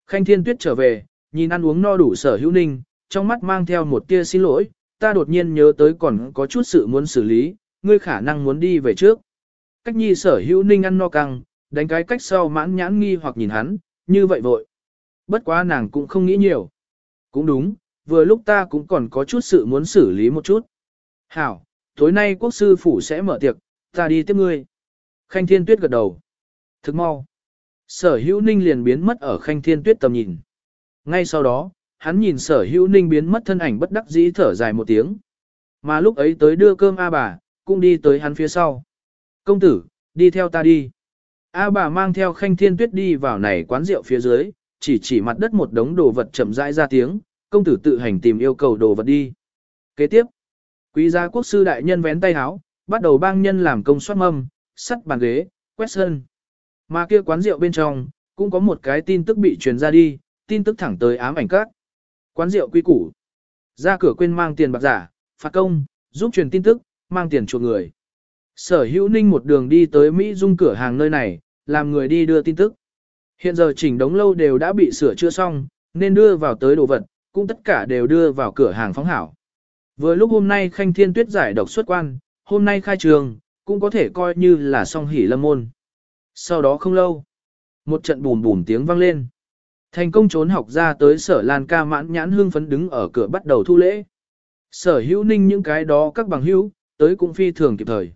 khanh thiên tuyết trở về, nhìn ăn uống no đủ sở hữu ninh, trong mắt mang theo một tia xin lỗi, ta đột nhiên nhớ tới còn có chút sự muốn xử lý, ngươi khả năng muốn đi về trước. Cách nhi sở hữu ninh ăn no căng, đánh cái cách sau mãn nhãn nghi hoặc nhìn hắn, như vậy vội. Bất quá nàng cũng không nghĩ nhiều. Cũng đúng, vừa lúc ta cũng còn có chút sự muốn xử lý một chút. Hảo, tối nay quốc sư phủ sẽ mở tiệc, ta đi tiếp ngươi. Khanh thiên tuyết gật đầu. Thức mau. Sở hữu ninh liền biến mất ở khanh thiên tuyết tầm nhìn. Ngay sau đó, hắn nhìn sở hữu ninh biến mất thân ảnh bất đắc dĩ thở dài một tiếng. Mà lúc ấy tới đưa cơm A bà, cũng đi tới hắn phía sau. Công tử, đi theo ta đi. A bà mang theo khanh thiên tuyết đi vào này quán rượu phía dưới, chỉ chỉ mặt đất một đống đồ vật chậm rãi ra tiếng, công tử tự hành tìm yêu cầu đồ vật đi. Kế tiếp, quý gia quốc sư đại nhân vén tay háo, bắt đầu bang nhân làm công soát mâm, sắt bàn ghế, quét sân. Mà kia quán rượu bên trong, cũng có một cái tin tức bị truyền ra đi, tin tức thẳng tới ám ảnh các. Quán rượu quy củ. Ra cửa quên mang tiền bạc giả, phạt công, giúp truyền tin tức, mang tiền chuộc người. Sở hữu ninh một đường đi tới Mỹ Dung cửa hàng nơi này, làm người đi đưa tin tức. Hiện giờ chỉnh đống lâu đều đã bị sửa chữa xong, nên đưa vào tới đồ vật, cũng tất cả đều đưa vào cửa hàng phóng hảo. Vừa lúc hôm nay Khanh Thiên Tuyết giải độc xuất quan, hôm nay khai trường, cũng có thể coi như là song hỷ lâm môn. Sau đó không lâu, một trận bùm bùm tiếng vang lên. Thành công trốn học ra tới sở Lan ca mãn nhãn hương phấn đứng ở cửa bắt đầu thu lễ. Sở hữu ninh những cái đó các bằng hữu, tới cũng phi thường kịp thời.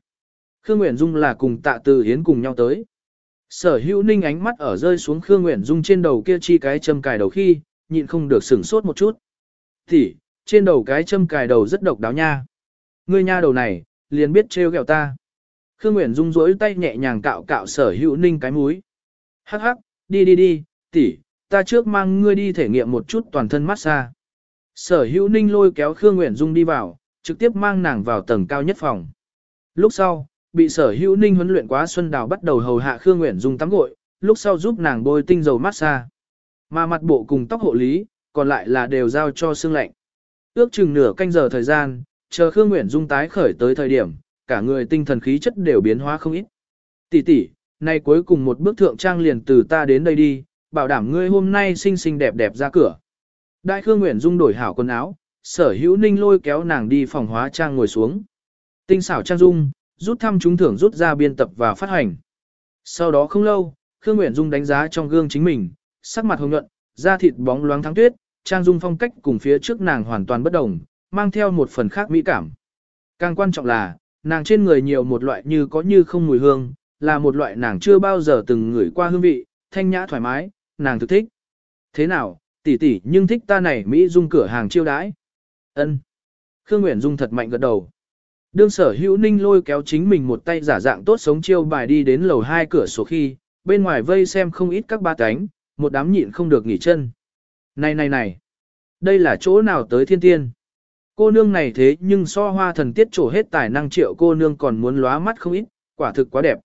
Khương Nguyễn Dung là cùng tạ từ hiến cùng nhau tới. Sở hữu ninh ánh mắt ở rơi xuống Khương Nguyễn Dung trên đầu kia chi cái châm cài đầu khi, nhịn không được sửng sốt một chút. Thì, trên đầu cái châm cài đầu rất độc đáo nha. Ngươi nha đầu này, liền biết trêu ghẹo ta. Khương Nguyễn Dung rỗi tay nhẹ nhàng cạo cạo sở hữu ninh cái múi. Hắc hắc, đi đi đi, tỷ, ta trước mang ngươi đi thể nghiệm một chút toàn thân massage. Sở hữu ninh lôi kéo Khương Nguyễn Dung đi vào, trực tiếp mang nàng vào tầng cao nhất phòng. Lúc sau, bị sở hữu ninh huấn luyện quá Xuân Đào bắt đầu hầu hạ Khương Nguyễn Dung tắm gội, lúc sau giúp nàng bôi tinh dầu massage. Mà mặt bộ cùng tóc hộ lý, còn lại là đều giao cho xương lạnh. Ước chừng nửa canh giờ thời gian, chờ Khương Nguyễn Dung tái khởi tới thời điểm, cả người tinh thần khí chất đều biến hóa không ít. Tỷ tỷ, nay cuối cùng một bước thượng trang liền từ ta đến đây đi, bảo đảm ngươi hôm nay xinh xinh đẹp đẹp ra cửa. Đại Khương Nguyễn Dung đổi hảo quần áo, sở hữu ninh lôi kéo nàng đi phòng hóa trang ngồi xuống. Tinh xảo trang dung, rút thăm trúng thưởng rút ra biên tập và phát hành. Sau đó không lâu, Khương Nguyễn Dung đánh giá trong gương chính mình, sắc mặt hồng nhuận, da thịt bóng loáng thắng tuyết, trang dung phong cách cùng phía trước nàng hoàn toàn bất đồng, mang theo một phần khác mỹ cảm. Càng quan trọng là, nàng trên người nhiều một loại như có như không mùi hương, là một loại nàng chưa bao giờ từng ngửi qua hương vị, thanh nhã thoải mái, nàng thực thích. Thế nào, tỷ tỷ nhưng thích ta này Mỹ dung cửa hàng chiêu đãi. ân Khương Nguyễn Dung thật mạnh gật đầu. Đương sở hữu ninh lôi kéo chính mình một tay giả dạng tốt sống chiêu bài đi đến lầu hai cửa sổ khi, bên ngoài vây xem không ít các ba cánh, một đám nhịn không được nghỉ chân. Này này này, đây là chỗ nào tới thiên tiên? Cô nương này thế nhưng so hoa thần tiết trổ hết tài năng triệu cô nương còn muốn lóa mắt không ít, quả thực quá đẹp.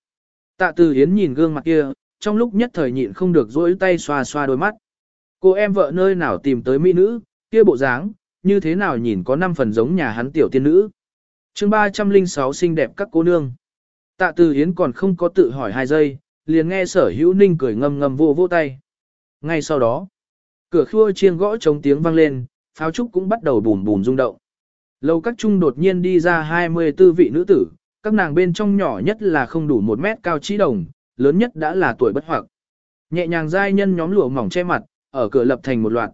Tạ từ hiến nhìn gương mặt kia, trong lúc nhất thời nhịn không được dỗi tay xoa xoa đôi mắt. Cô em vợ nơi nào tìm tới mỹ nữ, kia bộ dáng, như thế nào nhìn có năm phần giống nhà hắn tiểu tiên nữ. chương 306 xinh đẹp các cô nương. Tạ từ hiến còn không có tự hỏi hai giây, liền nghe sở hữu ninh cười ngâm ngâm vô vô tay. Ngay sau đó, cửa khua chiêng gõ chống tiếng vang lên, pháo trúc cũng bắt đầu bùn bùn rung động. Lầu các trung đột nhiên đi ra 24 vị nữ tử, các nàng bên trong nhỏ nhất là không đủ một mét cao trí đồng, lớn nhất đã là tuổi bất hoặc. Nhẹ nhàng giai nhân nhóm lụa mỏng che mặt, ở cửa lập thành một loạt.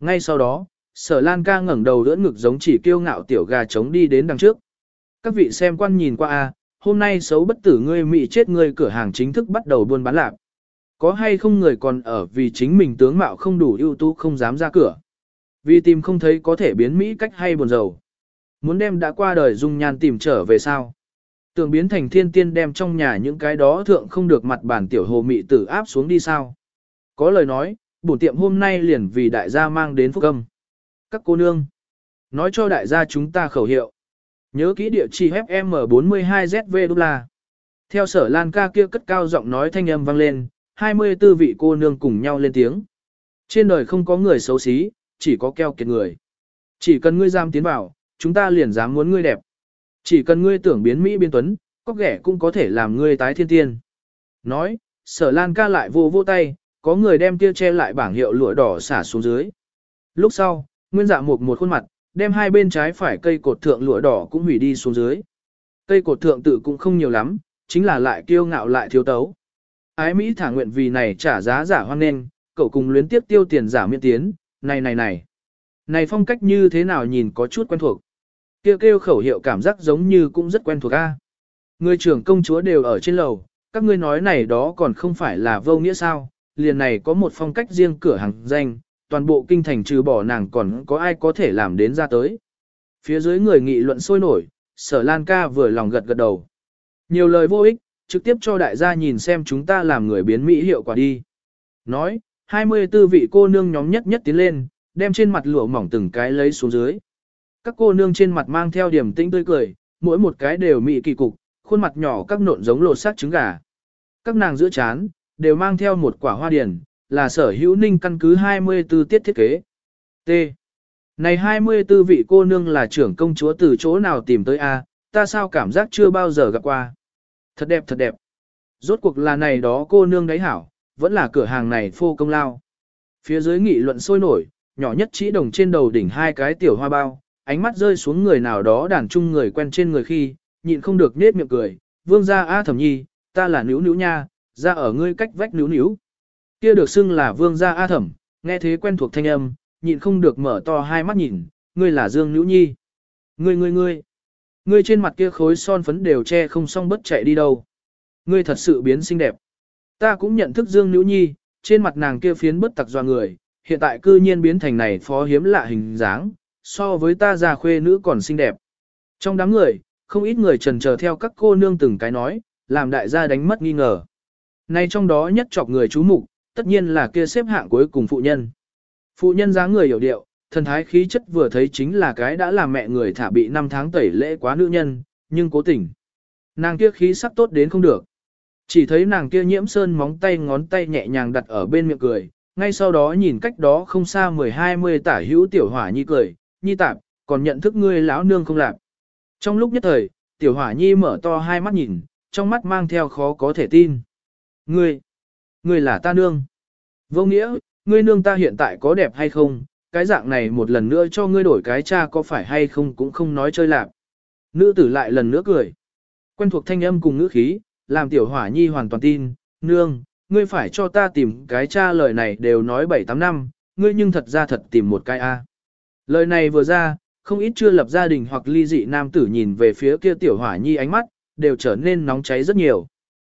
Ngay sau đó, sở lan ca ngẩng đầu đỡ ngực giống chỉ kiêu ngạo tiểu gà trống đi đến đằng trước. Các vị xem quan nhìn qua a hôm nay xấu bất tử ngươi mị chết ngươi cửa hàng chính thức bắt đầu buôn bán lạc. Có hay không người còn ở vì chính mình tướng mạo không đủ ưu tú không dám ra cửa. Vì tìm không thấy có thể biến Mỹ cách hay buồn rầu. Muốn đem đã qua đời dung nhan tìm trở về sao. Tưởng biến thành thiên tiên đem trong nhà những cái đó thượng không được mặt bản tiểu hồ mị tử áp xuống đi sao. Có lời nói, bổn tiệm hôm nay liền vì đại gia mang đến phúc âm. Các cô nương, nói cho đại gia chúng ta khẩu hiệu. Nhớ kỹ địa chỉ FM42ZV đô la. Theo sở Lan ca kia cất cao giọng nói thanh âm vang lên, 24 vị cô nương cùng nhau lên tiếng. Trên đời không có người xấu xí, chỉ có keo kiệt người. Chỉ cần ngươi dám tiến vào, chúng ta liền dám muốn ngươi đẹp. Chỉ cần ngươi tưởng biến Mỹ biên tuấn, có ghẻ cũng có thể làm ngươi tái thiên tiên. Nói, sở Lan ca lại vô vô tay, có người đem kia che lại bảng hiệu lụa đỏ xả xuống dưới. Lúc sau, nguyên dạ một một khuôn mặt, đem hai bên trái phải cây cột thượng lụa đỏ cũng hủy đi xuống dưới. Cây cột thượng tự cũng không nhiều lắm, chính là lại kiêu ngạo lại thiếu tấu. Ái Mỹ thả nguyện vì này trả giá giả hoang nên, cậu cùng luyến tiếp tiêu tiền giả miễn tiến, này này này. Này phong cách như thế nào nhìn có chút quen thuộc. Kêu kêu khẩu hiệu cảm giác giống như cũng rất quen thuộc a. Người trưởng công chúa đều ở trên lầu, các ngươi nói này đó còn không phải là vô nghĩa sao, liền này có một phong cách riêng cửa hàng danh, toàn bộ kinh thành trừ bỏ nàng còn có ai có thể làm đến ra tới. Phía dưới người nghị luận sôi nổi, sở Lan ca vừa lòng gật gật đầu. Nhiều lời vô ích, trực tiếp cho đại gia nhìn xem chúng ta làm người biến Mỹ hiệu quả đi. Nói, 24 vị cô nương nhóm nhất nhất tiến lên, đem trên mặt lụa mỏng từng cái lấy xuống dưới. Các cô nương trên mặt mang theo điểm tĩnh tươi cười, mỗi một cái đều mị kỳ cục, khuôn mặt nhỏ các nộn giống lột xác trứng gà. Các nàng giữa chán, đều mang theo một quả hoa điển, là sở hữu ninh căn cứ 24 tiết thiết kế. T. Này 24 vị cô nương là trưởng công chúa từ chỗ nào tìm tới A, ta sao cảm giác chưa bao giờ gặp qua. Thật đẹp thật đẹp. Rốt cuộc là này đó cô nương đấy hảo, vẫn là cửa hàng này phô công lao. Phía dưới nghị luận sôi nổi, nhỏ nhất chỉ đồng trên đầu đỉnh hai cái tiểu hoa bao, ánh mắt rơi xuống người nào đó đàn chung người quen trên người khi, nhịn không được nết miệng cười, vương gia A thẩm nhi, ta là nữ nữ nha, ra ở ngươi cách vách nữ nữ. Kia được xưng là vương gia A thẩm, nghe thế quen thuộc thanh âm, nhịn không được mở to hai mắt nhìn, ngươi là dương nữ nhi. Ngươi ngươi ngươi, ngươi trên mặt kia khối son phấn đều che không xong bất chạy đi đâu. Ngươi thật sự biến xinh đẹp. Ta cũng nhận thức dương nữ nhi, trên mặt nàng kia phiến bất tặc doa người, hiện tại cư nhiên biến thành này phó hiếm lạ hình dáng, so với ta già khuê nữ còn xinh đẹp. Trong đám người, không ít người trần chờ theo các cô nương từng cái nói, làm đại gia đánh mất nghi ngờ. Nay trong đó nhất chọc người chú mục, tất nhiên là kia xếp hạng cuối cùng phụ nhân. Phụ nhân dáng người hiểu điệu, thần thái khí chất vừa thấy chính là cái đã làm mẹ người thả bị năm tháng tẩy lễ quá nữ nhân, nhưng cố tình. Nàng kia khí sắc tốt đến không được. Chỉ thấy nàng kia nhiễm sơn móng tay ngón tay nhẹ nhàng đặt ở bên miệng cười, ngay sau đó nhìn cách đó không xa mười hai mươi tả hữu tiểu hỏa nhi cười, nhi tạp, còn nhận thức ngươi lão nương không lạp. Trong lúc nhất thời, tiểu hỏa nhi mở to hai mắt nhìn, trong mắt mang theo khó có thể tin. Ngươi, ngươi là ta nương. Vô nghĩa, ngươi nương ta hiện tại có đẹp hay không, cái dạng này một lần nữa cho ngươi đổi cái cha có phải hay không cũng không nói chơi lạc. Nữ tử lại lần nữa cười. Quen thuộc thanh âm cùng ngữ khí, làm tiểu hỏa nhi hoàn toàn tin, nương, ngươi phải cho ta tìm cái cha lời này đều nói 7-8 năm, ngươi nhưng thật ra thật tìm một cái A. Lời này vừa ra, không ít chưa lập gia đình hoặc ly dị nam tử nhìn về phía kia tiểu hỏa nhi ánh mắt, đều trở nên nóng cháy rất nhiều.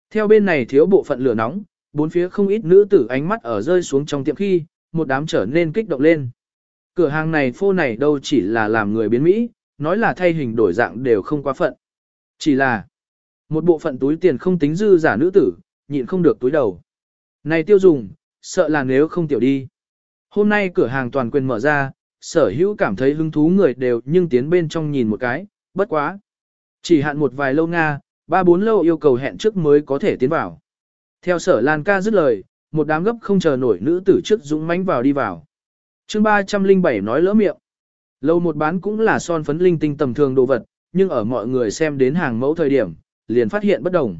Theo bên này thiếu bộ phận lửa nóng, bốn phía không ít nữ tử ánh mắt ở rơi xuống trong tiệm khi, một đám trở nên kích động lên. Cửa hàng này phô này đâu chỉ là làm người biến Mỹ, nói là thay hình đổi dạng đều không quá phận. Chỉ là một bộ phận túi tiền không tính dư giả nữ tử, nhịn không được túi đầu. Này tiêu dùng, sợ là nếu không tiểu đi. Hôm nay cửa hàng toàn quyền mở ra, sở hữu cảm thấy hứng thú người đều nhưng tiến bên trong nhìn một cái, bất quá. Chỉ hạn một vài lâu Nga, ba bốn lâu yêu cầu hẹn trước mới có thể tiến vào. Theo sở Lan ca dứt lời, một đám gấp không chờ nổi nữ tử trước dũng mãnh vào đi vào. chương 307 nói lỡ miệng. Lâu một bán cũng là son phấn linh tinh tầm thường đồ vật, nhưng ở mọi người xem đến hàng mẫu thời điểm, liền phát hiện bất đồng.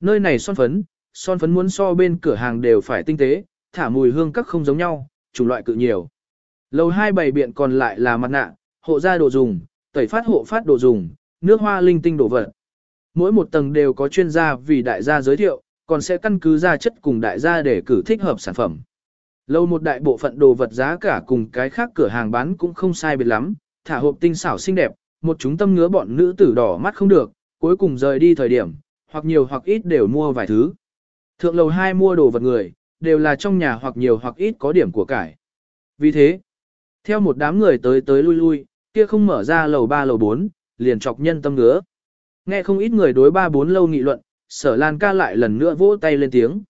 Nơi này son phấn, son phấn muốn so bên cửa hàng đều phải tinh tế, thả mùi hương các không giống nhau, chủng loại cự nhiều. Lầu hai bày biện còn lại là mặt nạ, hộ gia đồ dùng, tẩy phát hộ phát đồ dùng, nước hoa linh tinh đồ vật. Mỗi một tầng đều có chuyên gia vì đại gia giới thiệu, còn sẽ căn cứ ra chất cùng đại gia để cử thích hợp sản phẩm. Lâu một đại bộ phận đồ vật giá cả cùng cái khác cửa hàng bán cũng không sai biệt lắm, thả hộp tinh xảo xinh đẹp, một chúng tâm ngứa bọn nữ tử đỏ mắt không được, cuối cùng rời đi thời điểm, hoặc nhiều hoặc ít đều mua vài thứ. Thượng lầu hai mua đồ vật người, đều là trong nhà hoặc nhiều hoặc ít có điểm của cải. Vì thế, theo một đám người tới tới lui lui, kia không mở ra lầu 3 lầu 4, liền chọc nhân tâm ngứa. Nghe không ít người đối 3-4 lâu nghị luận, sở lan ca lại lần nữa vỗ tay lên tiếng.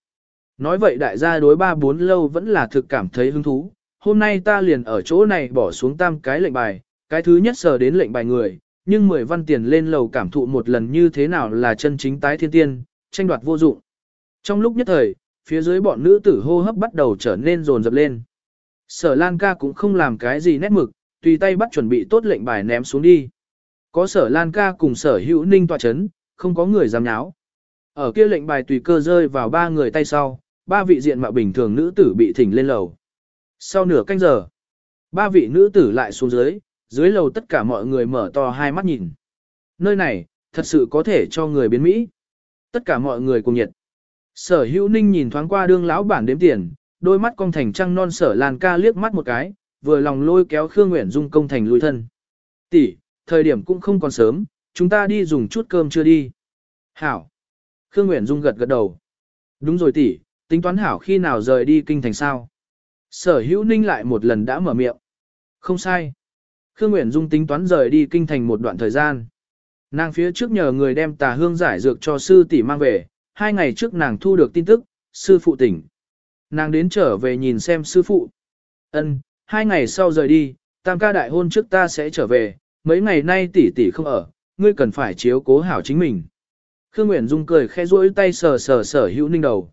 Nói vậy đại gia đối 3-4 lâu vẫn là thực cảm thấy hứng thú. Hôm nay ta liền ở chỗ này bỏ xuống tam cái lệnh bài, cái thứ nhất sở đến lệnh bài người, nhưng 10 văn tiền lên lầu cảm thụ một lần như thế nào là chân chính tái thiên tiên, tranh đoạt vô dụng. Trong lúc nhất thời, phía dưới bọn nữ tử hô hấp bắt đầu trở nên rồn rập lên. Sở Lan ca cũng không làm cái gì nét mực, tùy tay bắt chuẩn bị tốt lệnh bài ném xuống đi. Có sở Lan ca cùng sở hữu ninh tòa chấn, không có người dám nháo. Ở kia lệnh bài tùy cơ rơi vào ba người tay sau, ba vị diện mạo bình thường nữ tử bị thỉnh lên lầu. Sau nửa canh giờ, ba vị nữ tử lại xuống dưới, dưới lầu tất cả mọi người mở to hai mắt nhìn. Nơi này, thật sự có thể cho người biến Mỹ. Tất cả mọi người cùng nhiệt. Sở hữu ninh nhìn thoáng qua đương lão bản đếm tiền, đôi mắt cong thành trăng non sở lan ca liếc mắt một cái, vừa lòng lôi kéo Khương Nguyễn Dung công thành lùi thân. Tỷ, thời điểm cũng không còn sớm, chúng ta đi dùng chút cơm chưa đi. Hảo. Khương Nguyễn Dung gật gật đầu. Đúng rồi tỷ, tính toán hảo khi nào rời đi kinh thành sao. Sở hữu ninh lại một lần đã mở miệng. Không sai. Khương Nguyễn Dung tính toán rời đi kinh thành một đoạn thời gian. Nàng phía trước nhờ người đem tà hương giải dược cho sư tỷ mang về, hai ngày trước nàng thu được tin tức, sư phụ tỉnh. Nàng đến trở về nhìn xem sư phụ. Ân, hai ngày sau rời đi, tam ca đại hôn trước ta sẽ trở về, mấy ngày nay tỷ tỷ không ở, ngươi cần phải chiếu cố hảo chính mình. Khương Nguyễn Dung cười khẽ duỗi tay sờ sờ sở hữu ninh đầu.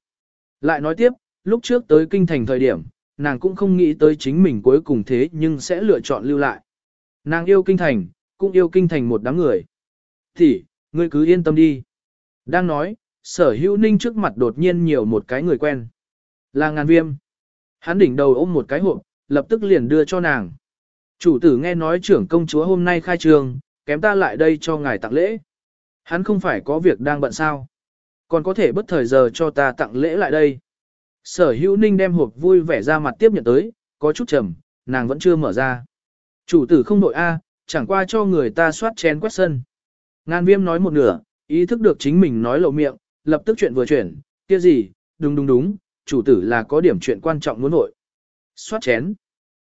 Lại nói tiếp, lúc trước tới kinh thành thời điểm, nàng cũng không nghĩ tới chính mình cuối cùng thế nhưng sẽ lựa chọn lưu lại. Nàng yêu kinh thành, cũng yêu kinh thành một đám người. Thì, ngươi cứ yên tâm đi. Đang nói, sở hữu ninh trước mặt đột nhiên nhiều một cái người quen. Là ngàn viêm. Hắn đỉnh đầu ôm một cái hộp, lập tức liền đưa cho nàng. Chủ tử nghe nói trưởng công chúa hôm nay khai trường, kém ta lại đây cho ngài tặng lễ. Hắn không phải có việc đang bận sao. Còn có thể bất thời giờ cho ta tặng lễ lại đây. Sở hữu ninh đem hộp vui vẻ ra mặt tiếp nhận tới, có chút trầm, nàng vẫn chưa mở ra. Chủ tử không nội A, chẳng qua cho người ta soát chén quét sân. Ngan viêm nói một nửa, ý thức được chính mình nói lộ miệng, lập tức chuyện vừa chuyển, kia gì, đúng đúng đúng, chủ tử là có điểm chuyện quan trọng muốn nội. Xoát chén.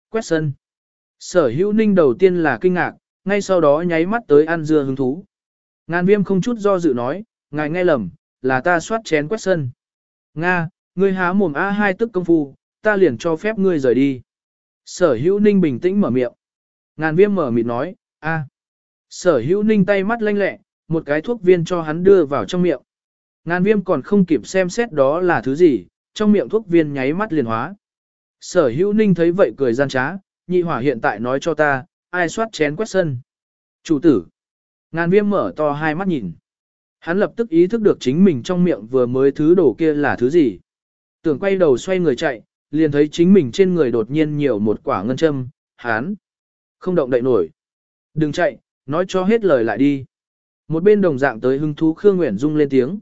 Quét sân. Sở hữu ninh đầu tiên là kinh ngạc, ngay sau đó nháy mắt tới ăn dưa hứng thú. Ngàn viêm không chút do dự nói, ngài nghe lầm, là ta xoát chén quét sân. Nga, ngươi há mồm A hai tức công phu, ta liền cho phép ngươi rời đi. Sở hữu ninh bình tĩnh mở miệng. Ngàn viêm mở mịt nói, A. Sở hữu ninh tay mắt lanh lẹ, một cái thuốc viên cho hắn đưa vào trong miệng. Ngàn viêm còn không kịp xem xét đó là thứ gì, trong miệng thuốc viên nháy mắt liền hóa. Sở hữu ninh thấy vậy cười gian trá, nhị hỏa hiện tại nói cho ta, ai soát chén quét sân. Chủ tử. Ngàn viêm mở to hai mắt nhìn. Hắn lập tức ý thức được chính mình trong miệng vừa mới thứ đổ kia là thứ gì. Tưởng quay đầu xoay người chạy, liền thấy chính mình trên người đột nhiên nhiều một quả ngân châm, hắn không động đậy nổi. Đừng chạy, nói cho hết lời lại đi. Một bên đồng dạng tới hưng thú Khương Nguyễn Dung lên tiếng.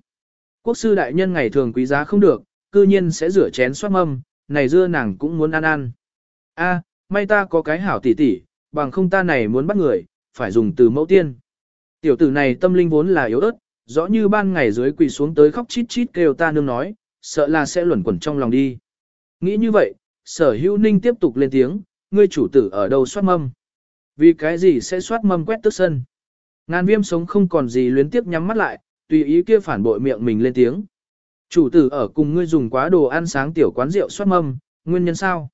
Quốc sư đại nhân ngày thường quý giá không được, cư nhiên sẽ rửa chén xoát mâm, này dưa nàng cũng muốn ăn ăn. A, may ta có cái hảo tỷ tỷ, bằng không ta này muốn bắt người, phải dùng từ mẫu tiên. Tiểu tử này tâm linh vốn là yếu ớt, rõ như ban ngày dưới quỳ xuống tới khóc chít chít kêu ta nương nói, sợ là sẽ luẩn quẩn trong lòng đi. Nghĩ như vậy, sở hữu ninh tiếp tục lên tiếng, ngươi chủ tử ở đâu soát mâm. Vì cái gì sẽ soát mâm quét tức sân. Ngàn viêm sống không còn gì luyến tiếp nhắm mắt lại, tùy ý kia phản bội miệng mình lên tiếng. Chủ tử ở cùng ngươi dùng quá đồ ăn sáng tiểu quán rượu soát mâm, nguyên nhân sao?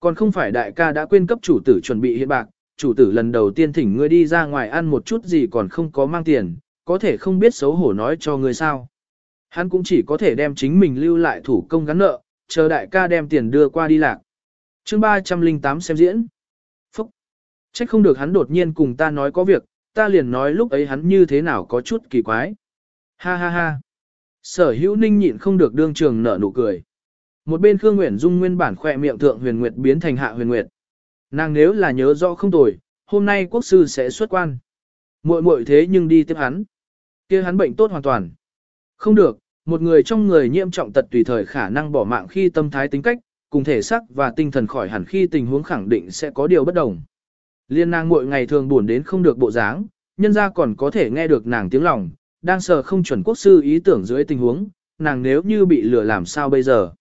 Còn không phải đại ca đã quên cấp chủ tử chuẩn bị hiện bạc, chủ tử lần đầu tiên thỉnh ngươi đi ra ngoài ăn một chút gì còn không có mang tiền, có thể không biết xấu hổ nói cho ngươi sao. Hắn cũng chỉ có thể đem chính mình lưu lại thủ công gắn nợ, chờ đại ca đem tiền đưa qua đi lạc. chương 308 xem diễn. Phúc. Trách không được hắn đột nhiên cùng ta nói có việc, ta liền nói lúc ấy hắn như thế nào có chút kỳ quái. Ha ha ha. Sở hữu ninh nhịn không được đương trường nở nụ cười. Một bên Khương Nguyễn Dung nguyên bản khỏe miệng thượng huyền nguyệt biến thành hạ huyền nguyệt. Nàng nếu là nhớ rõ không tồi, hôm nay quốc sư sẽ xuất quan. Muội muội thế nhưng đi tiếp hắn. kia hắn bệnh tốt hoàn toàn. Không được, một người trong người nhiễm trọng tật tùy thời khả năng bỏ mạng khi tâm thái tính cách, cùng thể sắc và tinh thần khỏi hẳn khi tình huống khẳng định sẽ có điều bất đồng. Liên nàng muội ngày thường buồn đến không được bộ dáng, nhân ra còn có thể nghe được nàng tiếng lòng, đang sợ không chuẩn quốc sư ý tưởng dưới tình huống, nàng nếu như bị lừa làm sao bây giờ.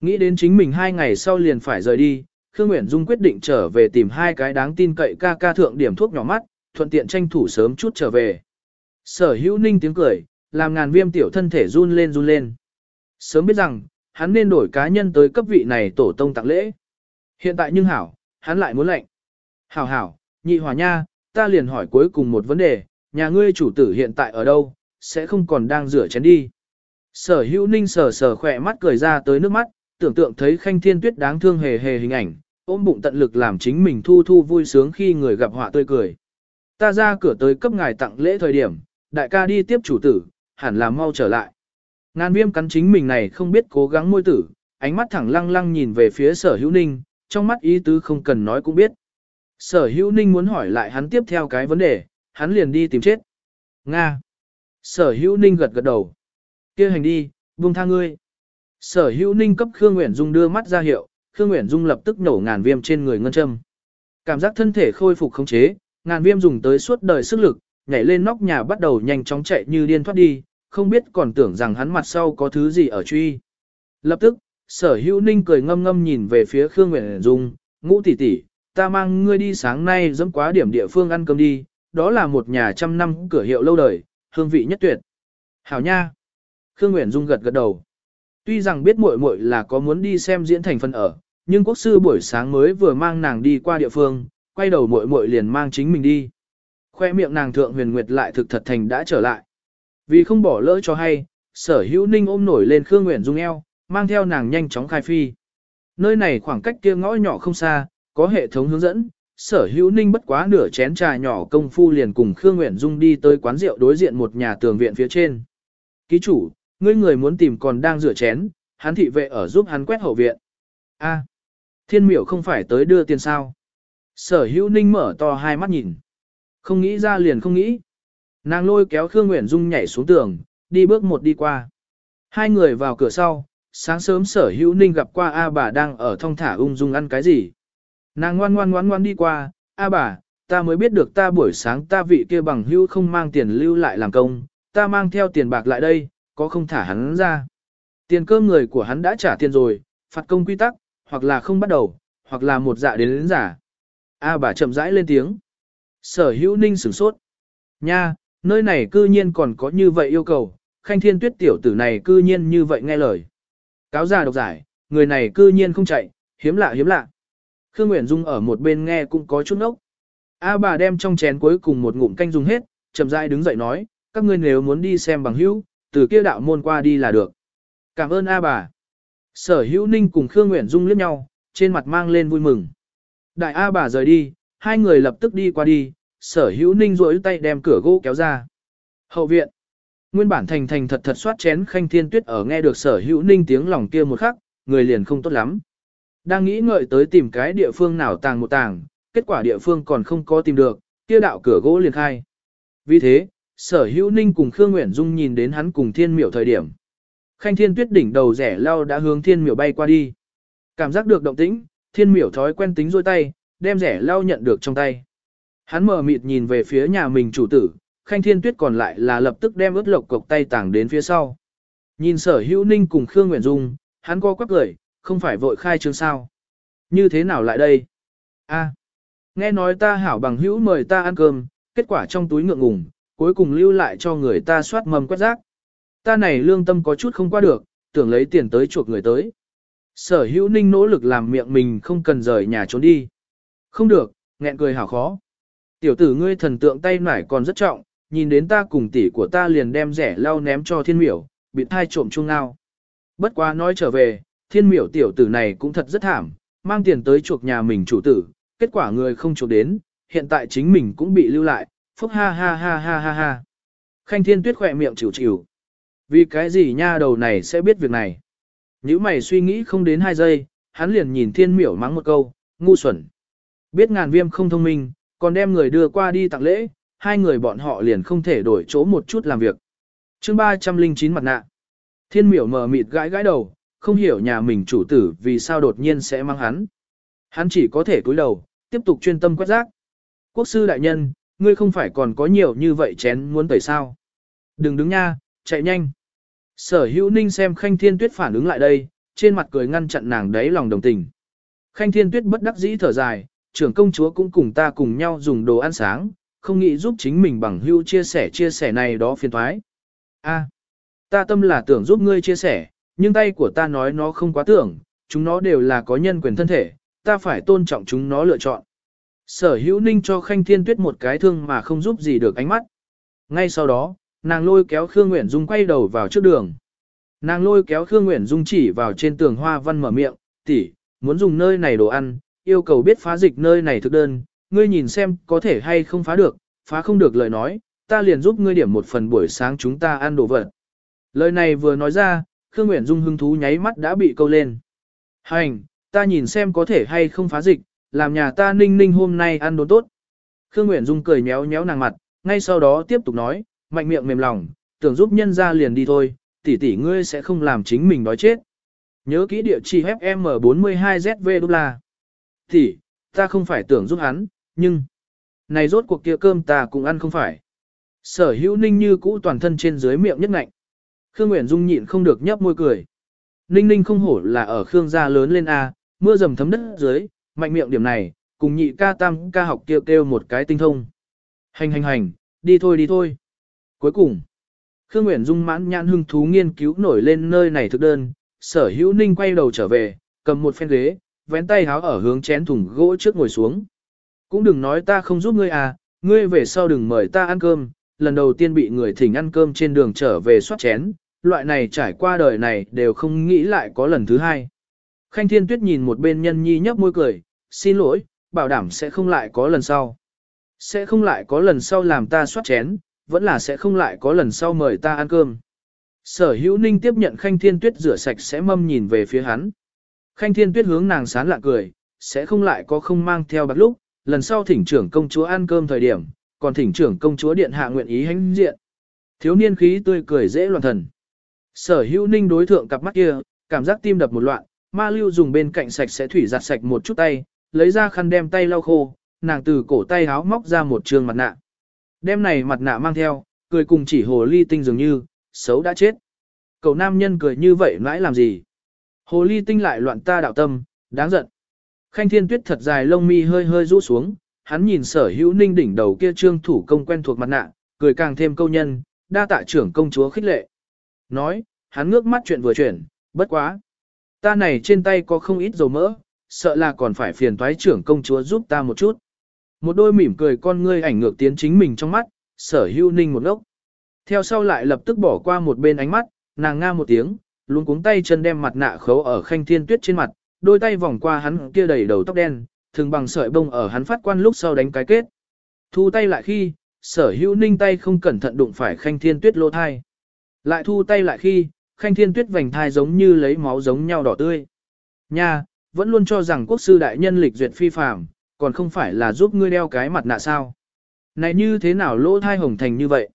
Nghĩ đến chính mình hai ngày sau liền phải rời đi, Khương Nguyễn Dung quyết định trở về tìm hai cái đáng tin cậy ca ca thượng điểm thuốc nhỏ mắt, thuận tiện tranh thủ sớm chút trở về. Sở hữu ninh tiếng cười, làm ngàn viêm tiểu thân thể run lên run lên. Sớm biết rằng, hắn nên đổi cá nhân tới cấp vị này tổ tông tặng lễ. Hiện tại nhưng hảo, hắn lại muốn lệnh. Hảo hảo, nhị hòa nha, ta liền hỏi cuối cùng một vấn đề, nhà ngươi chủ tử hiện tại ở đâu, sẽ không còn đang rửa chén đi. Sở hữu ninh sờ sờ khỏe mắt cười ra tới nước mắt, tưởng tượng thấy khanh thiên tuyết đáng thương hề hề hình ảnh, ôm bụng tận lực làm chính mình thu thu vui sướng khi người gặp họa tươi cười. Ta ra cửa tới cấp ngài tặng lễ thời điểm, đại ca đi tiếp chủ tử, hẳn là mau trở lại. Ngàn viêm cắn chính mình này không biết cố gắng môi tử, ánh mắt thẳng lăng lăng nhìn về phía sở hữu ninh, trong mắt ý tứ không cần nói cũng biết. Sở hữu ninh muốn hỏi lại hắn tiếp theo cái vấn đề, hắn liền đi tìm chết. Nga. Sở hữu ninh gật gật đầu. kia hành đi, buông tha ngươi. Sở hữu ninh cấp Khương Nguyễn Dung đưa mắt ra hiệu, Khương Nguyễn Dung lập tức nổ ngàn viêm trên người ngân châm. Cảm giác thân thể khôi phục khống chế, ngàn viêm dùng tới suốt đời sức lực, nhảy lên nóc nhà bắt đầu nhanh chóng chạy như điên thoát đi, không biết còn tưởng rằng hắn mặt sau có thứ gì ở truy. Lập tức, sở hữu ninh cười ngâm ngâm nhìn về phía Khương Nguyễn Dung, ngũ tỷ tỷ, ta mang ngươi đi sáng nay dẫm quá điểm địa phương ăn cơm đi, đó là một nhà trăm năm cửa hiệu lâu đời, hương vị nhất tuyệt. Hảo nha! Khương Nguyễn Dung gật gật đầu. Tuy rằng biết muội muội là có muốn đi xem diễn thành phần ở, nhưng quốc sư buổi sáng mới vừa mang nàng đi qua địa phương, quay đầu muội muội liền mang chính mình đi. Khoe miệng nàng thượng huyền nguyệt lại thực thật thành đã trở lại. Vì không bỏ lỡ cho hay, sở hữu ninh ôm nổi lên Khương Nguyễn Dung eo, mang theo nàng nhanh chóng khai phi. Nơi này khoảng cách kia ngõ nhỏ không xa, có hệ thống hướng dẫn, sở hữu ninh bất quá nửa chén trà nhỏ công phu liền cùng Khương Nguyễn Dung đi tới quán rượu đối diện một nhà tường viện phía trên. Ký chủ, ngươi người muốn tìm còn đang rửa chén, hắn thị vệ ở giúp hắn quét hậu viện. A, thiên miểu không phải tới đưa tiền sao. Sở hữu ninh mở to hai mắt nhìn. Không nghĩ ra liền không nghĩ. Nàng lôi kéo Khương Nguyễn Dung nhảy xuống tường, đi bước một đi qua. Hai người vào cửa sau, sáng sớm sở hữu ninh gặp qua A bà đang ở thong thả ung dung ăn cái gì. Nàng ngoan ngoan ngoan ngoan đi qua, A bà, ta mới biết được ta buổi sáng ta vị kia bằng hữu không mang tiền lưu lại làm công, ta mang theo tiền bạc lại đây, có không thả hắn ra. Tiền cơm người của hắn đã trả tiền rồi, phạt công quy tắc, hoặc là không bắt đầu, hoặc là một dạ đến đến giả. A bà chậm rãi lên tiếng. Sở hữu ninh sửng sốt. Nha, nơi này cư nhiên còn có như vậy yêu cầu, khanh thiên tuyết tiểu tử này cư nhiên như vậy nghe lời. Cáo già độc giải, người này cư nhiên không chạy, hiếm lạ hiếm lạ. Khương Nguyễn Dung ở một bên nghe cũng có chút ốc. A bà đem trong chén cuối cùng một ngụm canh dùng hết, chậm rãi đứng dậy nói, các ngươi nếu muốn đi xem bằng hữu, từ kia đạo môn qua đi là được. Cảm ơn A bà. Sở hữu ninh cùng Khương Nguyễn Dung liếc nhau, trên mặt mang lên vui mừng. Đại A bà rời đi, hai người lập tức đi qua đi, sở hữu ninh rỗi tay đem cửa gỗ kéo ra. Hậu viện. Nguyên bản thành thành thật thật soát chén khanh thiên tuyết ở nghe được sở hữu ninh tiếng lòng kia một khắc, người liền không tốt lắm. Đang nghĩ ngợi tới tìm cái địa phương nào tàng một tàng, kết quả địa phương còn không có tìm được, kia đạo cửa gỗ liền khai. Vì thế, sở hữu ninh cùng Khương Nguyễn Dung nhìn đến hắn cùng thiên miểu thời điểm. Khanh thiên tuyết đỉnh đầu rẻ lao đã hướng thiên miểu bay qua đi. Cảm giác được động tĩnh, thiên miểu thói quen tính rôi tay, đem rẻ lao nhận được trong tay. Hắn mở mịt nhìn về phía nhà mình chủ tử, khanh thiên tuyết còn lại là lập tức đem ướt lộc cộc tay tàng đến phía sau. Nhìn sở hữu ninh cùng Khương Nguyễn Dung, hắn co quắp cười, không phải vội khai trương sao. Như thế nào lại đây? a nghe nói ta hảo bằng hữu mời ta ăn cơm, kết quả trong túi ngượng ngùng, cuối cùng lưu lại cho người ta soát mầm quét rác. Ta này lương tâm có chút không qua được, tưởng lấy tiền tới chuộc người tới. Sở hữu ninh nỗ lực làm miệng mình không cần rời nhà trốn đi. Không được, nghẹn cười hảo khó. Tiểu tử ngươi thần tượng tay nải còn rất trọng, nhìn đến ta cùng tỷ của ta liền đem rẻ lau ném cho thiên miểu, bị thai trộm chung ngao. Bất quá nói trở về, thiên miểu tiểu tử này cũng thật rất thảm, mang tiền tới chuộc nhà mình chủ tử, kết quả người không chuộc đến, hiện tại chính mình cũng bị lưu lại, phúc ha ha ha ha ha ha. Khanh thiên tuyết khỏe miệng chịu chịu. Vì cái gì nha đầu này sẽ biết việc này? Nếu mày suy nghĩ không đến hai giây, hắn liền nhìn thiên miểu mắng một câu, ngu xuẩn. Biết ngàn viêm không thông minh, còn đem người đưa qua đi tặng lễ, hai người bọn họ liền không thể đổi chỗ một chút làm việc. chương 309 mặt nạ. Thiên miểu mờ mịt gãi gãi đầu, không hiểu nhà mình chủ tử vì sao đột nhiên sẽ mang hắn. Hắn chỉ có thể cúi đầu, tiếp tục chuyên tâm quét rác. Quốc sư đại nhân, ngươi không phải còn có nhiều như vậy chén muốn tẩy sao. Đừng đứng nha, chạy nhanh. Sở hữu ninh xem khanh thiên tuyết phản ứng lại đây, trên mặt cười ngăn chặn nàng đấy lòng đồng tình. Khanh thiên tuyết bất đắc dĩ thở dài, trưởng công chúa cũng cùng ta cùng nhau dùng đồ ăn sáng, không nghĩ giúp chính mình bằng hữu chia sẻ chia sẻ này đó phiền thoái. A, ta tâm là tưởng giúp ngươi chia sẻ, nhưng tay của ta nói nó không quá tưởng, chúng nó đều là có nhân quyền thân thể, ta phải tôn trọng chúng nó lựa chọn. Sở hữu ninh cho Khanh Thiên Tuyết một cái thương mà không giúp gì được ánh mắt. Ngay sau đó, nàng lôi kéo Khương Nguyễn Dung quay đầu vào trước đường. Nàng lôi kéo Khương Nguyễn Dung chỉ vào trên tường hoa văn mở miệng, tỷ, muốn dùng nơi này đồ ăn, yêu cầu biết phá dịch nơi này thực đơn, ngươi nhìn xem có thể hay không phá được, phá không được lời nói, ta liền giúp ngươi điểm một phần buổi sáng chúng ta ăn đồ vật. Lời này vừa nói ra, Khương Nguyễn Dung hứng thú nháy mắt đã bị câu lên. Hành, ta nhìn xem có thể hay không phá dịch, làm nhà ta ninh ninh hôm nay ăn đồ tốt. Khương Nguyễn Dung cười nhéo nhéo nàng mặt, ngay sau đó tiếp tục nói, mạnh miệng mềm lòng, tưởng giúp nhân ra liền đi thôi, tỷ tỷ ngươi sẽ không làm chính mình đói chết. Nhớ kỹ địa chỉ FM42ZV đô la. Tỷ, ta không phải tưởng giúp hắn, nhưng... Này rốt cuộc kia cơm ta cũng ăn không phải. Sở hữu ninh như cũ toàn thân trên dưới miệng nhất ngạnh. Khương Nguyễn Dung nhịn không được nhấp môi cười. Ninh ninh không hổ là ở Khương gia lớn lên A, mưa dầm thấm đất dưới, mạnh miệng điểm này, cùng nhị ca tam ca học kêu kêu một cái tinh thông. Hành hành hành, đi thôi đi thôi. Cuối cùng, Khương Nguyễn Dung mãn nhãn hưng thú nghiên cứu nổi lên nơi này thực đơn, sở hữu ninh quay đầu trở về, cầm một phen ghế, vén tay háo ở hướng chén thùng gỗ trước ngồi xuống. Cũng đừng nói ta không giúp ngươi à, ngươi về sau đừng mời ta ăn cơm, lần đầu tiên bị người thỉnh ăn cơm trên đường trở về soát chén, loại này trải qua đời này đều không nghĩ lại có lần thứ hai. Khanh Thiên Tuyết nhìn một bên nhân nhi nhấp môi cười, xin lỗi, bảo đảm sẽ không lại có lần sau. Sẽ không lại có lần sau làm ta soát chén, vẫn là sẽ không lại có lần sau mời ta ăn cơm. Sở hữu ninh tiếp nhận Khanh Thiên Tuyết rửa sạch sẽ mâm nhìn về phía hắn. Khanh Thiên Tuyết hướng nàng sán lạ cười, sẽ không lại có không mang theo bạc lúc, lần sau thỉnh trưởng công chúa ăn cơm thời điểm, còn thỉnh trưởng công chúa điện hạ nguyện ý hãnh diện. Thiếu niên khí tươi cười dễ loạn thần. Sở hữu ninh đối thượng cặp mắt kia, cảm giác tim đập một loạn, ma lưu dùng bên cạnh sạch sẽ thủy giặt sạch một chút tay, lấy ra khăn đem tay lau khô, nàng từ cổ tay háo móc ra một trường mặt nạ. Đem này mặt nạ mang theo, cười cùng chỉ hồ ly tinh dường như, xấu đã chết. Cậu nam nhân cười như vậy mãi làm gì? Hồ ly tinh lại loạn ta đạo tâm, đáng giận. Khanh thiên tuyết thật dài lông mi hơi hơi rũ xuống, hắn nhìn sở hữu ninh đỉnh đầu kia trương thủ công quen thuộc mặt nạ, cười càng thêm câu nhân, đa tạ trưởng công chúa khích lệ. Nói, hắn ngước mắt chuyện vừa chuyển, bất quá. Ta này trên tay có không ít dầu mỡ, sợ là còn phải phiền toái trưởng công chúa giúp ta một chút. Một đôi mỉm cười con ngươi ảnh ngược tiến chính mình trong mắt, sở hưu ninh một ốc. Theo sau lại lập tức bỏ qua một bên ánh mắt, nàng nga một tiếng, luôn cuống tay chân đem mặt nạ khấu ở khanh thiên tuyết trên mặt, đôi tay vòng qua hắn kia đầy đầu tóc đen, thường bằng sợi bông ở hắn phát quan lúc sau đánh cái kết. Thu tay lại khi, sở hữu ninh tay không cẩn thận đụng phải khanh thiên tuyết lô thai. Lại thu tay lại khi, khanh thiên tuyết vành thai giống như lấy máu giống nhau đỏ tươi. Nha, vẫn luôn cho rằng quốc sư đại nhân lịch duyệt phi phàm, còn không phải là giúp ngươi đeo cái mặt nạ sao. Này như thế nào lỗ thai hồng thành như vậy?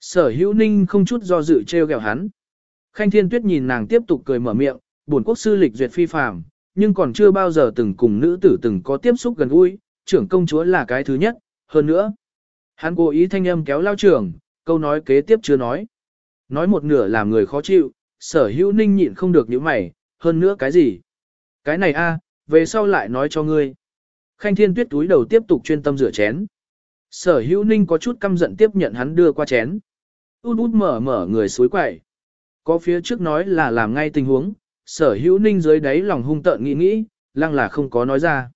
Sở hữu ninh không chút do dự treo gẹo hắn. Khanh thiên tuyết nhìn nàng tiếp tục cười mở miệng, buồn quốc sư lịch duyệt phi phàm, nhưng còn chưa bao giờ từng cùng nữ tử từng có tiếp xúc gần gũi, trưởng công chúa là cái thứ nhất, hơn nữa. Hắn cố ý thanh âm kéo lao trưởng, câu nói kế tiếp chưa nói. Nói một nửa làm người khó chịu, sở hữu ninh nhịn không được những mày, hơn nữa cái gì? Cái này a, về sau lại nói cho ngươi. Khanh thiên tuyết túi đầu tiếp tục chuyên tâm rửa chén. Sở hữu ninh có chút căm giận tiếp nhận hắn đưa qua chén. Út út mở mở người suối quậy. Có phía trước nói là làm ngay tình huống, sở hữu ninh dưới đáy lòng hung tợn nghĩ nghĩ, lăng là không có nói ra.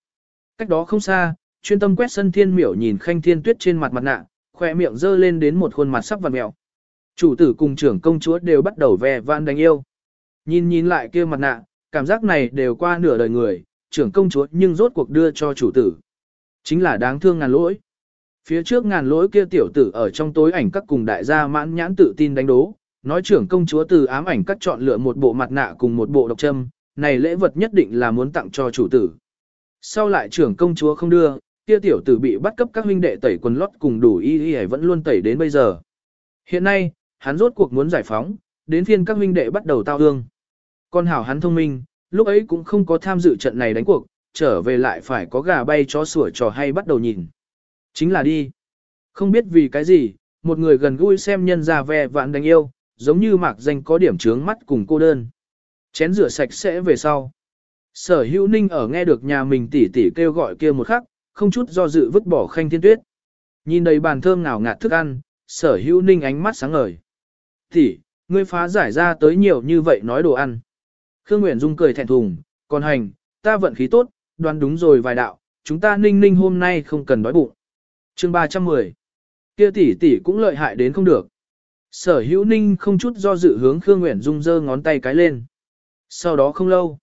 Cách đó không xa, chuyên tâm quét sân thiên miểu nhìn khanh thiên tuyết trên mặt mặt nạ, khỏe miệng dơ lên đến một khuôn mặt sắp vặt mẹo. Chủ tử cùng trưởng công chúa đều bắt đầu ve vãn đánh yêu. Nhìn nhìn lại kia mặt nạ, cảm giác này đều qua nửa đời người, trưởng công chúa nhưng rốt cuộc đưa cho chủ tử. Chính là đáng thương ngàn lỗi. Phía trước ngàn lỗi kia tiểu tử ở trong tối ảnh các cùng đại gia mãn nhãn tự tin đánh đố, nói trưởng công chúa từ ám ảnh các chọn lựa một bộ mặt nạ cùng một bộ độc châm, này lễ vật nhất định là muốn tặng cho chủ tử. Sau lại trưởng công chúa không đưa, kia tiểu tử bị bắt cấp các huynh đệ tẩy quần lót cùng đủ y y vẫn luôn tẩy đến bây giờ. Hiện nay, hắn rốt cuộc muốn giải phóng, đến phiên các huynh đệ bắt đầu tao ương. Con hảo hắn thông minh, lúc ấy cũng không có tham dự trận này đánh cuộc, trở về lại phải có gà bay chó sủa trò hay bắt đầu nhìn. Chính là đi. Không biết vì cái gì, một người gần gũi xem nhân ra ve vạn đánh yêu, giống như mạc danh có điểm trướng mắt cùng cô đơn. Chén rửa sạch sẽ về sau. Sở hữu ninh ở nghe được nhà mình tỉ tỉ kêu gọi kia một khắc, không chút do dự vứt bỏ khanh thiên tuyết. Nhìn đầy bàn thơm ngào ngạt thức ăn, sở hữu ninh ánh mắt sáng ngời tỷ, ngươi phá giải ra tới nhiều như vậy nói đồ ăn. Khương Nguyễn Dung cười thẹn thùng, còn hành, ta vận khí tốt, đoán đúng rồi vài đạo, chúng ta ninh ninh hôm nay không cần đói bụng. chương 310. Kia tỷ tỷ cũng lợi hại đến không được. Sở hữu ninh không chút do dự hướng Khương Nguyễn Dung giơ ngón tay cái lên. Sau đó không lâu,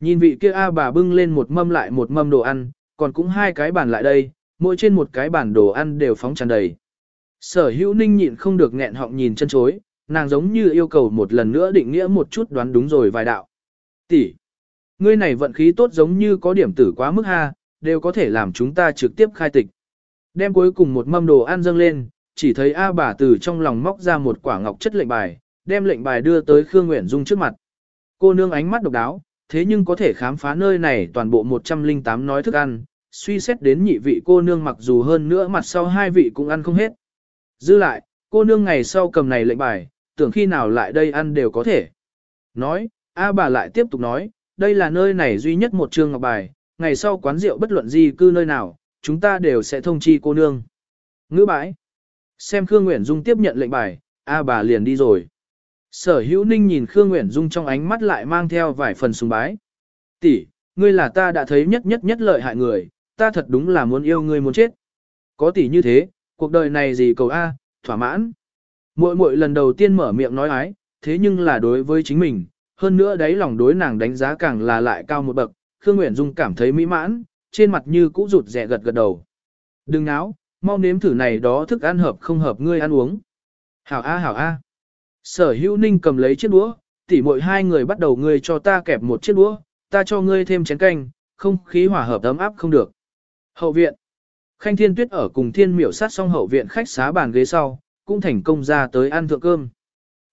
nhìn vị kia A bà bưng lên một mâm lại một mâm đồ ăn, còn cũng hai cái bàn lại đây, mỗi trên một cái bàn đồ ăn đều phóng tràn đầy. Sở hữu ninh nhịn không được nghẹn họng nhìn chân chối, nàng giống như yêu cầu một lần nữa định nghĩa một chút đoán đúng rồi vài đạo. Tỷ, ngươi này vận khí tốt giống như có điểm tử quá mức ha, đều có thể làm chúng ta trực tiếp khai tịch. Đem cuối cùng một mâm đồ ăn dâng lên, chỉ thấy A bà từ trong lòng móc ra một quả ngọc chất lệnh bài, đem lệnh bài đưa tới Khương Nguyễn Dung trước mặt. Cô nương ánh mắt độc đáo, thế nhưng có thể khám phá nơi này toàn bộ 108 nói thức ăn, suy xét đến nhị vị cô nương mặc dù hơn nữa mặt sau hai vị cũng ăn không hết. Dư lại, cô nương ngày sau cầm này lệnh bài, tưởng khi nào lại đây ăn đều có thể. Nói, A bà lại tiếp tục nói, đây là nơi này duy nhất một trường ngọc bài, ngày sau quán rượu bất luận gì cư nơi nào, chúng ta đều sẽ thông chi cô nương. Ngữ bãi. Xem Khương Nguyễn Dung tiếp nhận lệnh bài, A bà liền đi rồi. Sở hữu ninh nhìn Khương Nguyễn Dung trong ánh mắt lại mang theo vài phần sùng bái. Tỷ, ngươi là ta đã thấy nhất nhất nhất lợi hại người, ta thật đúng là muốn yêu ngươi muốn chết. Có tỷ như thế, cuộc đời này gì cầu A, thỏa mãn. Mỗi mỗi lần đầu tiên mở miệng nói ái, thế nhưng là đối với chính mình, hơn nữa đấy lòng đối nàng đánh giá càng là lại cao một bậc, Khương Nguyễn Dung cảm thấy mỹ mãn, trên mặt như cũ rụt rẻ gật gật đầu. Đừng náo, mau nếm thử này đó thức ăn hợp không hợp ngươi ăn uống. Hảo A hảo A. Sở hữu ninh cầm lấy chiếc đũa, tỉ mội hai người bắt đầu ngươi cho ta kẹp một chiếc đũa, ta cho ngươi thêm chén canh, không khí hòa hợp ấm áp không được. Hậu viện. Khanh Thiên Tuyết ở cùng Thiên Miểu sát xong hậu viện khách xá bàn ghế sau, cũng thành công ra tới ăn thượng cơm.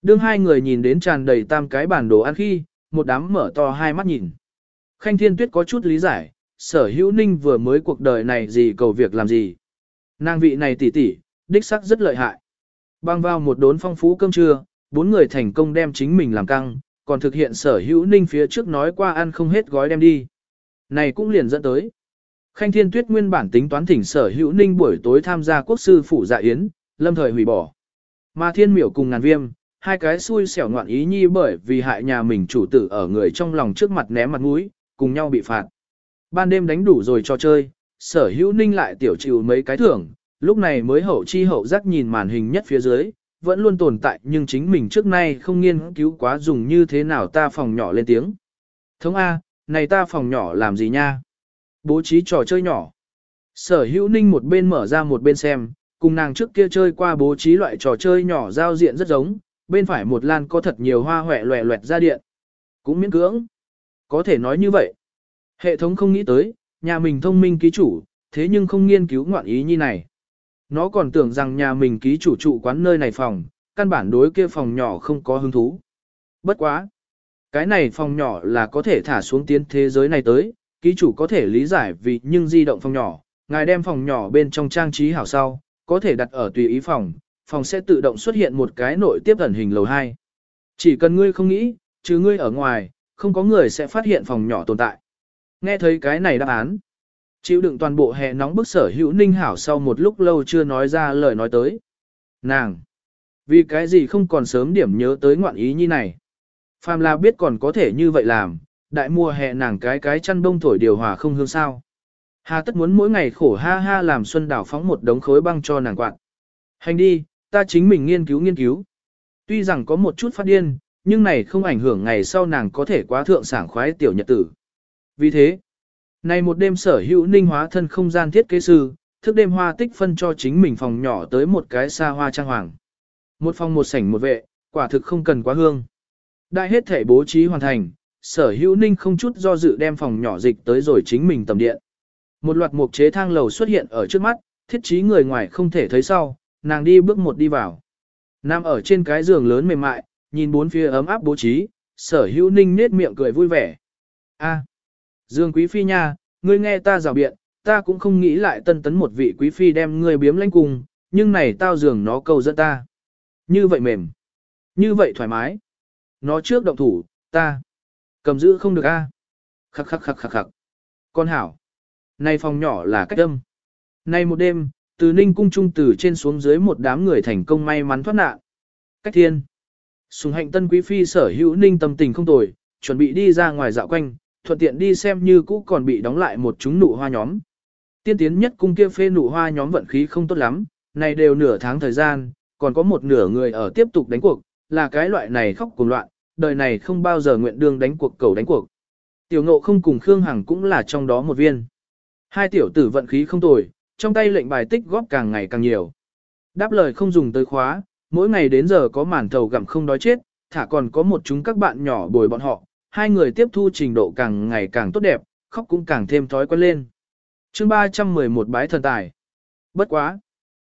Đương hai người nhìn đến tràn đầy tam cái bàn đồ ăn khi, một đám mở to hai mắt nhìn. Khanh Thiên Tuyết có chút lý giải, sở hữu ninh vừa mới cuộc đời này gì cầu việc làm gì. Nàng vị này tỉ tỉ, đích sắc rất lợi hại. Bang vào một đốn phong phú cơm trưa, bốn người thành công đem chính mình làm căng, còn thực hiện sở hữu ninh phía trước nói qua ăn không hết gói đem đi. Này cũng liền dẫn tới. Khanh Thiên Tuyết nguyên bản tính toán thỉnh sở hữu ninh buổi tối tham gia quốc sư phủ dạ yến, lâm thời hủy bỏ. Mà Thiên Miểu cùng ngàn viêm, hai cái xui xẻo ngoạn ý nhi bởi vì hại nhà mình chủ tử ở người trong lòng trước mặt ném mặt mũi, cùng nhau bị phạt. Ban đêm đánh đủ rồi cho chơi, sở hữu ninh lại tiểu chịu mấy cái thưởng, lúc này mới hậu chi hậu giác nhìn màn hình nhất phía dưới, vẫn luôn tồn tại nhưng chính mình trước nay không nghiên cứu quá dùng như thế nào ta phòng nhỏ lên tiếng. Thống A, này ta phòng nhỏ làm gì nha? Bố trí trò chơi nhỏ. Sở hữu ninh một bên mở ra một bên xem, cùng nàng trước kia chơi qua bố trí loại trò chơi nhỏ giao diện rất giống, bên phải một lan có thật nhiều hoa hòe loẹ loẹt ra điện. Cũng miễn cưỡng. Có thể nói như vậy. Hệ thống không nghĩ tới, nhà mình thông minh ký chủ, thế nhưng không nghiên cứu ngoạn ý như này. Nó còn tưởng rằng nhà mình ký chủ trụ quán nơi này phòng, căn bản đối kia phòng nhỏ không có hứng thú. Bất quá. Cái này phòng nhỏ là có thể thả xuống tiến thế giới này tới, ký chủ có thể lý giải vì nhưng di động phòng nhỏ, ngài đem phòng nhỏ bên trong trang trí hảo sau, có thể đặt ở tùy ý phòng, phòng sẽ tự động xuất hiện một cái nội tiếp ẩn hình lầu 2. Chỉ cần ngươi không nghĩ, chứ ngươi ở ngoài, không có người sẽ phát hiện phòng nhỏ tồn tại. Nghe thấy cái này đáp án. Chịu đựng toàn bộ hè nóng bức sở hữu ninh hảo sau một lúc lâu chưa nói ra lời nói tới. Nàng! Vì cái gì không còn sớm điểm nhớ tới ngoạn ý như này. Phàm là biết còn có thể như vậy làm, đại mùa hè nàng cái cái chăn đông thổi điều hòa không hương sao. Hà tất muốn mỗi ngày khổ ha ha làm xuân đảo phóng một đống khối băng cho nàng quạt. Hành đi, ta chính mình nghiên cứu nghiên cứu. Tuy rằng có một chút phát điên, nhưng này không ảnh hưởng ngày sau nàng có thể quá thượng sảng khoái tiểu nhật tử. Vì thế, này một đêm sở hữu ninh hóa thân không gian thiết kế sư, thức đêm hoa tích phân cho chính mình phòng nhỏ tới một cái xa hoa trang hoàng. Một phòng một sảnh một vệ, quả thực không cần quá hương. Đại hết thể bố trí hoàn thành, sở hữu ninh không chút do dự đem phòng nhỏ dịch tới rồi chính mình tầm điện. Một loạt mục chế thang lầu xuất hiện ở trước mắt, thiết trí người ngoài không thể thấy sau, nàng đi bước một đi vào. Nam ở trên cái giường lớn mềm mại, nhìn bốn phía ấm áp bố trí, sở hữu ninh nết miệng cười vui vẻ. A, Dương Quý Phi nha, ngươi nghe ta rào biện, ta cũng không nghĩ lại tân tấn một vị Quý Phi đem ngươi biếm lãnh cùng, nhưng này tao giường nó cầu dẫn ta. Như vậy mềm, như vậy thoải mái. Nó trước động thủ, ta, cầm giữ không được a. Khắc khắc khắc khắc khắc. Con hảo, nay phòng nhỏ là cách âm. nay một đêm, từ ninh cung trung từ trên xuống dưới một đám người thành công may mắn thoát nạn. Cách thiên. Sùng hạnh tân quý phi sở hữu ninh tâm tình không tồi, chuẩn bị đi ra ngoài dạo quanh, thuận tiện đi xem như cũ còn bị đóng lại một chúng nụ hoa nhóm. Tiên tiến nhất cung kia phê nụ hoa nhóm vận khí không tốt lắm, này đều nửa tháng thời gian, còn có một nửa người ở tiếp tục đánh cuộc, là cái loại này khóc cùng loạn, đời này không bao giờ nguyện đương đánh cuộc cầu đánh cuộc. Tiểu ngộ không cùng Khương Hằng cũng là trong đó một viên. Hai tiểu tử vận khí không tồi, trong tay lệnh bài tích góp càng ngày càng nhiều. Đáp lời không dùng tới khóa, mỗi ngày đến giờ có màn thầu gặm không đói chết, thả còn có một chúng các bạn nhỏ bồi bọn họ, hai người tiếp thu trình độ càng ngày càng tốt đẹp, khóc cũng càng thêm thói quen lên. chương 311 bái thần tài. Bất quá.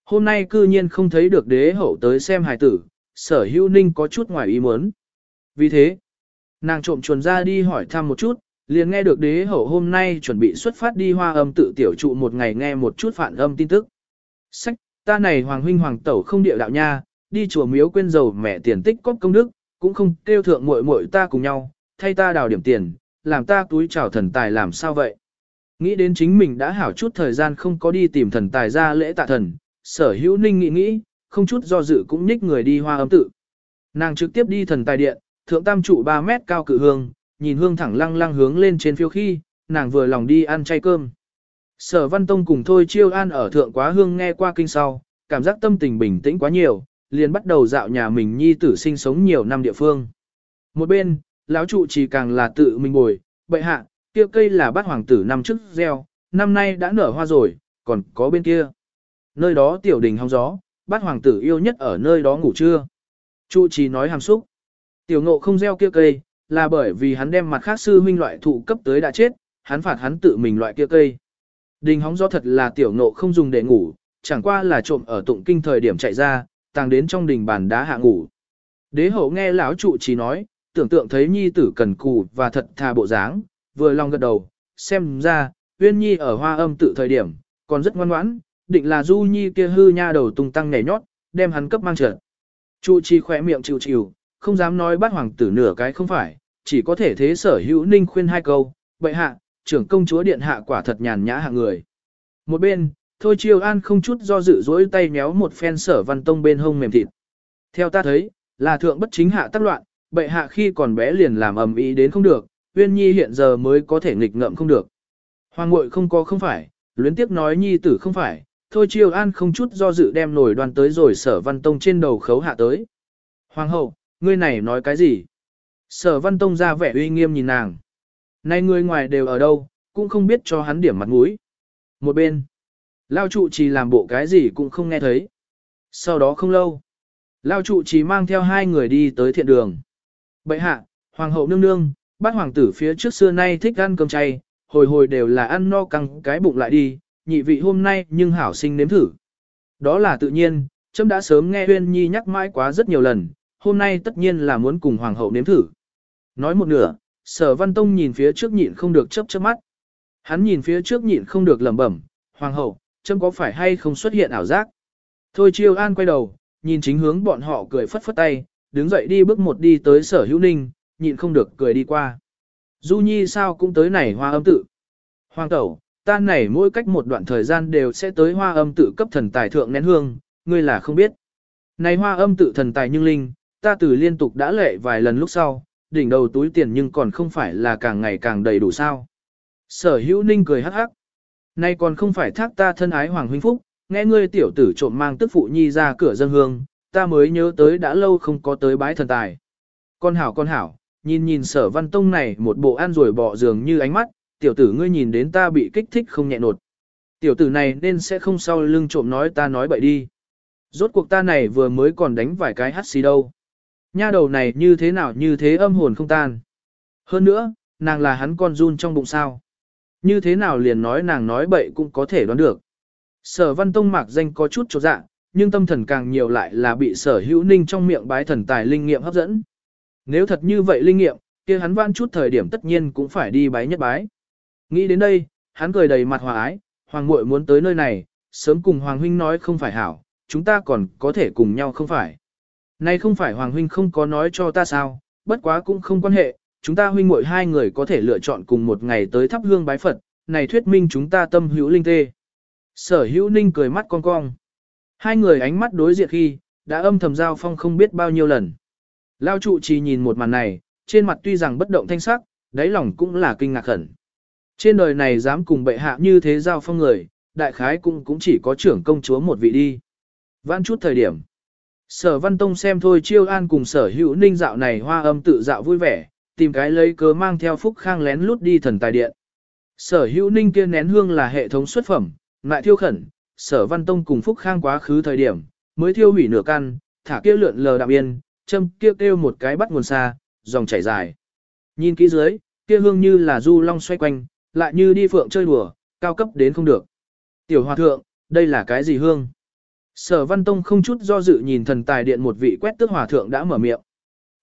Hôm nay cư nhiên không thấy được đế hậu tới xem hài tử, sở hữu ninh có chút ngoài ý muốn. Vì thế, nàng trộm chuồn ra đi hỏi thăm một chút, liền nghe được đế hậu hôm nay chuẩn bị xuất phát đi hoa âm tự tiểu trụ một ngày nghe một chút phản âm tin tức. Sách, ta này hoàng huynh hoàng tẩu không địa đạo nha, đi chùa miếu quên dầu mẹ tiền tích cóp công đức, cũng không kêu thượng muội muội ta cùng nhau, thay ta đào điểm tiền, làm ta túi chào thần tài làm sao vậy. Nghĩ đến chính mình đã hảo chút thời gian không có đi tìm thần tài ra lễ tạ thần, sở hữu ninh nghĩ nghĩ, không chút do dự cũng nhích người đi hoa âm tự. Nàng trực tiếp đi thần tài điện, thượng tam trụ 3 mét cao cự hương, nhìn hương thẳng lăng lăng hướng lên trên phiêu khi, nàng vừa lòng đi ăn chay cơm. Sở Văn Tông cùng Thôi Chiêu An ở thượng quá hương nghe qua kinh sau, cảm giác tâm tình bình tĩnh quá nhiều, liền bắt đầu dạo nhà mình nhi tử sinh sống nhiều năm địa phương. Một bên, lão trụ chỉ càng là tự mình bồi, bậy hạ, kia cây là bát hoàng tử năm trước gieo, năm nay đã nở hoa rồi, còn có bên kia. Nơi đó tiểu đình hóng gió, bát hoàng tử yêu nhất ở nơi đó ngủ trưa. Trụ trì nói hàm xúc. Tiểu ngộ không gieo kia cây, là bởi vì hắn đem mặt khác sư huynh loại thụ cấp tới đã chết, hắn phạt hắn tự mình loại kia cây. Đình hóng gió thật là tiểu ngộ không dùng để ngủ, chẳng qua là trộm ở tụng kinh thời điểm chạy ra, tàng đến trong đình bàn đá hạ ngủ. Đế hậu nghe lão trụ chỉ nói, tưởng tượng thấy nhi tử cần cù và thật thà bộ dáng, vừa lòng gật đầu, xem ra, uyên nhi ở hoa âm tự thời điểm, còn rất ngoan ngoãn, định là du nhi kia hư nha đầu tung tăng nhảy nhót, đem hắn cấp mang trở. Trụ trì khỏe miệng chịu chịu, không dám nói bắt hoàng tử nửa cái không phải, chỉ có thể thế sở hữu ninh khuyên hai câu, bệ hạ, trưởng công chúa điện hạ quả thật nhàn nhã hạng người. Một bên, thôi chiêu an không chút do dự dỗi tay méo một phen sở văn tông bên hông mềm thịt. Theo ta thấy, là thượng bất chính hạ tác loạn, bệ hạ khi còn bé liền làm ầm ĩ đến không được, uyên nhi hiện giờ mới có thể nghịch ngợm không được. Hoàng ngội không có không phải, luyến tiếp nói nhi tử không phải, thôi chiêu an không chút do dự đem nổi đoàn tới rồi sở văn tông trên đầu khấu hạ tới. Hoàng hậu, ngươi này nói cái gì? Sở văn tông ra vẻ uy nghiêm nhìn nàng. Này người ngoài đều ở đâu, cũng không biết cho hắn điểm mặt mũi. Một bên, Lao trụ trì làm bộ cái gì cũng không nghe thấy. Sau đó không lâu, Lao trụ trì mang theo hai người đi tới thiện đường. Bệ hạ, hoàng hậu nương nương, bát hoàng tử phía trước xưa nay thích ăn cơm chay, hồi hồi đều là ăn no căng cái bụng lại đi, nhị vị hôm nay nhưng hảo sinh nếm thử. Đó là tự nhiên, trâm đã sớm nghe Huyên Nhi nhắc mãi quá rất nhiều lần, hôm nay tất nhiên là muốn cùng hoàng hậu nếm thử. Nói một nửa, sở văn tông nhìn phía trước nhịn không được chớp chớp mắt. Hắn nhìn phía trước nhịn không được lẩm bẩm, hoàng hậu, trâm có phải hay không xuất hiện ảo giác. Thôi chiêu an quay đầu, nhìn chính hướng bọn họ cười phất phất tay, đứng dậy đi bước một đi tới sở hữu ninh, nhịn không được cười đi qua. Du Nhi sao cũng tới này hoa âm tự. Hoàng tẩu, ta này mỗi cách một đoạn thời gian đều sẽ tới hoa âm tự cấp thần tài thượng nén hương, ngươi là không biết. Này hoa âm tự thần tài nhưng linh, ta từ liên tục đã lệ vài lần lúc sau, đỉnh đầu túi tiền nhưng còn không phải là càng ngày càng đầy đủ sao. Sở hữu ninh cười hắc hắc. nay còn không phải thác ta thân ái hoàng huynh phúc, nghe ngươi tiểu tử trộm mang tức phụ nhi ra cửa dân hương, ta mới nhớ tới đã lâu không có tới bái thần tài. Con hảo con hảo, nhìn nhìn sở văn tông này một bộ ăn rồi bỏ giường như ánh mắt, tiểu tử ngươi nhìn đến ta bị kích thích không nhẹ nột. Tiểu tử này nên sẽ không sau lưng trộm nói ta nói bậy đi. Rốt cuộc ta này vừa mới còn đánh vài cái hát xì đâu. Nha đầu này như thế nào như thế âm hồn không tan. Hơn nữa, nàng là hắn con run trong bụng sao. Như thế nào liền nói nàng nói bậy cũng có thể đoán được. Sở văn tông mạc danh có chút chỗ dạ, nhưng tâm thần càng nhiều lại là bị sở hữu ninh trong miệng bái thần tài linh nghiệm hấp dẫn. Nếu thật như vậy linh nghiệm, kia hắn van chút thời điểm tất nhiên cũng phải đi bái nhất bái. Nghĩ đến đây, hắn cười đầy mặt hòa ái, hoàng muội muốn tới nơi này, sớm cùng hoàng huynh nói không phải hảo, chúng ta còn có thể cùng nhau không phải này không phải hoàng huynh không có nói cho ta sao, bất quá cũng không quan hệ, chúng ta huynh muội hai người có thể lựa chọn cùng một ngày tới thắp hương bái Phật, này thuyết minh chúng ta tâm hữu linh tê. Sở hữu ninh cười mắt cong cong. Hai người ánh mắt đối diện khi, đã âm thầm giao phong không biết bao nhiêu lần. Lao trụ chỉ nhìn một màn này, trên mặt tuy rằng bất động thanh sắc, đáy lòng cũng là kinh ngạc khẩn. Trên đời này dám cùng bệ hạ như thế giao phong người, đại khái cũng cũng chỉ có trưởng công chúa một vị đi. Vãn chút thời điểm. Sở văn tông xem thôi chiêu an cùng sở hữu ninh dạo này hoa âm tự dạo vui vẻ, tìm cái lấy cớ mang theo phúc khang lén lút đi thần tài điện. Sở hữu ninh kia nén hương là hệ thống xuất phẩm, lại thiêu khẩn, sở văn tông cùng phúc khang quá khứ thời điểm, mới thiêu hủy nửa căn, thả kia lượn lờ đạm yên, châm kia kêu một cái bắt nguồn xa, dòng chảy dài. Nhìn kỹ dưới, kia hương như là du long xoay quanh, lại như đi phượng chơi đùa, cao cấp đến không được. Tiểu hòa thượng, đây là cái gì hương? Sở Văn Tông không chút do dự nhìn thần tài điện một vị quét tước hòa thượng đã mở miệng.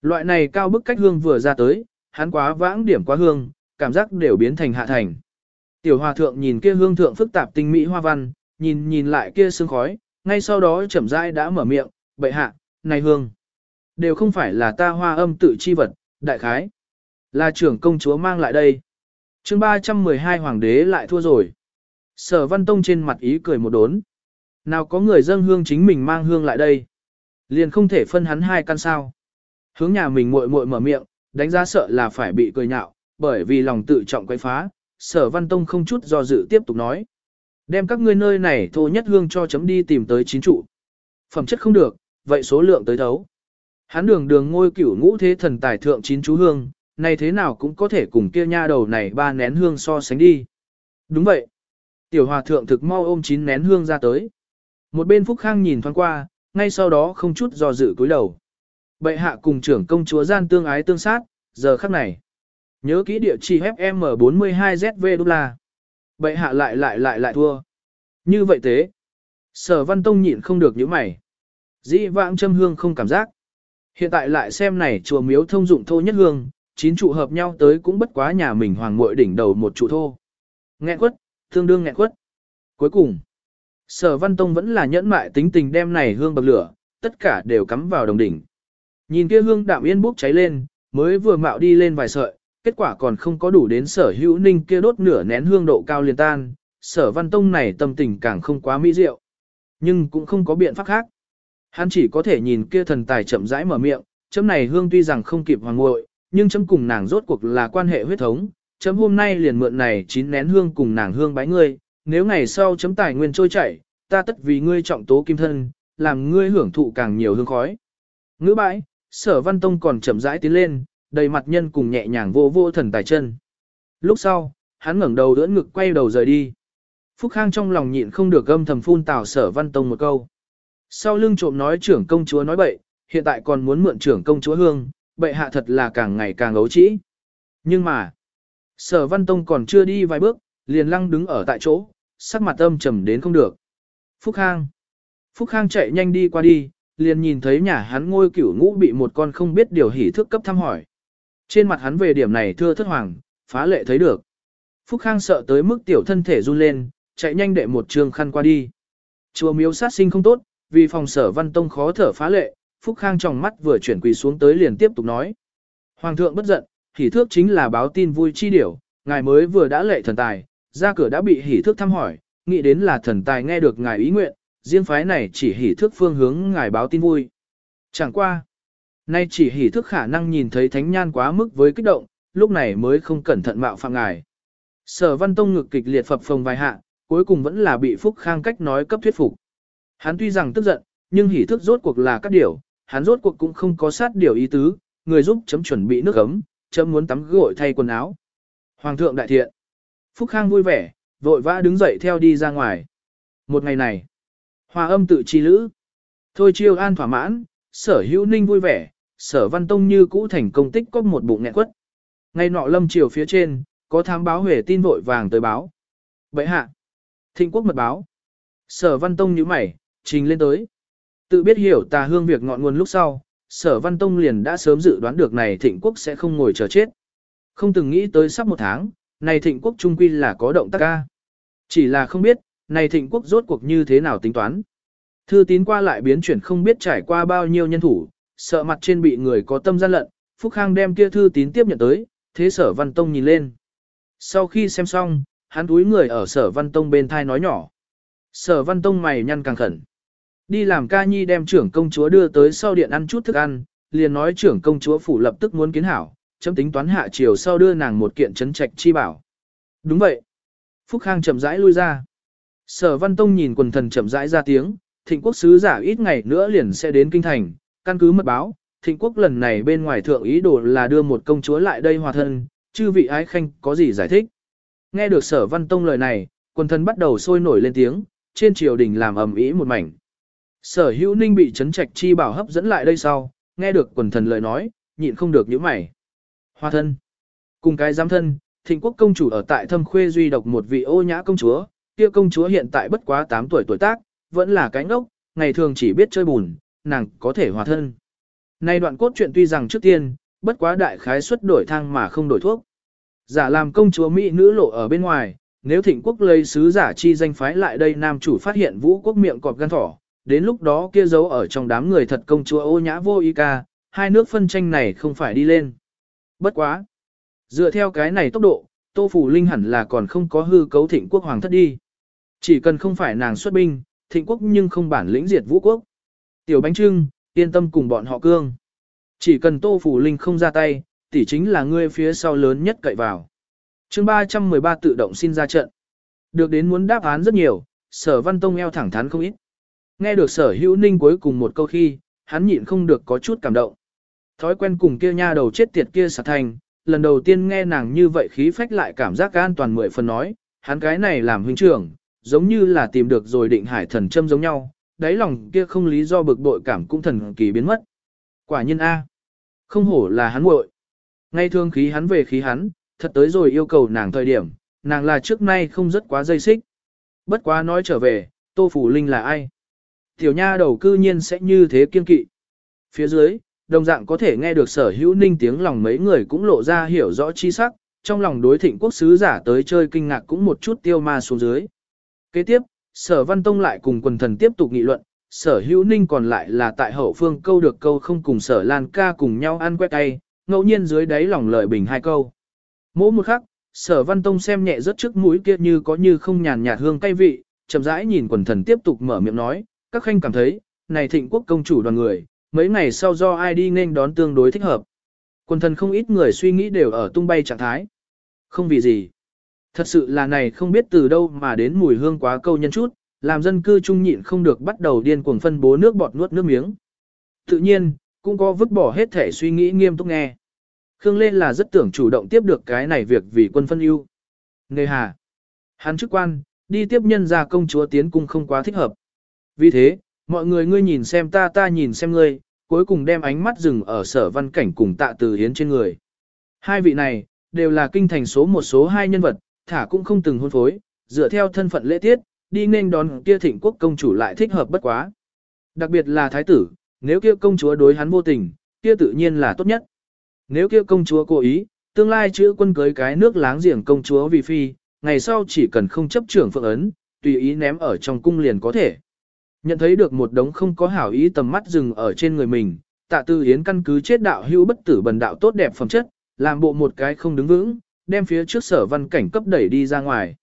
Loại này cao bức cách hương vừa ra tới, hắn quá vãng điểm quá hương, cảm giác đều biến thành hạ thành. Tiểu hòa thượng nhìn kia hương thượng phức tạp tinh mỹ hoa văn, nhìn nhìn lại kia sương khói, ngay sau đó chậm rãi đã mở miệng, bệ hạ, này hương. Đều không phải là ta hoa âm tự chi vật, đại khái. Là trưởng công chúa mang lại đây. chương 312 hoàng đế lại thua rồi. Sở văn tông trên mặt ý cười một đốn. Nào có người dâng hương chính mình mang hương lại đây. Liền không thể phân hắn hai căn sao. Hướng nhà mình muội muội mở miệng, đánh giá sợ là phải bị cười nhạo, bởi vì lòng tự trọng quấy phá. Sở văn tông không chút do dự tiếp tục nói. Đem các ngươi nơi này thô nhất hương cho chấm đi tìm tới chín trụ. Phẩm chất không được, vậy số lượng tới thấu. Hắn đường đường ngôi cửu ngũ thế thần tài thượng chín chú hương, này thế nào cũng có thể cùng kia nha đầu này ba nén hương so sánh đi. Đúng vậy. Tiểu hòa thượng thực mau ôm chín nén hương ra tới. Một bên Phúc Khang nhìn thoáng qua, ngay sau đó không chút do dự cúi đầu. Bệ hạ cùng trưởng công chúa gian tương ái tương sát, giờ khắc này. Nhớ kỹ địa chỉ FM42ZV đô la. Bệ hạ lại lại lại lại thua. Như vậy thế. Sở văn tông nhịn không được những mày. Dĩ vãng châm hương không cảm giác. Hiện tại lại xem này chùa miếu thông dụng thô nhất hương, chín trụ hợp nhau tới cũng bất quá nhà mình hoàng muội đỉnh đầu một trụ thô. Nghẹn quất, tương đương nghẹn quất. Cuối cùng, sở văn tông vẫn là nhẫn mại tính tình đem này hương bậc lửa, tất cả đều cắm vào đồng đỉnh. Nhìn kia hương đạm yên bốc cháy lên, mới vừa mạo đi lên vài sợi, kết quả còn không có đủ đến sở hữu ninh kia đốt nửa nén hương độ cao liền tan, sở văn tông này tâm tình càng không quá mỹ diệu. Nhưng cũng không có biện pháp khác. Hắn chỉ có thể nhìn kia thần tài chậm rãi mở miệng, chấm này hương tuy rằng không kịp hoàng ngội, nhưng chấm cùng nàng rốt cuộc là quan hệ huyết thống, chấm hôm nay liền mượn này chín nén hương cùng nàng hương bái ngươi, nếu ngày sau chấm tài nguyên trôi chảy, ta tất vì ngươi trọng tố kim thân, làm ngươi hưởng thụ càng nhiều hương khói. Ngữ bãi, sở văn tông còn chậm rãi tiến lên, đầy mặt nhân cùng nhẹ nhàng vô vô thần tài chân. Lúc sau, hắn ngẩng đầu đỡ ngực quay đầu rời đi. Phúc Khang trong lòng nhịn không được gâm thầm phun tào sở văn tông một câu. Sau lưng trộm nói trưởng công chúa nói bậy, hiện tại còn muốn mượn trưởng công chúa hương, bậy hạ thật là càng ngày càng ấu trĩ. Nhưng mà, sở văn tông còn chưa đi vài bước, liền lăng đứng ở tại chỗ, sắc mặt âm trầm đến không được. Phúc Khang. Phúc Khang chạy nhanh đi qua đi, liền nhìn thấy nhà hắn ngôi cửu ngũ bị một con không biết điều hỉ thức cấp thăm hỏi. Trên mặt hắn về điểm này thưa thất hoàng, phá lệ thấy được. Phúc Khang sợ tới mức tiểu thân thể run lên, chạy nhanh đệ một trường khăn qua đi. Chùa miếu sát sinh không tốt, vì phòng sở văn tông khó thở phá lệ, Phúc Khang trong mắt vừa chuyển quỳ xuống tới liền tiếp tục nói. Hoàng thượng bất giận, hỉ thước chính là báo tin vui chi điểu, ngài mới vừa đã lệ thần tài, ra cửa đã bị hỉ thước thăm hỏi, nghĩ đến là thần tài nghe được ngài ý nguyện, riêng phái này chỉ hỉ thước phương hướng ngài báo tin vui. Chẳng qua. Nay chỉ hỉ thước khả năng nhìn thấy thánh nhan quá mức với kích động, lúc này mới không cẩn thận mạo phạm ngài. Sở văn tông ngực kịch liệt phập phồng vài hạ, cuối cùng vẫn là bị Phúc Khang cách nói cấp thuyết phục. Hắn tuy rằng tức giận, nhưng hỉ thức rốt cuộc là các điều, hắn rốt cuộc cũng không có sát điều ý tứ, người giúp chấm chuẩn bị nước ấm, chấm muốn tắm gội thay quần áo. Hoàng thượng đại thiện. Phúc Khang vui vẻ, vội vã đứng dậy theo đi ra ngoài. Một ngày này, hòa âm tự chi lữ. Thôi chiêu an thỏa mãn, sở hữu ninh vui vẻ, sở văn tông như cũ thành công tích có một bụng nghẹn quất. Ngay nọ lâm chiều phía trên, có thám báo huệ tin vội vàng tới báo. Bậy hạ, thịnh quốc mật báo. Sở văn tông như mày, trình lên tới. Tự biết hiểu tà hương việc ngọn nguồn lúc sau, sở văn tông liền đã sớm dự đoán được này thịnh quốc sẽ không ngồi chờ chết. Không từng nghĩ tới sắp một tháng, này thịnh quốc trung quy là có động tác ca. Chỉ là không biết, này thịnh quốc rốt cuộc như thế nào tính toán. Thư tín qua lại biến chuyển không biết trải qua bao nhiêu nhân thủ, sợ mặt trên bị người có tâm gian lận, Phúc Khang đem kia thư tín tiếp nhận tới, thế sở văn tông nhìn lên. Sau khi xem xong, hắn túi người ở sở văn tông bên thai nói nhỏ. Sở văn tông mày nhăn càng khẩn. Đi làm ca nhi đem trưởng công chúa đưa tới sau điện ăn chút thức ăn, liền nói trưởng công chúa phủ lập tức muốn kiến hảo, chấm tính toán hạ chiều sau đưa nàng một kiện chấn trạch chi bảo. Đúng vậy. Phúc Khang chậm rãi lui ra. Sở Văn Tông nhìn quần thần chậm rãi ra tiếng, thịnh quốc sứ giả ít ngày nữa liền sẽ đến kinh thành, căn cứ mật báo, thịnh quốc lần này bên ngoài thượng ý đồ là đưa một công chúa lại đây hòa thân, chư vị ái khanh có gì giải thích. Nghe được sở Văn Tông lời này, quần thần bắt đầu sôi nổi lên tiếng, trên triều đình làm ầm ĩ một mảnh. Sở hữu ninh bị chấn trạch chi bảo hấp dẫn lại đây sau, nghe được quần thần lời nói, nhịn không được những mày. Hoa thân. Cùng cái giám thân, thịnh quốc công chủ ở tại thâm khuê duy độc một vị ô nhã công chúa, kia công chúa hiện tại bất quá 8 tuổi tuổi tác, vẫn là cái ngốc, ngày thường chỉ biết chơi bùn, nàng có thể hòa thân. Nay đoạn cốt truyện tuy rằng trước tiên, bất quá đại khái xuất đổi thang mà không đổi thuốc. Giả làm công chúa Mỹ nữ lộ ở bên ngoài, nếu thịnh quốc lấy sứ giả chi danh phái lại đây nam chủ phát hiện vũ quốc miệng cọp gan thỏ, đến lúc đó kia giấu ở trong đám người thật công chúa ô nhã vô y ca, hai nước phân tranh này không phải đi lên. Bất quá. Dựa theo cái này tốc độ, Tô Phủ Linh hẳn là còn không có hư cấu thịnh quốc hoàng thất đi. Chỉ cần không phải nàng xuất binh, thịnh quốc nhưng không bản lĩnh diệt vũ quốc. Tiểu bánh trưng, yên tâm cùng bọn họ cương. Chỉ cần Tô Phủ Linh không ra tay, tỷ chính là ngươi phía sau lớn nhất cậy vào. chương 313 tự động xin ra trận. Được đến muốn đáp án rất nhiều, sở văn tông eo thẳng thắn không ít. Nghe được sở hữu ninh cuối cùng một câu khi, hắn nhịn không được có chút cảm động. Thói quen cùng kia nha đầu chết tiệt kia sạc thành, lần đầu tiên nghe nàng như vậy khí phách lại cảm giác an toàn mười phần nói, hắn cái này làm huynh trưởng, giống như là tìm được rồi định hải thần châm giống nhau, đáy lòng kia không lý do bực bội cảm cũng thần kỳ biến mất. Quả nhiên A. Không hổ là hắn muội. Ngay thương khí hắn về khí hắn, thật tới rồi yêu cầu nàng thời điểm, nàng là trước nay không rất quá dây xích. Bất quá nói trở về, Tô Phủ Linh là ai? Tiểu nha đầu cư nhiên sẽ như thế kiên kỵ. Phía dưới, đồng dạng có thể nghe được sở hữu ninh tiếng lòng mấy người cũng lộ ra hiểu rõ chi sắc, trong lòng đối thịnh quốc sứ giả tới chơi kinh ngạc cũng một chút tiêu ma xuống dưới. Kế tiếp, sở văn tông lại cùng quần thần tiếp tục nghị luận, sở hữu ninh còn lại là tại hậu phương câu được câu không cùng sở lan ca cùng nhau ăn quét tay, ngẫu nhiên dưới đáy lòng lời bình hai câu. Mỗi một khắc, sở văn tông xem nhẹ rất trước mũi kia như có như không nhàn nhạt hương cay vị, chậm rãi nhìn quần thần tiếp tục mở miệng nói, các khanh cảm thấy, này thịnh quốc công chủ đoàn người, mấy ngày sau do ai đi nên đón tương đối thích hợp. Quần thần không ít người suy nghĩ đều ở tung bay trạng thái. Không vì gì. Thật sự là này không biết từ đâu mà đến mùi hương quá câu nhân chút, làm dân cư trung nhịn không được bắt đầu điên cuồng phân bố nước bọt nuốt nước miếng. Tự nhiên, cũng có vứt bỏ hết thể suy nghĩ nghiêm túc nghe. Khương Lên là rất tưởng chủ động tiếp được cái này việc vì quân phân ưu. Nghề hà. Hắn chức quan, đi tiếp nhân ra công chúa tiến cung không quá thích hợp. Vì thế, mọi người ngươi nhìn xem ta ta nhìn xem ngươi, cuối cùng đem ánh mắt dừng ở sở văn cảnh cùng tạ từ hiến trên người. Hai vị này, đều là kinh thành số một số hai nhân vật, thả cũng không từng hôn phối, dựa theo thân phận lễ tiết, đi nên đón kia thịnh quốc công chủ lại thích hợp bất quá. Đặc biệt là thái tử, nếu kia công chúa đối hắn vô tình, kia tự nhiên là tốt nhất. Nếu kia công chúa cố ý, tương lai chữ quân cưới cái nước láng giềng công chúa vì phi, ngày sau chỉ cần không chấp trưởng phượng ấn, tùy ý ném ở trong cung liền có thể. Nhận thấy được một đống không có hảo ý tầm mắt dừng ở trên người mình, tạ tư yến căn cứ chết đạo hữu bất tử bần đạo tốt đẹp phẩm chất, làm bộ một cái không đứng vững, đem phía trước sở văn cảnh cấp đẩy đi ra ngoài.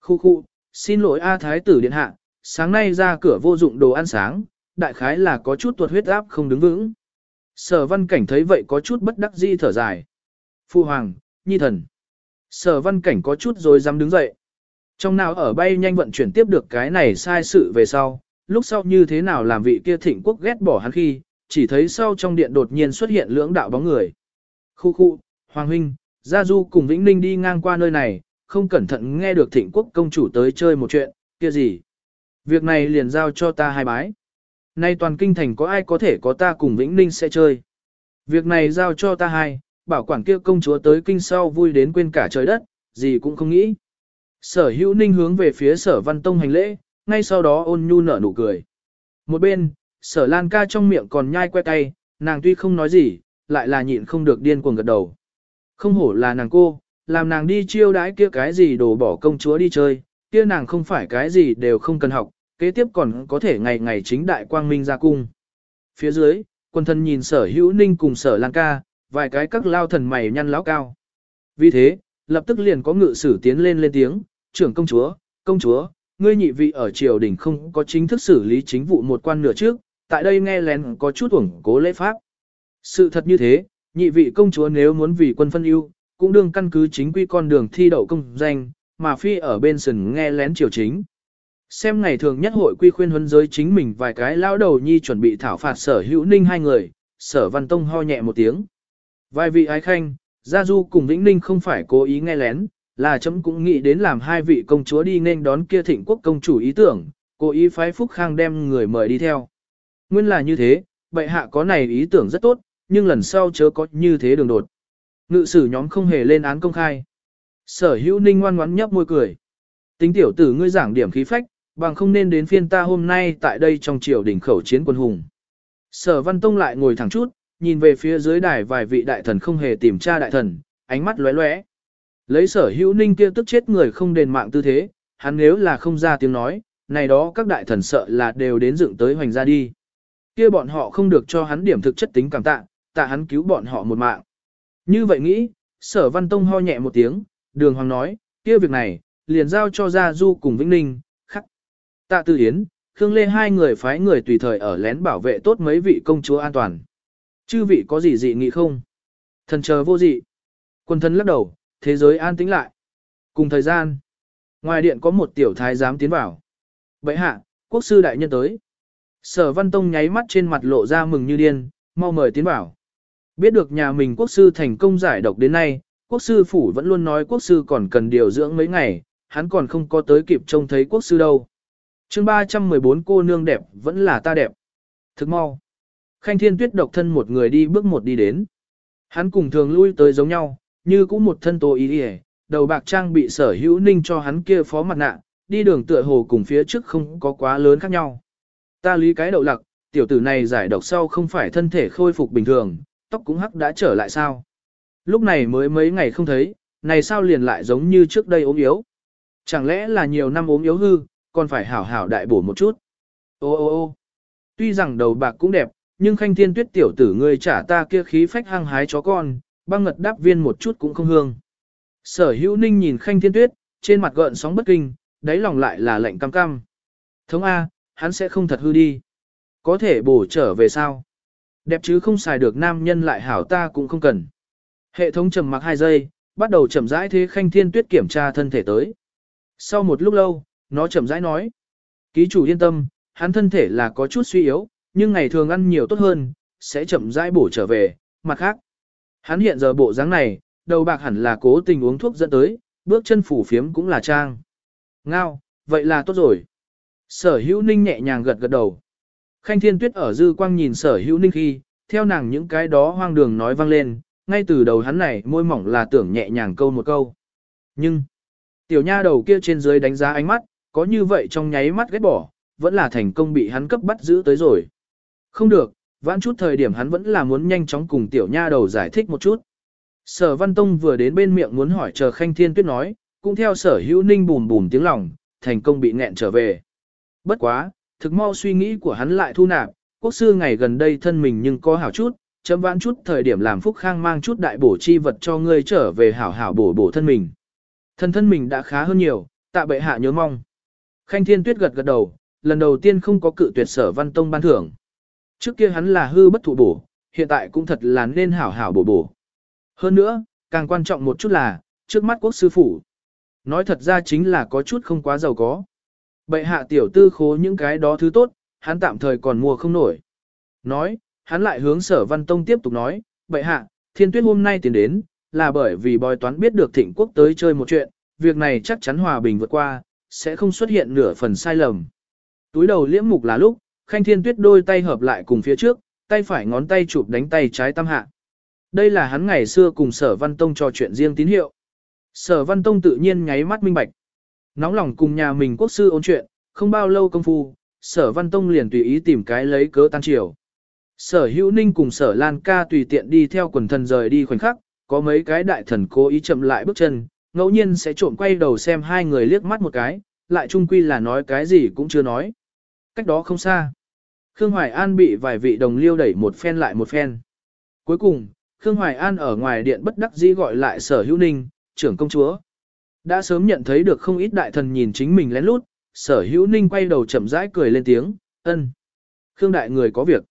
Khu khu, xin lỗi A Thái tử điện hạ, sáng nay ra cửa vô dụng đồ ăn sáng, đại khái là có chút tuột huyết áp không đứng vững. Sở văn cảnh thấy vậy có chút bất đắc dĩ thở dài. Phu hoàng, nhi thần. Sở văn cảnh có chút rồi dám đứng dậy. Trong nào ở bay nhanh vận chuyển tiếp được cái này sai sự về sau, lúc sau như thế nào làm vị kia thịnh quốc ghét bỏ hắn khi, chỉ thấy sau trong điện đột nhiên xuất hiện lưỡng đạo bóng người. Khu khu, Hoàng huynh, Gia Du cùng Vĩnh Ninh đi ngang qua nơi này, không cẩn thận nghe được thịnh quốc công chủ tới chơi một chuyện, kia gì. Việc này liền giao cho ta hai bái. Nay toàn kinh thành có ai có thể có ta cùng Vĩnh Ninh sẽ chơi. Việc này giao cho ta hai, bảo quản kia công chúa tới kinh sau vui đến quên cả trời đất, gì cũng không nghĩ. Sở hữu ninh hướng về phía sở văn tông hành lễ, ngay sau đó ôn nhu nở nụ cười. Một bên, sở lan ca trong miệng còn nhai que tay, nàng tuy không nói gì, lại là nhịn không được điên cuồng gật đầu. Không hổ là nàng cô, làm nàng đi chiêu đãi kia cái gì đồ bỏ công chúa đi chơi, kia nàng không phải cái gì đều không cần học, kế tiếp còn có thể ngày ngày chính đại quang minh ra cung. Phía dưới, quân thân nhìn sở hữu ninh cùng sở lan ca, vài cái các lao thần mày nhăn lão cao. Vì thế, lập tức liền có ngự sử tiến lên lên tiếng, trưởng công chúa, công chúa, ngươi nhị vị ở triều đình không có chính thức xử lý chính vụ một quan nửa trước, tại đây nghe lén có chút uổng cố lễ pháp. Sự thật như thế, nhị vị công chúa nếu muốn vì quân phân ưu, cũng đương căn cứ chính quy con đường thi đậu công danh, mà phi ở bên sừng nghe lén triều chính. Xem ngày thường nhất hội quy khuyên huấn giới chính mình vài cái lao đầu nhi chuẩn bị thảo phạt sở hữu ninh hai người, sở văn tông ho nhẹ một tiếng. Vài vị ái khanh, Gia Du cùng Vĩnh Ninh không phải cố ý nghe lén, là chấm cũng nghĩ đến làm hai vị công chúa đi nên đón kia thịnh quốc công chủ ý tưởng, cố ý phái Phúc Khang đem người mời đi theo. Nguyên là như thế, bệ hạ có này ý tưởng rất tốt, nhưng lần sau chớ có như thế đường đột. Ngự sử nhóm không hề lên án công khai. Sở hữu ninh ngoan ngoãn nhấp môi cười. Tính tiểu tử ngươi giảng điểm khí phách, bằng không nên đến phiên ta hôm nay tại đây trong triều đỉnh khẩu chiến quân hùng. Sở văn tông lại ngồi thẳng chút, nhìn về phía dưới đài vài vị đại thần không hề tìm tra đại thần, ánh mắt lóe lóe. Lấy sở hữu ninh kia tức chết người không đền mạng tư thế, hắn nếu là không ra tiếng nói, này đó các đại thần sợ là đều đến dựng tới hoành ra đi. Kia bọn họ không được cho hắn điểm thực chất tính cảm tạ, tạ hắn cứu bọn họ một mạng. Như vậy nghĩ, sở văn tông ho nhẹ một tiếng, đường hoàng nói, kia việc này, liền giao cho Gia Du cùng Vĩnh Ninh, khắc. Tạ Tư Yến, Khương Lê hai người phái người tùy thời ở lén bảo vệ tốt mấy vị công chúa an toàn. Chư vị có gì dị nghị không? Thần chờ vô dị. Quân thân lắc đầu, thế giới an tĩnh lại. Cùng thời gian, ngoài điện có một tiểu thái giám tiến vào. Bệ hạ, quốc sư đại nhân tới. Sở Văn Tông nháy mắt trên mặt lộ ra mừng như điên, mau mời tiến vào. Biết được nhà mình quốc sư thành công giải độc đến nay, quốc sư phủ vẫn luôn nói quốc sư còn cần điều dưỡng mấy ngày, hắn còn không có tới kịp trông thấy quốc sư đâu. chương 314 cô nương đẹp vẫn là ta đẹp. Thức mau. Khanh thiên tuyết độc thân một người đi bước một đi đến. Hắn cùng thường lui tới giống nhau, như cũng một thân tô ý đi đầu bạc trang bị sở hữu ninh cho hắn kia phó mặt nạ, đi đường tựa hồ cùng phía trước không có quá lớn khác nhau. Ta lý cái đậu lặc, tiểu tử này giải độc sau không phải thân thể khôi phục bình thường, tóc cũng hắc đã trở lại sao. Lúc này mới mấy ngày không thấy, này sao liền lại giống như trước đây ốm yếu. Chẳng lẽ là nhiều năm ốm yếu hư, còn phải hảo hảo đại bổ một chút. Ô ô ô tuy rằng đầu bạc cũng đẹp, nhưng khanh thiên tuyết tiểu tử ngươi trả ta kia khí phách hăng hái chó con, băng ngật đáp viên một chút cũng không hương. Sở hữu ninh nhìn khanh thiên tuyết, trên mặt gợn sóng bất kinh, đáy lòng lại là lạnh cam cam. Thống A, hắn sẽ không thật hư đi. Có thể bổ trở về sao? Đẹp chứ không xài được nam nhân lại hảo ta cũng không cần. Hệ thống trầm mặc 2 giây, bắt đầu chậm rãi thế khanh thiên tuyết kiểm tra thân thể tới. Sau một lúc lâu, nó chậm rãi nói. Ký chủ yên tâm, hắn thân thể là có chút suy yếu, nhưng ngày thường ăn nhiều tốt hơn, sẽ chậm rãi bổ trở về, mặt khác. Hắn hiện giờ bộ dáng này, đầu bạc hẳn là cố tình uống thuốc dẫn tới, bước chân phủ phiếm cũng là trang. Ngao, vậy là tốt rồi. Sở hữu ninh nhẹ nhàng gật gật đầu. Khanh thiên tuyết ở dư quang nhìn sở hữu ninh khi, theo nàng những cái đó hoang đường nói vang lên, ngay từ đầu hắn này môi mỏng là tưởng nhẹ nhàng câu một câu. Nhưng, tiểu nha đầu kia trên dưới đánh giá ánh mắt, có như vậy trong nháy mắt ghét bỏ, vẫn là thành công bị hắn cấp bắt giữ tới rồi. Không được, vãn chút thời điểm hắn vẫn là muốn nhanh chóng cùng tiểu nha đầu giải thích một chút. Sở Văn Tông vừa đến bên miệng muốn hỏi chờ Khanh Thiên Tuyết nói, cũng theo sở hữu ninh bùm bùm tiếng lòng, thành công bị nghẹn trở về. Bất quá, thực mau suy nghĩ của hắn lại thu nạp, quốc sư ngày gần đây thân mình nhưng có hảo chút, chấm vãn chút thời điểm làm phúc khang mang chút đại bổ chi vật cho ngươi trở về hảo hảo bổ bổ thân mình. Thân thân mình đã khá hơn nhiều, tạ bệ hạ nhớ mong. Khanh Thiên Tuyết gật gật đầu, lần đầu tiên không có cự tuyệt sở văn tông ban thưởng. Trước kia hắn là hư bất thụ bổ, hiện tại cũng thật là nên hảo hảo bổ bổ. Hơn nữa, càng quan trọng một chút là, trước mắt quốc sư phủ. Nói thật ra chính là có chút không quá giàu có. Bệ hạ tiểu tư khố những cái đó thứ tốt, hắn tạm thời còn mua không nổi. Nói, hắn lại hướng sở văn tông tiếp tục nói, bệ hạ, thiên tuyết hôm nay tiến đến, là bởi vì bói toán biết được thịnh quốc tới chơi một chuyện, việc này chắc chắn hòa bình vượt qua, sẽ không xuất hiện nửa phần sai lầm. Túi đầu liễm mục là lúc, khanh thiên tuyết đôi tay hợp lại cùng phía trước, tay phải ngón tay chụp đánh tay trái tam hạ. Đây là hắn ngày xưa cùng sở văn tông trò chuyện riêng tín hiệu. Sở văn tông tự nhiên nháy mắt minh bạch. Nóng lòng cùng nhà mình quốc sư ôn chuyện, không bao lâu công phu, sở văn tông liền tùy ý tìm cái lấy cớ tan chiều. Sở hữu ninh cùng sở lan ca tùy tiện đi theo quần thần rời đi khoảnh khắc, có mấy cái đại thần cố ý chậm lại bước chân, ngẫu nhiên sẽ trộm quay đầu xem hai người liếc mắt một cái, lại chung quy là nói cái gì cũng chưa nói. Cách đó không xa. Khương Hoài An bị vài vị đồng liêu đẩy một phen lại một phen. Cuối cùng, Khương Hoài An ở ngoài điện bất đắc dĩ gọi lại sở hữu ninh, trưởng công chúa. Đã sớm nhận thấy được không ít đại thần nhìn chính mình lén lút, sở hữu ninh quay đầu chậm rãi cười lên tiếng, ân. Khương đại người có việc.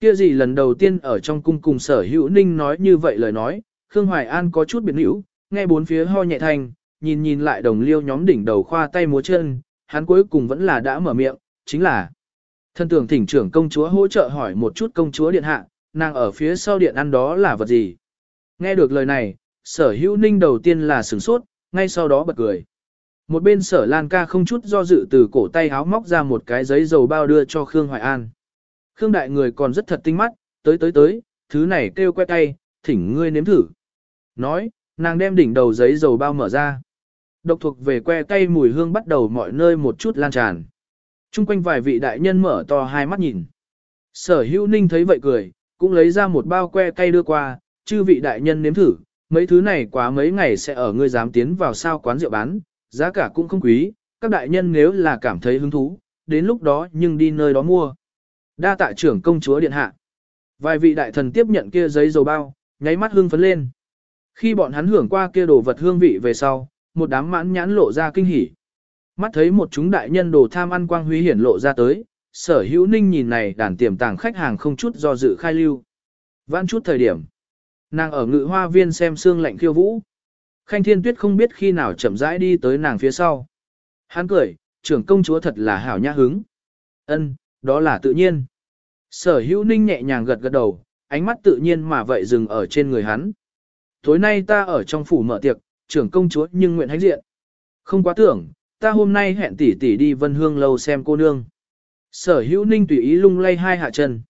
Kia gì lần đầu tiên ở trong cung cùng sở hữu ninh nói như vậy lời nói, Khương Hoài An có chút biệt hữu, nghe bốn phía ho nhẹ thành, nhìn nhìn lại đồng liêu nhóm đỉnh đầu khoa tay múa chân, hắn cuối cùng vẫn là đã mở miệng, chính là thân tưởng thỉnh trưởng công chúa hỗ trợ hỏi một chút công chúa điện hạ, nàng ở phía sau điện ăn đó là vật gì. Nghe được lời này, sở hữu ninh đầu tiên là sửng sốt, ngay sau đó bật cười. Một bên sở Lan ca không chút do dự từ cổ tay háo móc ra một cái giấy dầu bao đưa cho Khương Hoài An. Khương đại người còn rất thật tinh mắt, tới tới tới, thứ này kêu que tay, thỉnh ngươi nếm thử. Nói, nàng đem đỉnh đầu giấy dầu bao mở ra. Độc thuộc về que tay mùi hương bắt đầu mọi nơi một chút lan tràn. Trung quanh vài vị đại nhân mở to hai mắt nhìn. Sở hữu ninh thấy vậy cười, cũng lấy ra một bao que cây đưa qua, chư vị đại nhân nếm thử, mấy thứ này quá mấy ngày sẽ ở ngươi dám tiến vào sao quán rượu bán, giá cả cũng không quý, các đại nhân nếu là cảm thấy hứng thú, đến lúc đó nhưng đi nơi đó mua. Đa tạ trưởng công chúa điện hạ. Vài vị đại thần tiếp nhận kia giấy dầu bao, nháy mắt hương phấn lên. Khi bọn hắn hưởng qua kia đồ vật hương vị về sau, một đám mãn nhãn lộ ra kinh hỉ. Mắt thấy một chúng đại nhân đồ tham ăn quang huy hiển lộ ra tới, sở hữu ninh nhìn này đàn tiềm tàng khách hàng không chút do dự khai lưu. Vãn chút thời điểm. Nàng ở ngự hoa viên xem xương lạnh khiêu vũ. Khanh Thiên Tuyết không biết khi nào chậm rãi đi tới nàng phía sau. Hắn cười, trưởng công chúa thật là hảo nhã hứng. Ân, đó là tự nhiên. Sở hữu ninh nhẹ nhàng gật gật đầu, ánh mắt tự nhiên mà vậy dừng ở trên người hắn. Tối nay ta ở trong phủ mở tiệc, trưởng công chúa nhưng nguyện hãnh diện. Không quá tưởng, ta hôm nay hẹn tỷ tỷ đi vân hương lâu xem cô nương. Sở hữu ninh tùy ý lung lay hai hạ chân.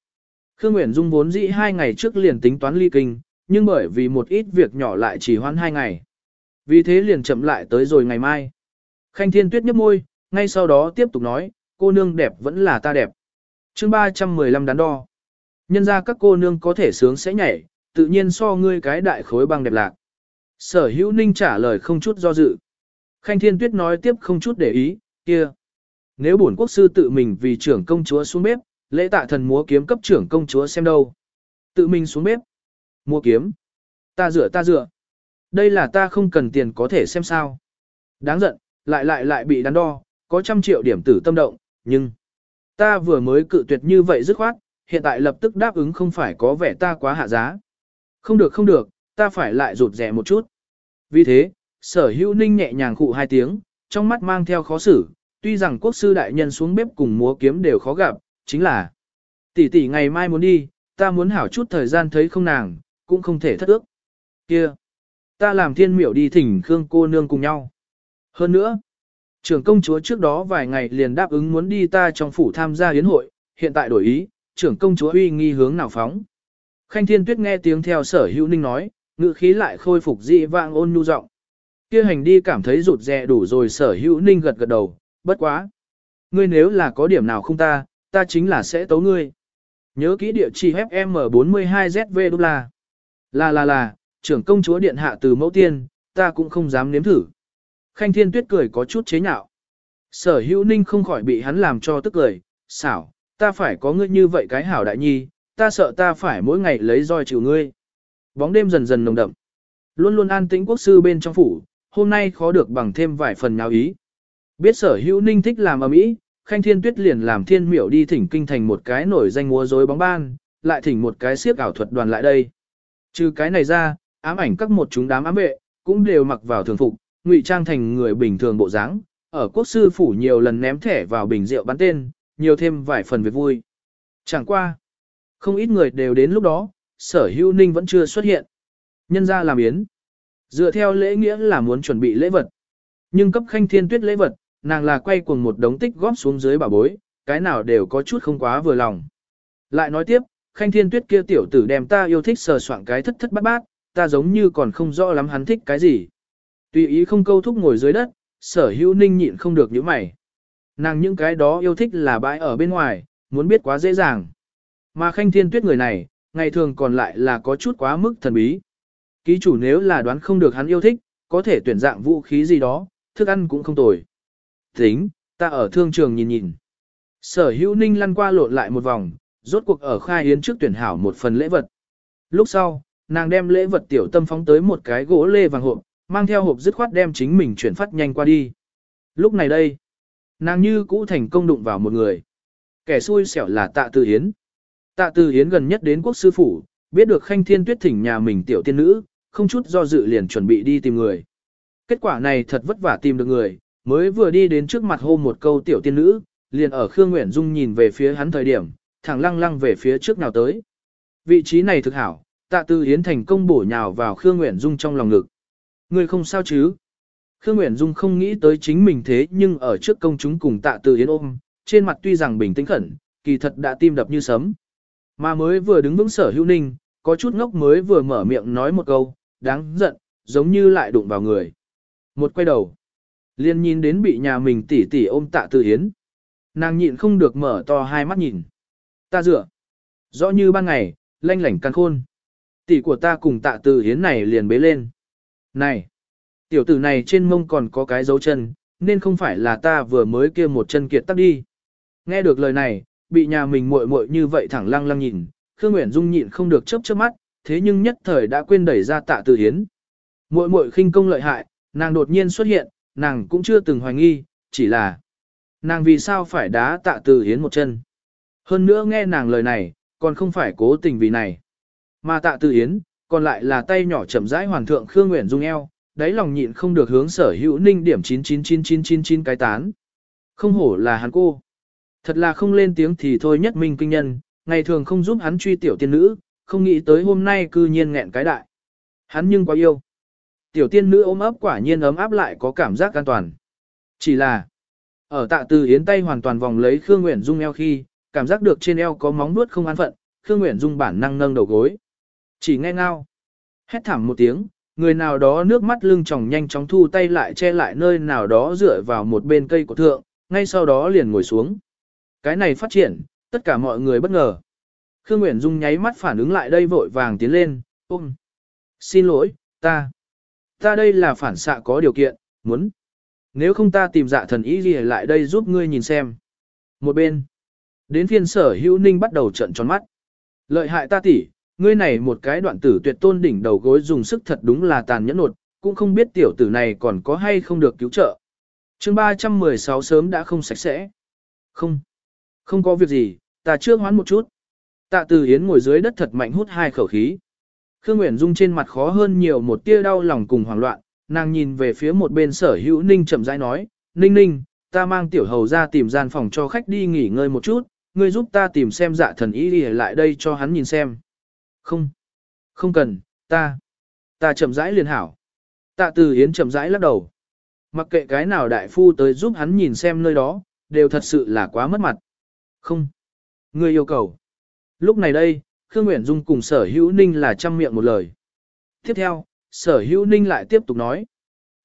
Khương Nguyễn Dung vốn dĩ hai ngày trước liền tính toán ly kinh, nhưng bởi vì một ít việc nhỏ lại chỉ hoãn hai ngày. Vì thế liền chậm lại tới rồi ngày mai. Khanh Thiên Tuyết nhấp môi, ngay sau đó tiếp tục nói, cô nương đẹp vẫn là ta đẹp. chương 315 đắn đo. Nhân ra các cô nương có thể sướng sẽ nhảy, tự nhiên so ngươi cái đại khối băng đẹp lạc. Sở hữu ninh trả lời không chút do dự. Khanh Thiên Tuyết nói tiếp không chút để ý, kia. Nếu bổn quốc sư tự mình vì trưởng công chúa xuống bếp, lễ tạ thần múa kiếm cấp trưởng công chúa xem đâu. Tự mình xuống bếp. Mua kiếm. Ta rửa ta rửa Đây là ta không cần tiền có thể xem sao. Đáng giận, lại lại lại bị đắn đo, có trăm triệu điểm tử tâm động, nhưng... Ta vừa mới cự tuyệt như vậy dứt khoát, hiện tại lập tức đáp ứng không phải có vẻ ta quá hạ giá. Không được không được, ta phải lại rụt rẻ một chút. Vì thế, sở hữu ninh nhẹ nhàng khụ hai tiếng, trong mắt mang theo khó xử, tuy rằng quốc sư đại nhân xuống bếp cùng múa kiếm đều khó gặp, chính là tỷ tỷ ngày mai muốn đi, ta muốn hảo chút thời gian thấy không nàng, cũng không thể thất ước. Kia, ta làm thiên miểu đi thỉnh Khương cô nương cùng nhau. Hơn nữa, Trưởng công chúa trước đó vài ngày liền đáp ứng muốn đi ta trong phủ tham gia yến hội, hiện tại đổi ý, trưởng công chúa uy nghi hướng nào phóng. Khanh Thiên Tuyết nghe tiếng theo sở hữu ninh nói, ngữ khí lại khôi phục dị vang ôn nhu giọng. Kia hành đi cảm thấy rụt rè đủ rồi sở hữu ninh gật gật đầu, bất quá. Ngươi nếu là có điểm nào không ta, ta chính là sẽ tấu ngươi. Nhớ kỹ địa chỉ FM42ZV đô la. Là là là, trưởng công chúa điện hạ từ mẫu tiên, ta cũng không dám nếm thử. Khanh Thiên Tuyết cười có chút chế nhạo. Sở hữu ninh không khỏi bị hắn làm cho tức cười, xảo, ta phải có ngươi như vậy cái hảo đại nhi, ta sợ ta phải mỗi ngày lấy roi chịu ngươi. Bóng đêm dần dần nồng đậm. Luôn luôn an tĩnh quốc sư bên trong phủ, hôm nay khó được bằng thêm vài phần nháo ý. Biết sở hữu ninh thích làm ầm ĩ, Khanh Thiên Tuyết liền làm thiên miểu đi thỉnh kinh thành một cái nổi danh múa rối bóng ban, lại thỉnh một cái siếc ảo thuật đoàn lại đây. Trừ cái này ra, ám ảnh các một chúng đám ám vệ, cũng đều mặc vào thường phục, ngụy trang thành người bình thường bộ dáng, ở quốc sư phủ nhiều lần ném thẻ vào bình rượu bắn tên, nhiều thêm vài phần việc vui. Chẳng qua, không ít người đều đến lúc đó, sở hữu ninh vẫn chưa xuất hiện. Nhân ra làm yến. Dựa theo lễ nghĩa là muốn chuẩn bị lễ vật. Nhưng cấp khanh thiên tuyết lễ vật, nàng là quay cuồng một đống tích góp xuống dưới bà bối, cái nào đều có chút không quá vừa lòng. Lại nói tiếp, khanh thiên tuyết kia tiểu tử đem ta yêu thích sờ soạn cái thất thất bát bát, ta giống như còn không rõ lắm hắn thích cái gì. Tùy ý không câu thúc ngồi dưới đất, sở hữu ninh nhịn không được những mày. Nàng những cái đó yêu thích là bãi ở bên ngoài, muốn biết quá dễ dàng. Mà khanh thiên tuyết người này, ngày thường còn lại là có chút quá mức thần bí. Ký chủ nếu là đoán không được hắn yêu thích, có thể tuyển dạng vũ khí gì đó, thức ăn cũng không tồi. Tính, ta ở thương trường nhìn nhìn. Sở hữu ninh lăn qua lộn lại một vòng, rốt cuộc ở khai yến trước tuyển hảo một phần lễ vật. Lúc sau, nàng đem lễ vật tiểu tâm phóng tới một cái gỗ lê vàng hộp, mang theo hộp dứt khoát đem chính mình chuyển phát nhanh qua đi. Lúc này đây, nàng như cũ thành công đụng vào một người. Kẻ xui xẻo là tạ tư hiến. Tạ tư hiến gần nhất đến quốc sư phủ, biết được khanh thiên tuyết thỉnh nhà mình tiểu tiên nữ, không chút do dự liền chuẩn bị đi tìm người. Kết quả này thật vất vả tìm được người, mới vừa đi đến trước mặt hô một câu tiểu tiên nữ, liền ở Khương Nguyễn Dung nhìn về phía hắn thời điểm, thẳng lăng lăng về phía trước nào tới. Vị trí này thực hảo, tạ tư hiến thành công bổ nhào vào Khương Nguyễn Dung trong lòng ngực. Người không sao chứ? Khương Nguyễn Dung không nghĩ tới chính mình thế nhưng ở trước công chúng cùng tạ tư hiến ôm, trên mặt tuy rằng bình tĩnh khẩn, kỳ thật đã tim đập như sấm. Mà mới vừa đứng vững sở hữu ninh, có chút ngốc mới vừa mở miệng nói một câu, đáng giận, giống như lại đụng vào người. Một quay đầu, liền nhìn đến bị nhà mình tỉ tỉ ôm tạ Tử hiến. Nàng nhịn không được mở to hai mắt nhìn. Ta dựa. Rõ như ban ngày, lanh lảnh căn khôn. Tỷ của ta cùng tạ Tử hiến này liền bế lên. Này, tiểu tử này trên mông còn có cái dấu chân, nên không phải là ta vừa mới kia một chân kiệt tắt đi. Nghe được lời này, bị nhà mình muội muội như vậy thẳng lăng lăng nhìn, Khương Nguyễn Dung nhịn không được chớp chớp mắt, thế nhưng nhất thời đã quên đẩy ra tạ từ hiến. Muội muội khinh công lợi hại, nàng đột nhiên xuất hiện, nàng cũng chưa từng hoài nghi, chỉ là nàng vì sao phải đá tạ từ hiến một chân. Hơn nữa nghe nàng lời này, còn không phải cố tình vì này. Mà tạ từ hiến, còn lại là tay nhỏ chậm rãi hoàn thượng Khương Nguyễn Dung eo, đáy lòng nhịn không được hướng sở hữu ninh điểm 999999 cái tán. Không hổ là hắn cô. Thật là không lên tiếng thì thôi nhất minh kinh nhân, ngày thường không giúp hắn truy tiểu tiên nữ, không nghĩ tới hôm nay cư nhiên nghẹn cái đại. Hắn nhưng quá yêu. Tiểu tiên nữ ôm ấp quả nhiên ấm áp lại có cảm giác an toàn. Chỉ là, ở tạ từ yến tay hoàn toàn vòng lấy Khương Nguyễn Dung eo khi, cảm giác được trên eo có móng nuốt không an phận, Khương Nguyễn Dung bản năng nâng đầu gối. Chỉ nghe ngao. Hét thảm một tiếng, người nào đó nước mắt lưng tròng nhanh chóng thu tay lại che lại nơi nào đó dựa vào một bên cây của thượng, ngay sau đó liền ngồi xuống. Cái này phát triển, tất cả mọi người bất ngờ. Khương Nguyễn Dung nháy mắt phản ứng lại đây vội vàng tiến lên, ôm. Xin lỗi, ta. Ta đây là phản xạ có điều kiện, muốn. Nếu không ta tìm dạ thần ý gì lại đây giúp ngươi nhìn xem. Một bên. Đến phiên sở hữu ninh bắt đầu trận tròn mắt. Lợi hại ta tỷ, ngươi này một cái đoạn tử tuyệt tôn đỉnh đầu gối dùng sức thật đúng là tàn nhẫn nột, cũng không biết tiểu tử này còn có hay không được cứu trợ. chương 316 sớm đã không sạch sẽ. Không. Không có việc gì, ta chưa hoán một chút. Tạ Từ Hiến ngồi dưới đất thật mạnh hút hai khẩu khí. Khương Nguyễn Dung trên mặt khó hơn nhiều một tia đau lòng cùng hoảng loạn, nàng nhìn về phía một bên sở hữu ninh chậm rãi nói, ninh ninh, ta mang tiểu hầu ra tìm gian phòng cho khách đi nghỉ ngơi một chút, ngươi giúp ta tìm xem dạ thần ý đi lại đây cho hắn nhìn xem. Không, không cần, ta, ta chậm rãi liền hảo. Tạ Từ Hiến chậm rãi lắc đầu. Mặc kệ cái nào đại phu tới giúp hắn nhìn xem nơi đó, đều thật sự là quá mất mặt. Không. Ngươi yêu cầu. Lúc này đây, Khương Nguyễn Dung cùng sở hữu ninh là chăm miệng một lời. Tiếp theo, sở hữu ninh lại tiếp tục nói.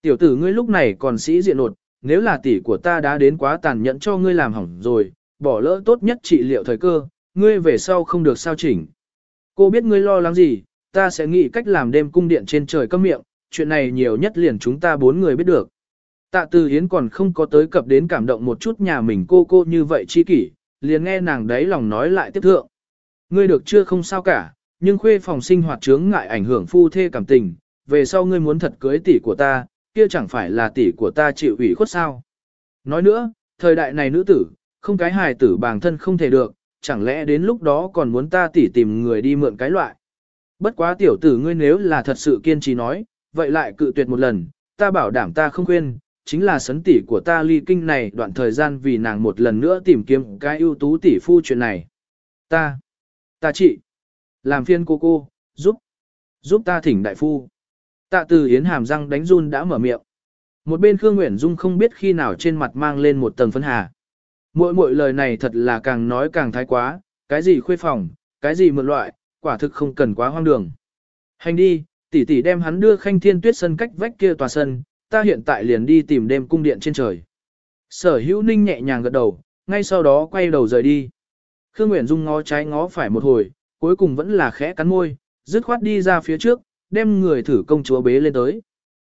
Tiểu tử ngươi lúc này còn sĩ diện nột, nếu là tỷ của ta đã đến quá tàn nhẫn cho ngươi làm hỏng rồi, bỏ lỡ tốt nhất trị liệu thời cơ, ngươi về sau không được sao chỉnh. Cô biết ngươi lo lắng gì, ta sẽ nghĩ cách làm đêm cung điện trên trời cấm miệng, chuyện này nhiều nhất liền chúng ta bốn người biết được. Tạ Từ Hiến còn không có tới cập đến cảm động một chút nhà mình cô cô như vậy chi kỷ, liền nghe nàng đấy lòng nói lại tiếp thượng. Ngươi được chưa không sao cả, nhưng khuê phòng sinh hoạt chướng ngại ảnh hưởng phu thê cảm tình, về sau ngươi muốn thật cưới tỷ của ta, kia chẳng phải là tỷ của ta chịu ủy khuất sao. Nói nữa, thời đại này nữ tử, không cái hài tử bản thân không thể được, chẳng lẽ đến lúc đó còn muốn ta tỷ tìm người đi mượn cái loại. Bất quá tiểu tử ngươi nếu là thật sự kiên trì nói, vậy lại cự tuyệt một lần, ta bảo đảm ta không khuyên, chính là sấn tỷ của ta ly kinh này đoạn thời gian vì nàng một lần nữa tìm kiếm cái ưu tú tỷ phu chuyện này. Ta, ta chị, làm phiên cô cô, giúp, giúp ta thỉnh đại phu. Tạ từ Yến hàm răng đánh run đã mở miệng. Một bên Khương Nguyễn Dung không biết khi nào trên mặt mang lên một tầng phấn hà. Mỗi mỗi lời này thật là càng nói càng thái quá, cái gì khuê phòng, cái gì mượn loại, quả thực không cần quá hoang đường. Hành đi, tỷ tỷ đem hắn đưa khanh thiên tuyết sân cách vách kia tòa sân, ta hiện tại liền đi tìm đêm cung điện trên trời. Sở hữu ninh nhẹ nhàng gật đầu, ngay sau đó quay đầu rời đi. Khương Nguyễn Dung ngó trái ngó phải một hồi, cuối cùng vẫn là khẽ cắn môi, dứt khoát đi ra phía trước, đem người thử công chúa bế lên tới.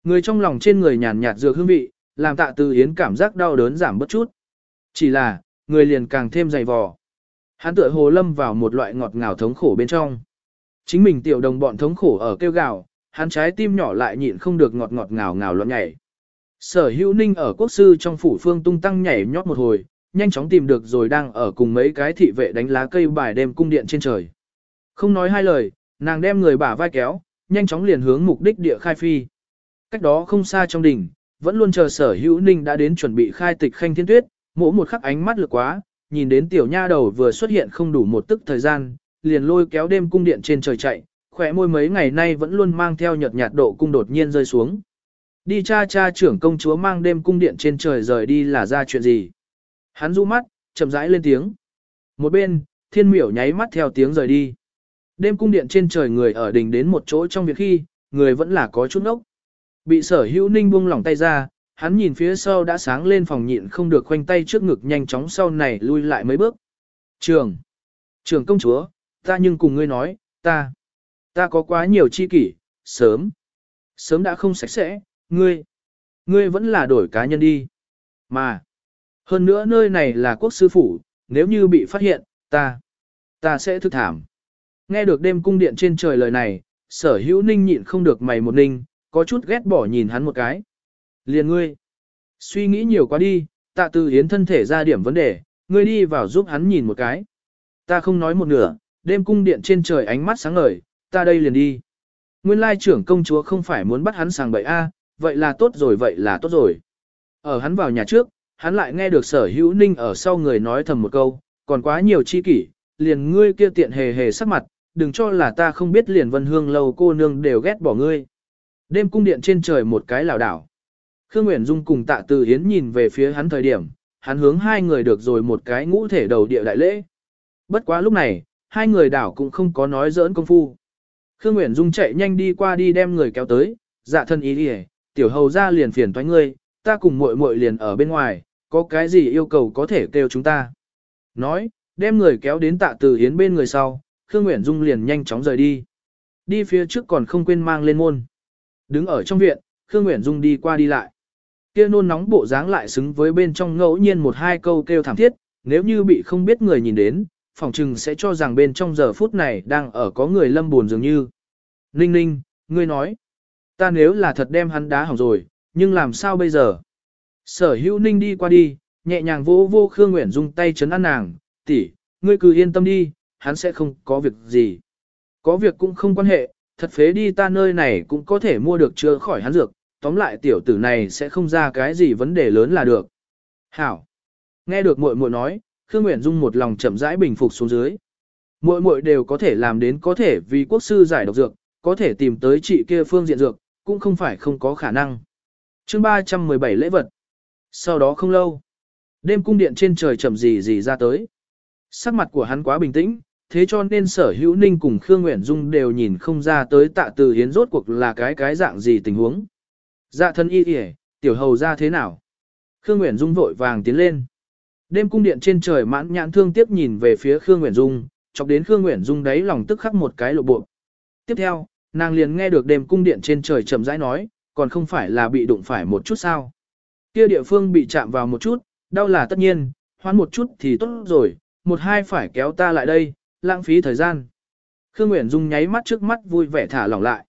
Người trong lòng trên người nhàn nhạt dược hương vị, làm tạ từ yến cảm giác đau đớn giảm bất chút. Chỉ là, người liền càng thêm dày vò. Hắn tựa hồ lâm vào một loại ngọt ngào thống khổ bên trong. Chính mình tiểu đồng bọn thống khổ ở kêu gào, hắn trái tim nhỏ lại nhịn không được ngọt ngọt ngào ngào loạn nhảy. Sở hữu ninh ở quốc sư trong phủ phương tung tăng nhảy nhót một hồi, nhanh chóng tìm được rồi đang ở cùng mấy cái thị vệ đánh lá cây bài đêm cung điện trên trời. Không nói hai lời, nàng đem người bả vai kéo, nhanh chóng liền hướng mục đích địa khai phi. Cách đó không xa trong đỉnh, vẫn luôn chờ sở hữu ninh đã đến chuẩn bị khai tịch khanh thiên tuyết, mỗ một khắc ánh mắt lực quá, nhìn đến tiểu nha đầu vừa xuất hiện không đủ một tức thời gian, liền lôi kéo đêm cung điện trên trời chạy, khỏe môi mấy ngày nay vẫn luôn mang theo nhợt nhạt độ cung đột nhiên rơi xuống. Đi cha cha trưởng công chúa mang đêm cung điện trên trời rời đi là ra chuyện gì? Hắn du mắt, chậm rãi lên tiếng. Một bên, thiên miểu nháy mắt theo tiếng rời đi. Đêm cung điện trên trời người ở đỉnh đến một chỗ trong việc khi, người vẫn là có chút ốc. Bị sở hữu ninh buông lỏng tay ra, hắn nhìn phía sau đã sáng lên phòng nhịn không được khoanh tay trước ngực nhanh chóng sau này lui lại mấy bước. Trường! Trường công chúa, ta nhưng cùng ngươi nói, ta, ta có quá nhiều chi kỷ, sớm, sớm đã không sạch sẽ, ngươi, ngươi vẫn là đổi cá nhân đi. Mà, hơn nữa nơi này là quốc sư phủ, nếu như bị phát hiện, ta, ta sẽ thức thảm. Nghe được đêm cung điện trên trời lời này, sở hữu ninh nhịn không được mày một ninh, có chút ghét bỏ nhìn hắn một cái. Liền ngươi, suy nghĩ nhiều quá đi, tạ từ hiến thân thể ra điểm vấn đề, ngươi đi vào giúp hắn nhìn một cái. Ta không nói một nửa, đêm cung điện trên trời ánh mắt sáng ngời, ta đây liền đi. Nguyên lai trưởng công chúa không phải muốn bắt hắn sàng bậy a, vậy là tốt rồi vậy là tốt rồi. Ở hắn vào nhà trước, hắn lại nghe được sở hữu ninh ở sau người nói thầm một câu, còn quá nhiều chi kỷ, liền ngươi kia tiện hề hề sắc mặt, đừng cho là ta không biết liền vân hương lâu cô nương đều ghét bỏ ngươi. Đêm cung điện trên trời một cái lảo đảo. Khương Nguyễn Dung cùng tạ từ hiến nhìn về phía hắn thời điểm, hắn hướng hai người được rồi một cái ngũ thể đầu địa đại lễ. Bất quá lúc này, hai người đảo cũng không có nói giỡn công phu. Khương Nguyễn Dung chạy nhanh đi qua đi đem người kéo tới, dạ thân ý đi tiểu hầu ra liền phiền toái ngươi, ta cùng muội muội liền ở bên ngoài, có cái gì yêu cầu có thể kêu chúng ta. Nói, đem người kéo đến tạ từ hiến bên người sau, Khương Nguyễn Dung liền nhanh chóng rời đi. Đi phía trước còn không quên mang lên môn. Đứng ở trong viện, Khương Nguyễn Dung đi qua đi lại. Kia nôn nóng bộ dáng lại xứng với bên trong ngẫu nhiên một hai câu kêu thảm thiết, nếu như bị không biết người nhìn đến, phòng trừng sẽ cho rằng bên trong giờ phút này đang ở có người lâm buồn dường như. Ninh ninh, ngươi nói, ta nếu là thật đem hắn đá hỏng rồi, nhưng làm sao bây giờ? Sở hữu ninh đi qua đi, nhẹ nhàng vô vô Khương Nguyễn Dung tay chấn an nàng, tỷ, ngươi cứ yên tâm đi, hắn sẽ không có việc gì. Có việc cũng không quan hệ, thật phế đi ta nơi này cũng có thể mua được chữa khỏi hắn dược, tóm lại tiểu tử này sẽ không ra cái gì vấn đề lớn là được. Hảo. Nghe được muội muội nói, Khương Nguyễn Dung một lòng chậm rãi bình phục xuống dưới. Muội muội đều có thể làm đến có thể vì quốc sư giải độc dược, có thể tìm tới trị kia phương diện dược, cũng không phải không có khả năng chương 317 lễ vật. Sau đó không lâu, đêm cung điện trên trời chậm gì gì ra tới. Sắc mặt của hắn quá bình tĩnh, thế cho nên sở hữu ninh cùng Khương Nguyễn Dung đều nhìn không ra tới tạ từ hiến rốt cuộc là cái cái dạng gì tình huống. Dạ thân y y tiểu hầu ra thế nào? Khương Nguyễn Dung vội vàng tiến lên. Đêm cung điện trên trời mãn nhãn thương tiếp nhìn về phía Khương Nguyễn Dung, chọc đến Khương Nguyễn Dung đấy lòng tức khắc một cái lộ bộ. Tiếp theo, nàng liền nghe được đêm cung điện trên trời chậm rãi nói, còn không phải là bị đụng phải một chút sao. Kia địa phương bị chạm vào một chút, đau là tất nhiên, hoán một chút thì tốt rồi, một hai phải kéo ta lại đây, lãng phí thời gian. Khương Nguyễn Dung nháy mắt trước mắt vui vẻ thả lỏng lại.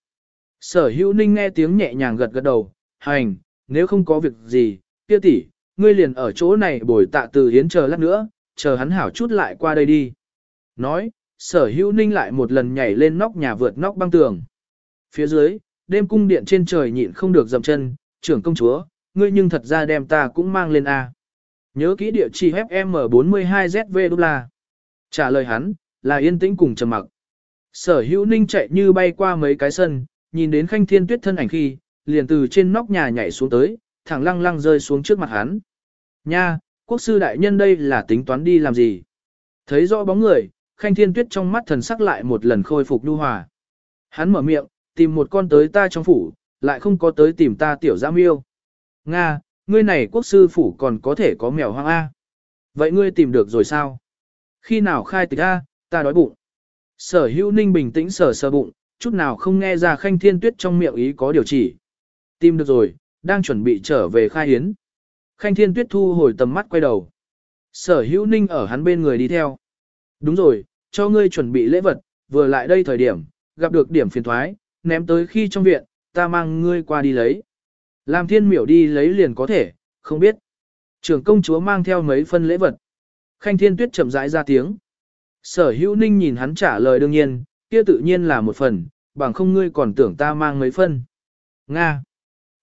Sở hữu ninh nghe tiếng nhẹ nhàng gật gật đầu, hành, nếu không có việc gì, kia tỷ, ngươi liền ở chỗ này bồi tạ từ hiến chờ lát nữa, chờ hắn hảo chút lại qua đây đi. Nói, sở hữu ninh lại một lần nhảy lên nóc nhà vượt nóc băng tường. Phía dưới, đêm cung điện trên trời nhịn không được dầm chân, trưởng công chúa, ngươi nhưng thật ra đem ta cũng mang lên A. Nhớ kỹ địa chỉ FM42ZV đô la. Trả lời hắn, là yên tĩnh cùng trầm mặc. Sở hữu ninh chạy như bay qua mấy cái sân, nhìn đến khanh thiên tuyết thân ảnh khi, liền từ trên nóc nhà nhảy xuống tới, thẳng lăng lăng rơi xuống trước mặt hắn. Nha, quốc sư đại nhân đây là tính toán đi làm gì? Thấy rõ bóng người, khanh thiên tuyết trong mắt thần sắc lại một lần khôi phục lưu hòa. Hắn mở miệng, tìm một con tới ta trong phủ, lại không có tới tìm ta tiểu giã yêu. Nga, ngươi này quốc sư phủ còn có thể có mèo hoang A. Vậy ngươi tìm được rồi sao? Khi nào khai tịch A, ta đói bụng. Sở hữu ninh bình tĩnh sờ sờ bụng, chút nào không nghe ra khanh thiên tuyết trong miệng ý có điều chỉ. Tìm được rồi, đang chuẩn bị trở về khai hiến. Khanh thiên tuyết thu hồi tầm mắt quay đầu. Sở hữu ninh ở hắn bên người đi theo. Đúng rồi, cho ngươi chuẩn bị lễ vật, vừa lại đây thời điểm, gặp được điểm phiền thoái, ném tới khi trong viện, ta mang ngươi qua đi lấy. Làm thiên miểu đi lấy liền có thể, không biết. Trưởng công chúa mang theo mấy phân lễ vật. Khanh thiên tuyết chậm rãi ra tiếng. Sở hữu ninh nhìn hắn trả lời đương nhiên, kia tự nhiên là một phần, bằng không ngươi còn tưởng ta mang mấy phân. Nga.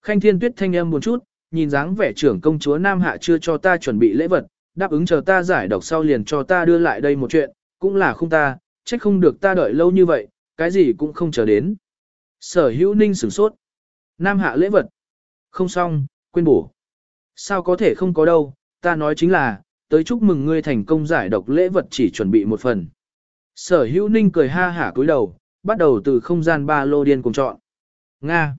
Khanh thiên tuyết thanh âm một chút, nhìn dáng vẻ trưởng công chúa Nam Hạ chưa cho ta chuẩn bị lễ vật, đáp ứng chờ ta giải độc sau liền cho ta đưa lại đây một chuyện, cũng là không ta, trách không được ta đợi lâu như vậy, cái gì cũng không chờ đến. Sở hữu ninh sửng sốt. Nam Hạ lễ vật. Không xong, quên bổ. Sao có thể không có đâu, ta nói chính là, tới chúc mừng ngươi thành công giải độc lễ vật chỉ chuẩn bị một phần. Sở hữu ninh cười ha hả cúi đầu, bắt đầu từ không gian ba lô điên cùng chọn. Nga.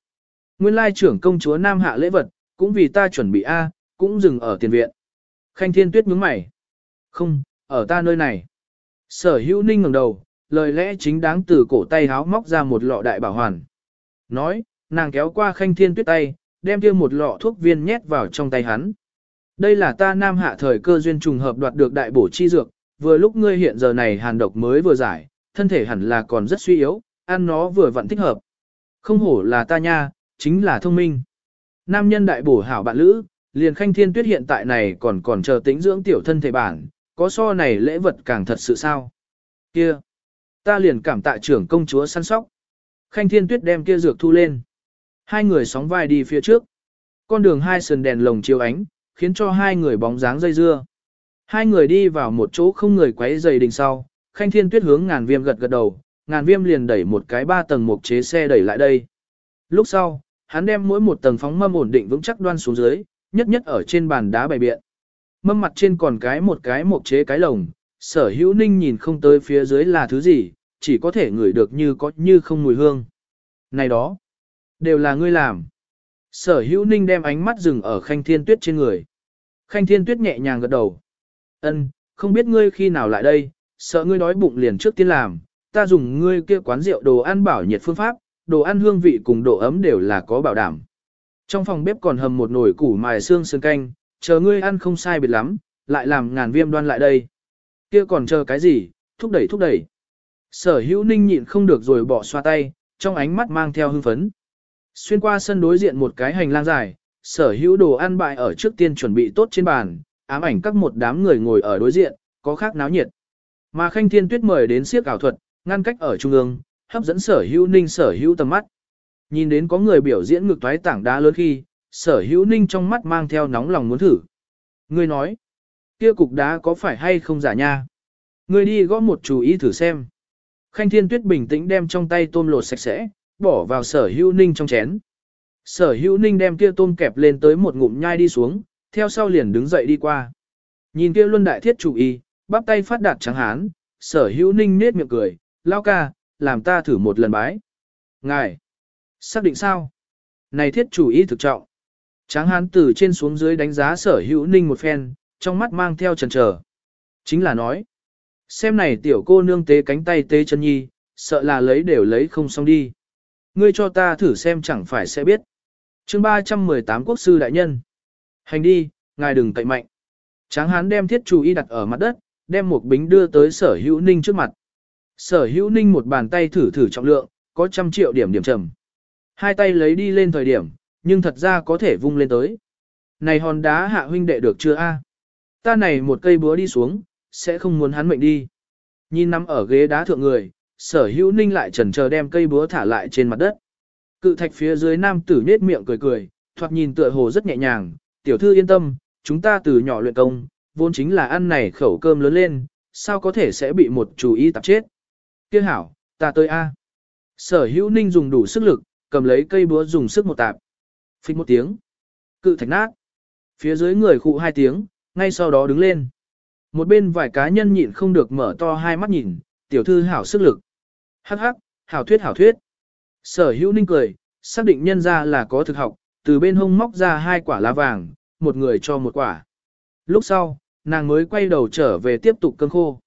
Nguyên lai trưởng công chúa Nam Hạ lễ vật, cũng vì ta chuẩn bị A, cũng dừng ở tiền viện. Khanh Thiên Tuyết nhướng mày. Không, ở ta nơi này. Sở hữu ninh ngẩng đầu, lời lẽ chính đáng từ cổ tay háo móc ra một lọ đại bảo hoàn. Nói, nàng kéo qua Khanh Thiên Tuyết tay, đem kia một lọ thuốc viên nhét vào trong tay hắn. Đây là ta nam hạ thời cơ duyên trùng hợp đoạt được đại bổ chi dược, vừa lúc ngươi hiện giờ này hàn độc mới vừa giải, thân thể hẳn là còn rất suy yếu, ăn nó vừa vặn thích hợp. Không hổ là ta nha, chính là thông minh. Nam nhân đại bổ hảo bạn lữ, liền khanh thiên tuyết hiện tại này còn còn chờ tính dưỡng tiểu thân thể bản, có so này lễ vật càng thật sự sao. Kia, ta liền cảm tạ trưởng công chúa săn sóc. Khanh thiên tuyết đem kia dược thu lên. Hai người sóng vai đi phía trước. Con đường hai sườn đèn lồng chiếu ánh, khiến cho hai người bóng dáng dây dưa. Hai người đi vào một chỗ không người quấy giày đình sau, khanh thiên tuyết hướng ngàn viêm gật gật đầu, ngàn viêm liền đẩy một cái ba tầng một chế xe đẩy lại đây. Lúc sau, hắn đem mỗi một tầng phóng mâm ổn định vững chắc đoan xuống dưới, nhất nhất ở trên bàn đá bày biện. Mâm mặt trên còn cái một cái một chế cái lồng, sở hữu ninh nhìn không tới phía dưới là thứ gì, chỉ có thể ngửi được như có như không mùi hương. Này đó, đều là ngươi làm. Sở hữu ninh đem ánh mắt dừng ở khanh thiên tuyết trên người. Khanh thiên tuyết nhẹ nhàng gật đầu. Ân, không biết ngươi khi nào lại đây, sợ ngươi đói bụng liền trước tiên làm, ta dùng ngươi kia quán rượu đồ ăn bảo nhiệt phương pháp, đồ ăn hương vị cùng độ ấm đều là có bảo đảm. Trong phòng bếp còn hầm một nồi củ mài xương sườn canh, chờ ngươi ăn không sai biệt lắm, lại làm ngàn viêm đoan lại đây. Kia còn chờ cái gì, thúc đẩy thúc đẩy. Sở hữu ninh nhịn không được rồi bỏ xoa tay, trong ánh mắt mang theo hưng phấn. Xuyên qua sân đối diện một cái hành lang dài, sở hữu đồ ăn bại ở trước tiên chuẩn bị tốt trên bàn, ám ảnh các một đám người ngồi ở đối diện, có khác náo nhiệt. Mà Khanh Thiên Tuyết mời đến siếc ảo thuật, ngăn cách ở trung ương, hấp dẫn sở hữu ninh sở hữu tầm mắt. Nhìn đến có người biểu diễn ngực toái tảng đá lớn khi, sở hữu ninh trong mắt mang theo nóng lòng muốn thử. Ngươi nói, kia cục đá có phải hay không giả nha? Ngươi đi gõ một chú ý thử xem. Khanh Thiên Tuyết bình tĩnh đem trong tay tôm lột sạch sẽ, bỏ vào sở hữu ninh trong chén. Sở hữu ninh đem kia tôm kẹp lên tới một ngụm nhai đi xuống, theo sau liền đứng dậy đi qua. Nhìn kia luân đại thiết chủ y, bắp tay phát đạt trắng hán, sở hữu ninh nết miệng cười, lao ca, làm ta thử một lần bái. Ngài, xác định sao? Này thiết chủ y thực trọng. Tráng hán từ trên xuống dưới đánh giá sở hữu ninh một phen, trong mắt mang theo trần trở. Chính là nói, xem này tiểu cô nương tế cánh tay tế chân nhi, sợ là lấy đều lấy không xong đi. Ngươi cho ta thử xem chẳng phải sẽ biết. chương 318 quốc sư đại nhân. Hành đi, ngài đừng cậy mạnh. Tráng hán đem thiết chú y đặt ở mặt đất, đem một bính đưa tới sở hữu ninh trước mặt. Sở hữu ninh một bàn tay thử thử trọng lượng, có trăm triệu điểm điểm trầm. Hai tay lấy đi lên thời điểm, nhưng thật ra có thể vung lên tới. Này hòn đá hạ huynh đệ được chưa a? Ta này một cây búa đi xuống, sẽ không muốn hắn mệnh đi. Nhìn nằm ở ghế đá thượng người, sở hữu ninh lại chần chờ đem cây búa thả lại trên mặt đất. Cự thạch phía dưới nam tử nết miệng cười cười, thoạt nhìn tựa hồ rất nhẹ nhàng, tiểu thư yên tâm, chúng ta từ nhỏ luyện công, vốn chính là ăn này khẩu cơm lớn lên, sao có thể sẽ bị một chủ ý tạp chết. Kia hảo, ta tới A. Sở hữu ninh dùng đủ sức lực, cầm lấy cây búa dùng sức một tạp. Phích một tiếng. Cự thạch nát. Phía dưới người khụ hai tiếng, ngay sau đó đứng lên. Một bên vài cá nhân nhịn không được mở to hai mắt nhìn, tiểu thư hảo sức lực. Hắc hắc, hảo thuyết hảo thuyết. Sở hữu ninh cười, xác định nhân ra là có thực học, từ bên hông móc ra hai quả lá vàng, một người cho một quả. Lúc sau, nàng mới quay đầu trở về tiếp tục cơn khô.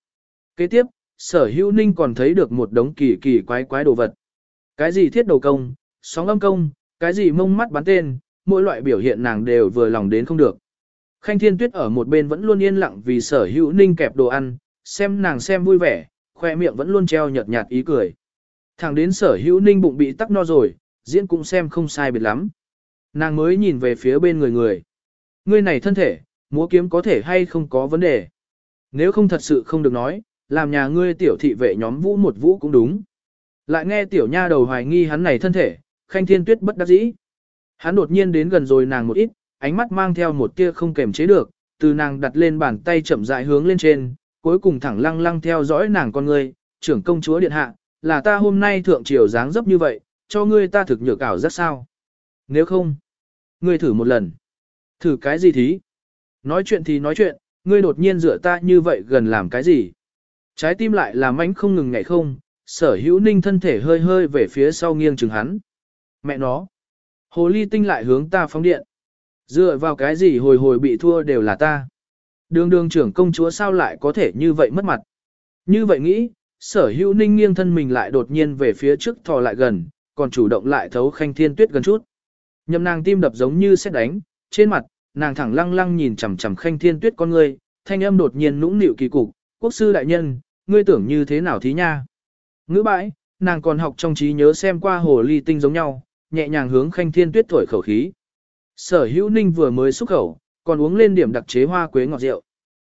Kế tiếp, sở hữu ninh còn thấy được một đống kỳ kỳ quái quái đồ vật. Cái gì thiết đầu công, sóng âm công, cái gì mông mắt bắn tên, mỗi loại biểu hiện nàng đều vừa lòng đến không được. Khanh Thiên Tuyết ở một bên vẫn luôn yên lặng vì sở hữu ninh kẹp đồ ăn, xem nàng xem vui vẻ, khoe miệng vẫn luôn treo nhợt nhạt ý cười. Thẳng đến sở hữu ninh bụng bị tắc no rồi, diễn cũng xem không sai biệt lắm. Nàng mới nhìn về phía bên người người. Ngươi này thân thể, múa kiếm có thể hay không có vấn đề. Nếu không thật sự không được nói, làm nhà ngươi tiểu thị vệ nhóm vũ một vũ cũng đúng. Lại nghe tiểu nha đầu hoài nghi hắn này thân thể, khanh thiên tuyết bất đắc dĩ. Hắn đột nhiên đến gần rồi nàng một ít, ánh mắt mang theo một tia không kềm chế được, từ nàng đặt lên bàn tay chậm rãi hướng lên trên, cuối cùng thẳng lăng lăng theo dõi nàng con ngươi, trưởng công chúa điện hạ, là ta hôm nay thượng triều dáng dấp như vậy, cho ngươi ta thực nhược ảo rất sao. Nếu không, ngươi thử một lần. Thử cái gì thí? Nói chuyện thì nói chuyện, ngươi đột nhiên dựa ta như vậy gần làm cái gì? Trái tim lại làm ánh không ngừng ngày không, sở hữu ninh thân thể hơi hơi về phía sau nghiêng chừng hắn. Mẹ nó! Hồ ly tinh lại hướng ta phóng điện. Dựa vào cái gì hồi hồi bị thua đều là ta. Đường đường trưởng công chúa sao lại có thể như vậy mất mặt. Như vậy nghĩ, sở hữu ninh nghiêng thân mình lại đột nhiên về phía trước thò lại gần, còn chủ động lại thấu khanh thiên tuyết gần chút. Nhầm nàng tim đập giống như xét đánh, trên mặt, nàng thẳng lăng lăng nhìn chằm chằm khanh thiên tuyết con ngươi, thanh âm đột nhiên nũng nịu kỳ cục, quốc sư đại nhân, ngươi tưởng như thế nào thí nha. Ngữ bãi, nàng còn học trong trí nhớ xem qua hồ ly tinh giống nhau, nhẹ nhàng hướng khanh thiên tuyết thổi khẩu khí. Sở hữu ninh vừa mới xúc khẩu, còn uống lên điểm đặc chế hoa quế ngọt rượu.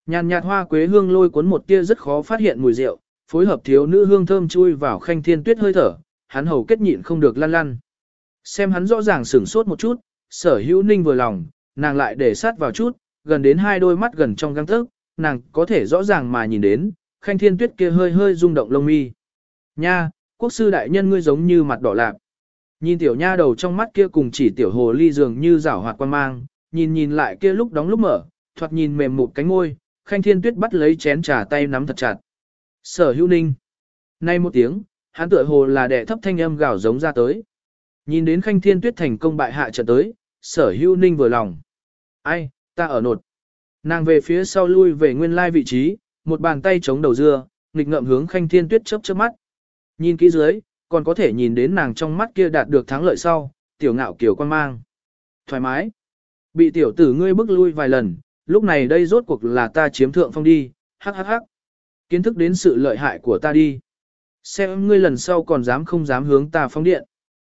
Nhàn nhạt hoa quế hương lôi cuốn một tia rất khó phát hiện mùi rượu, phối hợp thiếu nữ hương thơm chui vào khanh thiên tuyết hơi thở, hắn hầu kết nhịn không được lăn lăn. Xem hắn rõ ràng sửng sốt một chút, sở hữu ninh vừa lòng, nàng lại để sát vào chút, gần đến hai đôi mắt gần trong găng tức, nàng có thể rõ ràng mà nhìn đến, khanh thiên tuyết kia hơi hơi rung động lông mi. Nha, quốc sư đại nhân ngươi giống như mặt đỏ lạp. Nhìn tiểu nha đầu trong mắt kia cùng chỉ tiểu hồ ly dường như rảo hoạt quan mang, nhìn nhìn lại kia lúc đóng lúc mở, thoạt nhìn mềm mụt cánh môi, khanh thiên tuyết bắt lấy chén trà tay nắm thật chặt. Sở hữu ninh. Nay một tiếng, hắn tựa hồ là đệ thấp thanh âm gào giống ra tới. Nhìn đến khanh thiên tuyết thành công bại hạ trận tới, sở hữu ninh vừa lòng. Ai, ta ở nột. Nàng về phía sau lui về nguyên lai vị trí, một bàn tay chống đầu dưa, nghịch ngậm hướng khanh thiên tuyết chớp chớp mắt. Nhìn kỹ dưới, còn có thể nhìn đến nàng trong mắt kia đạt được thắng lợi sau, tiểu ngạo kiểu quan mang. Thoải mái. Bị tiểu tử ngươi bước lui vài lần, lúc này đây rốt cuộc là ta chiếm thượng phong đi, hắc hắc hắc. Kiến thức đến sự lợi hại của ta đi. Xem ngươi lần sau còn dám không dám hướng ta phóng điện.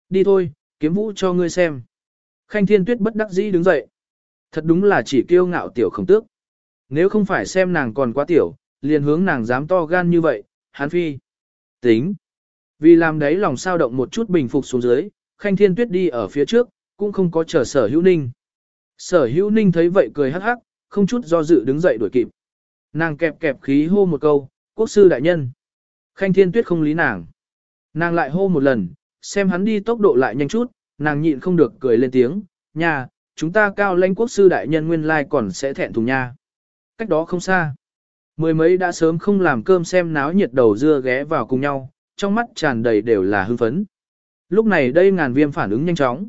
Đi thôi, kiếm vũ cho ngươi xem. Khanh thiên tuyết bất đắc dĩ đứng dậy. Thật đúng là chỉ kiêu ngạo tiểu khổng tước. Nếu không phải xem nàng còn quá tiểu, liền hướng nàng dám to gan như vậy, hán phi. Tính. Vì làm đấy lòng sao động một chút bình phục xuống dưới, khanh thiên tuyết đi ở phía trước, cũng không có chờ sở hữu ninh. Sở hữu ninh thấy vậy cười hắc hắc, không chút do dự đứng dậy đuổi kịp. Nàng kẹp kẹp khí hô một câu, quốc sư đại nhân. Khanh thiên tuyết không lý nàng. Nàng lại hô một lần, xem hắn đi tốc độ lại nhanh chút, nàng nhịn không được cười lên tiếng, nha, chúng ta cao lãnh quốc sư đại nhân nguyên lai còn sẽ thẹn thùng nha. Cách đó không xa. Mười mấy đã sớm không làm cơm xem náo nhiệt đầu dưa ghé vào cùng nhau, trong mắt tràn đầy đều là hưng phấn. Lúc này đây ngàn viêm phản ứng nhanh chóng.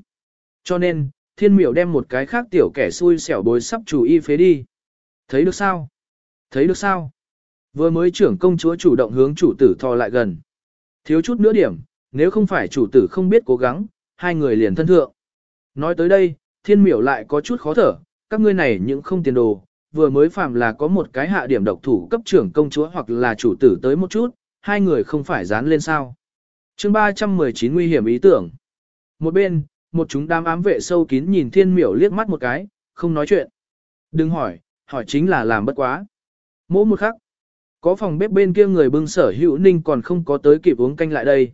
Cho nên, thiên miểu đem một cái khác tiểu kẻ xui xẻo bối sắp chủ y phế đi. Thấy được sao? Thấy được sao? Vừa mới trưởng công chúa chủ động hướng chủ tử thò lại gần. Thiếu chút nữa điểm, nếu không phải chủ tử không biết cố gắng, hai người liền thân thượng. Nói tới đây, thiên miểu lại có chút khó thở, các ngươi này những không tiền đồ, vừa mới phạm là có một cái hạ điểm độc thủ cấp trưởng công chúa hoặc là chủ tử tới một chút, hai người không phải dán lên sao. chương 319 nguy hiểm ý tưởng. Một bên, một chúng đám ám vệ sâu kín nhìn thiên miểu liếc mắt một cái, không nói chuyện. Đừng hỏi, hỏi chính là làm bất quá. Mỗi một khắc, có phòng bếp bên kia người bưng sở hữu ninh còn không có tới kịp uống canh lại đây.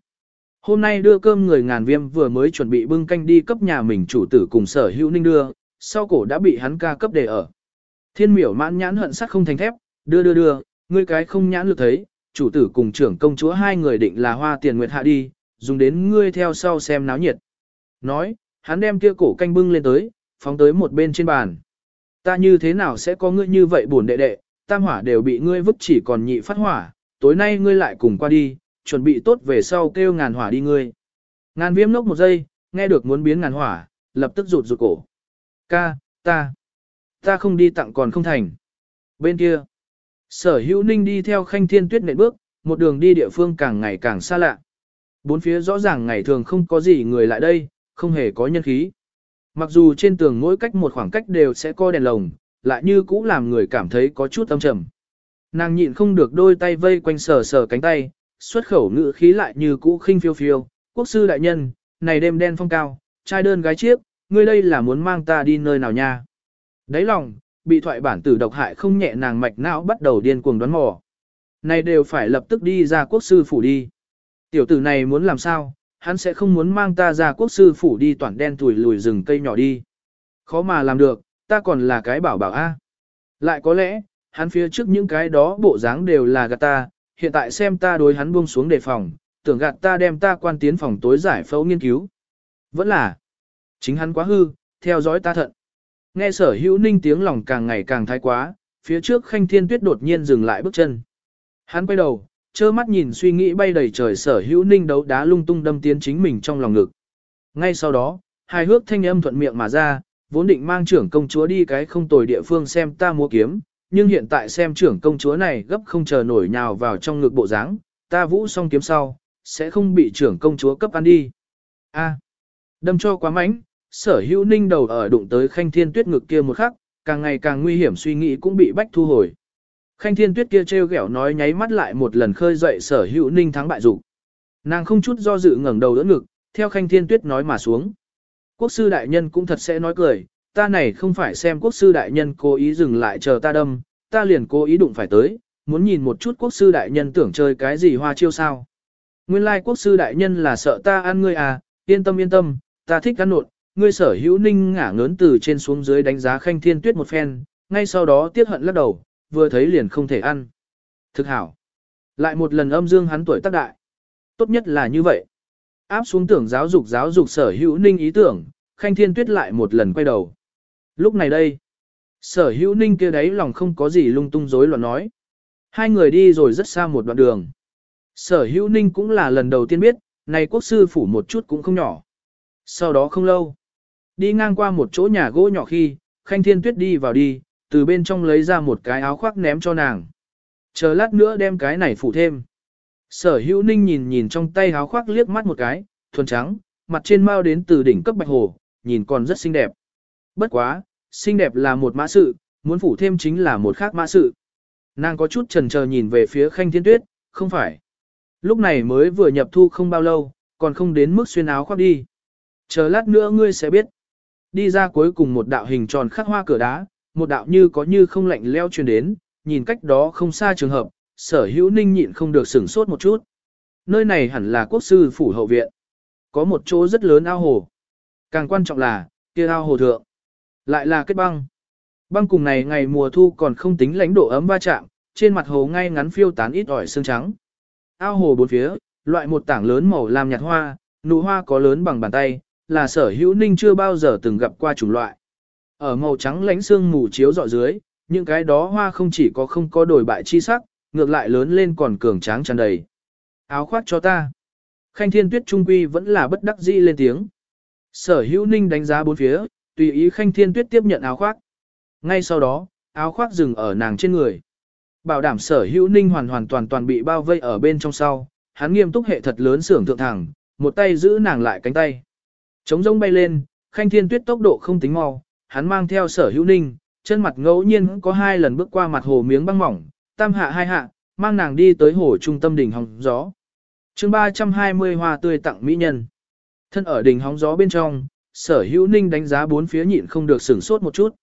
Hôm nay đưa cơm người ngàn viêm vừa mới chuẩn bị bưng canh đi cấp nhà mình chủ tử cùng sở hữu ninh đưa, sau cổ đã bị hắn ca cấp để ở. Thiên miểu mãn nhãn hận sắc không thành thép, đưa đưa đưa, ngươi cái không nhãn lực thấy, chủ tử cùng trưởng công chúa hai người định là hoa tiền nguyệt hạ đi, dùng đến ngươi theo sau xem náo nhiệt. Nói, hắn đem kia cổ canh bưng lên tới, phóng tới một bên trên bàn. Ta như thế nào sẽ có ngươi như vậy buồn đệ đệ, tam hỏa đều bị ngươi vứt chỉ còn nhị phát hỏa, tối nay ngươi lại cùng qua đi, chuẩn bị tốt về sau kêu ngàn hỏa đi ngươi. Ngàn viêm nốc một giây, nghe được muốn biến ngàn hỏa, lập tức rụt rụt cổ. Ca, ta, ta không đi tặng còn không thành. Bên kia, sở hữu ninh đi theo khanh thiên tuyết nện bước, một đường đi địa phương càng ngày càng xa lạ. Bốn phía rõ ràng ngày thường không có gì người lại đây, không hề có nhân khí. Mặc dù trên tường mỗi cách một khoảng cách đều sẽ có đèn lồng, lại như cũ làm người cảm thấy có chút âm trầm. Nàng nhịn không được đôi tay vây quanh sờ sờ cánh tay, xuất khẩu ngữ khí lại như cũ khinh phiêu phiêu. Quốc sư đại nhân, này đêm đen phong cao, trai đơn gái chiếc, ngươi đây là muốn mang ta đi nơi nào nha. Đấy lòng, bị thoại bản tử độc hại không nhẹ nàng mạch não bắt đầu điên cuồng đoán mò. Này đều phải lập tức đi ra quốc sư phủ đi. Tiểu tử này muốn làm sao, hắn sẽ không muốn mang ta ra quốc sư phủ đi toàn đen tuổi lùi rừng cây nhỏ đi. Khó mà làm được, ta còn là cái bảo bảo a. Lại có lẽ, hắn phía trước những cái đó bộ dáng đều là gạt ta, hiện tại xem ta đối hắn buông xuống đề phòng, tưởng gạt ta đem ta quan tiến phòng tối giải phẫu nghiên cứu. Vẫn là, chính hắn quá hư, theo dõi ta thận. Nghe sở hữu ninh tiếng lòng càng ngày càng thái quá, phía trước khanh thiên tuyết đột nhiên dừng lại bước chân. Hắn quay đầu, trơ mắt nhìn suy nghĩ bay đầy trời sở hữu ninh đấu đá lung tung đâm tiến chính mình trong lòng ngực. Ngay sau đó, hai hước thanh âm thuận miệng mà ra, vốn định mang trưởng công chúa đi cái không tồi địa phương xem ta mua kiếm, nhưng hiện tại xem trưởng công chúa này gấp không chờ nổi nhào vào trong ngực bộ dáng, ta vũ xong kiếm sau, sẽ không bị trưởng công chúa cấp ăn đi. A, đâm cho quá mánh, sở hữu ninh đầu ở đụng tới khanh thiên tuyết ngực kia một khắc, càng ngày càng nguy hiểm suy nghĩ cũng bị bách thu hồi. Khanh thiên tuyết kia trêu ghẹo nói nháy mắt lại một lần khơi dậy sở hữu ninh thắng bại dục Nàng không chút do dự ngẩng đầu đỡ ngực, theo khanh thiên tuyết nói mà xuống. Quốc sư đại nhân cũng thật sẽ nói cười, ta này không phải xem quốc sư đại nhân cố ý dừng lại chờ ta đâm, ta liền cố ý đụng phải tới, muốn nhìn một chút quốc sư đại nhân tưởng chơi cái gì hoa chiêu sao. Nguyên lai like quốc sư đại nhân là sợ ta ăn ngươi à, yên tâm yên tâm, ta thích ăn nột, ngươi sở hữu ninh ngả ngớn từ trên xuống dưới đánh giá khanh thiên tuyết một phen, ngay sau đó tiếc hận lắc đầu, vừa thấy liền không thể ăn. Thực hảo. Lại một lần âm dương hắn tuổi tác đại. Tốt nhất là như vậy. Áp xuống tưởng giáo dục giáo dục sở hữu ninh ý tưởng, khanh thiên tuyết lại một lần quay đầu. Lúc này đây, sở hữu ninh kia đấy lòng không có gì lung tung rối loạn nói. Hai người đi rồi rất xa một đoạn đường. Sở hữu ninh cũng là lần đầu tiên biết, này quốc sư phủ một chút cũng không nhỏ. Sau đó không lâu, đi ngang qua một chỗ nhà gỗ nhỏ khi, khanh thiên tuyết đi vào đi, từ bên trong lấy ra một cái áo khoác ném cho nàng. Chờ lát nữa đem cái này phủ thêm. Sở hữu ninh nhìn nhìn trong tay áo khoác liếc mắt một cái, thuần trắng, mặt trên mau đến từ đỉnh cấp bạch hồ, nhìn còn rất xinh đẹp. Bất quá, xinh đẹp là một mã sự, muốn phủ thêm chính là một khác mã sự. Nàng có chút trần chờ nhìn về phía khanh thiên tuyết, không phải. Lúc này mới vừa nhập thu không bao lâu, còn không đến mức xuyên áo khoác đi. Chờ lát nữa ngươi sẽ biết. Đi ra cuối cùng một đạo hình tròn khắc hoa cửa đá, một đạo như có như không lạnh leo truyền đến, nhìn cách đó không xa trường hợp, sở hữu ninh nhịn không được sửng sốt một chút. Nơi này hẳn là quốc sư phủ hậu viện. Có một chỗ rất lớn ao hồ. Càng quan trọng là, kia ao hồ thượng. Lại là kết băng. Băng cùng này ngày mùa thu còn không tính lãnh độ ấm va chạm, trên mặt hồ ngay ngắn phiêu tán ít ỏi sương trắng. Ao hồ bốn phía, loại một tảng lớn màu lam nhạt hoa, nụ hoa có lớn bằng bàn tay, là sở hữu ninh chưa bao giờ từng gặp qua chủng loại. Ở màu trắng lánh xương mù chiếu dọ dưới, những cái đó hoa không chỉ có không có đổi bại chi sắc, ngược lại lớn lên còn cường tráng tràn đầy. Áo khoác cho ta. Khanh thiên tuyết trung quy vẫn là bất đắc dĩ lên tiếng. Sở hữu ninh đánh giá bốn phía, tùy ý khanh thiên tuyết tiếp nhận áo khoác. Ngay sau đó, áo khoác dừng ở nàng trên người. Bảo đảm sở hữu ninh hoàn hoàn toàn toàn bị bao vây ở bên trong sau, hắn nghiêm túc hệ thật lớn sưởng thượng thẳng, một tay giữ nàng lại cánh tay. Trống rông bay lên, khanh thiên tuyết tốc độ không tính mau, hắn mang theo sở hữu ninh, chân mặt ngẫu nhiên có hai lần bước qua mặt hồ miếng băng mỏng, tam hạ hai hạ, mang nàng đi tới hồ trung tâm đỉnh hóng gió. chương 320 hoa tươi tặng mỹ nhân. Thân ở đỉnh hóng gió bên trong, sở hữu ninh đánh giá bốn phía nhịn không được sửng sốt một chút.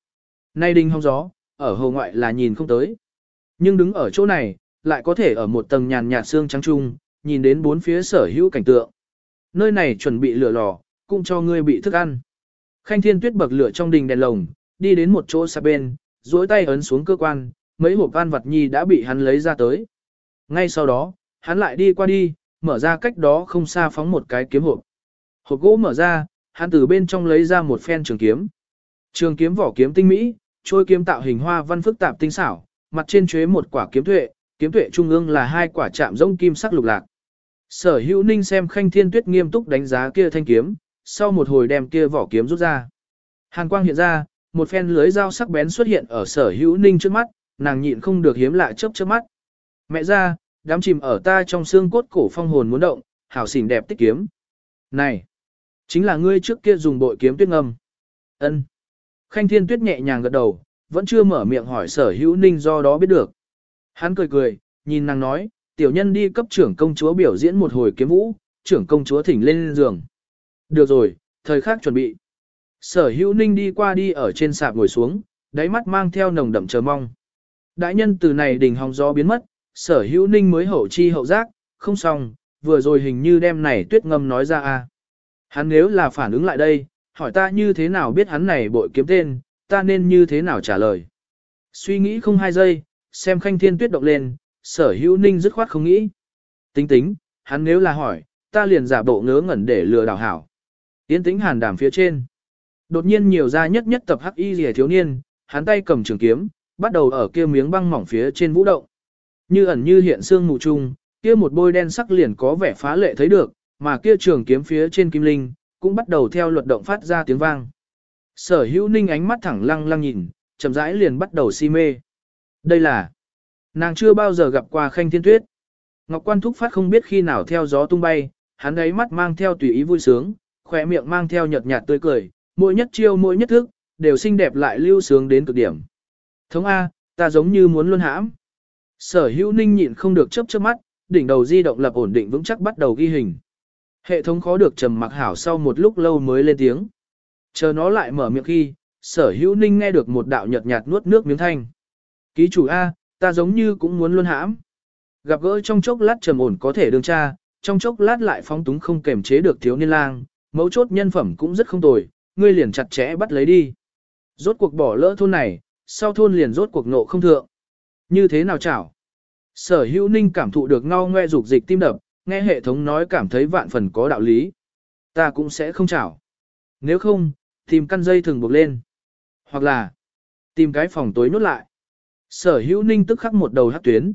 Nay đỉnh hóng gió, ở hồ ngoại là nhìn không tới. Nhưng đứng ở chỗ này, lại có thể ở một tầng nhàn nhạt xương trắng trung, nhìn đến bốn phía sở hữu cảnh tượng. Nơi này chuẩn bị lửa lò, cũng cho ngươi bị thức ăn. Khanh thiên tuyết bậc lửa trong đình đèn lồng, đi đến một chỗ xa bên, duỗi tay ấn xuống cơ quan, mấy hộp ăn vật nhi đã bị hắn lấy ra tới. Ngay sau đó, hắn lại đi qua đi, mở ra cách đó không xa phóng một cái kiếm hộp. Hộp gỗ mở ra, hắn từ bên trong lấy ra một phen trường kiếm. Trường kiếm vỏ kiếm tinh mỹ, trôi kiếm tạo hình hoa văn phức tạp tinh xảo, mặt trên chế một quả kiếm tuệ, kiếm tuệ trung ương là hai quả chạm rông kim sắc lục lạc. Sở hữu ninh xem khanh thiên tuyết nghiêm túc đánh giá kia thanh kiếm, sau một hồi đem kia vỏ kiếm rút ra. Hàn quang hiện ra, một phen lưới dao sắc bén xuất hiện ở sở hữu ninh trước mắt, nàng nhịn không được hiếm lại chớp chớp mắt. Mẹ ra, đám chìm ở ta trong xương cốt cổ phong hồn muốn động, hảo xỉn đẹp tích kiếm. Này, chính là ngươi trước kia dùng bội kiếm tuyết ngâm. ân Khanh thiên tuyết nhẹ nhàng gật đầu, vẫn chưa mở miệng hỏi sở hữu ninh do đó biết được. Hắn cười cười, nhìn nàng nói, tiểu nhân đi cấp trưởng công chúa biểu diễn một hồi kiếm vũ, trưởng công chúa thỉnh lên giường. Được rồi, thời khắc chuẩn bị. Sở hữu ninh đi qua đi ở trên sạp ngồi xuống, đáy mắt mang theo nồng đậm chờ mong. Đại nhân từ này đỉnh hòng gió biến mất, sở hữu ninh mới hậu chi hậu giác, không xong, vừa rồi hình như đem này tuyết ngâm nói ra a. Hắn nếu là phản ứng lại đây, hỏi ta như thế nào biết hắn này bội kiếm tên, ta nên như thế nào trả lời. Suy nghĩ không hai giây, xem khanh thiên tuyết động lên, sở hữu ninh dứt khoát không nghĩ. Tính tính, hắn nếu là hỏi, ta liền giả bộ ngớ ngẩn để lừa đảo hảo. Yến tĩnh hàn đàm phía trên. Đột nhiên nhiều ra nhất nhất tập hắc y rìa thiếu niên, hắn tay cầm trường kiếm, bắt đầu ở kia miếng băng mỏng phía trên vũ động. Như ẩn như hiện xương mù trung, kia một bôi đen sắc liền có vẻ phá lệ thấy được, mà kia trường kiếm phía trên kim linh, cũng bắt đầu theo luật động phát ra tiếng vang. Sở hữu ninh ánh mắt thẳng lăng lăng nhìn, chậm rãi liền bắt đầu si mê. Đây là, nàng chưa bao giờ gặp qua khanh thiên tuyết. Ngọc quan thúc phát không biết khi nào theo gió tung bay, hắn ấy mắt mang theo tùy ý vui sướng, khỏe miệng mang theo nhợt nhạt tươi cười, mỗi nhất chiêu mỗi nhất thức, đều xinh đẹp lại lưu sướng đến cực điểm. Thống A, ta giống như muốn luôn hãm. Sở hữu ninh nhịn không được chớp chớp mắt, đỉnh đầu di động lập ổn định vững chắc bắt đầu ghi hình. Hệ thống khó được trầm mặc hảo sau một lúc lâu mới lên tiếng. Chờ nó lại mở miệng khi, sở hữu ninh nghe được một đạo nhợt nhạt nuốt nước miếng thanh. Ký chủ A, ta giống như cũng muốn luôn hãm. Gặp gỡ trong chốc lát trầm ổn có thể đương cha, trong chốc lát lại phóng túng không kềm chế được thiếu niên lang, mấu chốt nhân phẩm cũng rất không tồi, ngươi liền chặt chẽ bắt lấy đi. Rốt cuộc bỏ lỡ thôn này, sau thôn liền rốt cuộc nộ không thượng. Như thế nào chảo? Sở hữu ninh cảm thụ được ngao ngoe dục dịch tim đập, nghe hệ thống nói cảm thấy vạn phần có đạo lý. Ta cũng sẽ không chảo. Nếu không, tìm căn dây thường buộc lên. Hoặc là, tìm cái phòng tối nốt lại. Sở hữu ninh tức khắc một đầu hát tuyến.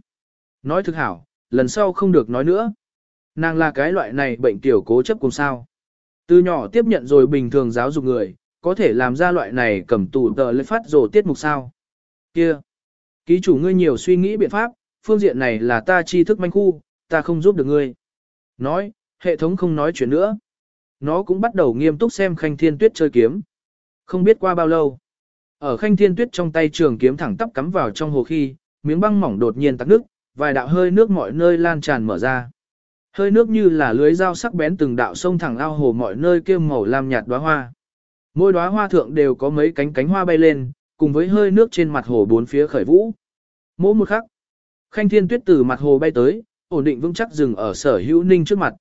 Nói thực hảo, lần sau không được nói nữa. Nàng là cái loại này bệnh tiểu cố chấp cùng sao. Từ nhỏ tiếp nhận rồi bình thường giáo dục người, có thể làm ra loại này cầm tù tờ lấy phát rồ tiết mục sao. Kia! Ký chủ ngươi nhiều suy nghĩ biện pháp, phương diện này là ta tri thức manh khu, ta không giúp được ngươi. Nói, hệ thống không nói chuyện nữa. Nó cũng bắt đầu nghiêm túc xem khanh thiên tuyết chơi kiếm. Không biết qua bao lâu. Ở khanh thiên tuyết trong tay trường kiếm thẳng tắp cắm vào trong hồ khi, miếng băng mỏng đột nhiên tắc nước, vài đạo hơi nước mọi nơi lan tràn mở ra. Hơi nước như là lưới dao sắc bén từng đạo sông thẳng ao hồ mọi nơi kia màu lam nhạt đóa hoa. Mỗi đóa hoa thượng đều có mấy cánh cánh hoa bay lên, cùng với hơi nước trên mặt hồ bốn phía khởi vũ. Mỗi một khắc, khanh thiên tuyết từ mặt hồ bay tới, ổn định vững chắc dừng ở sở hữu ninh trước mặt.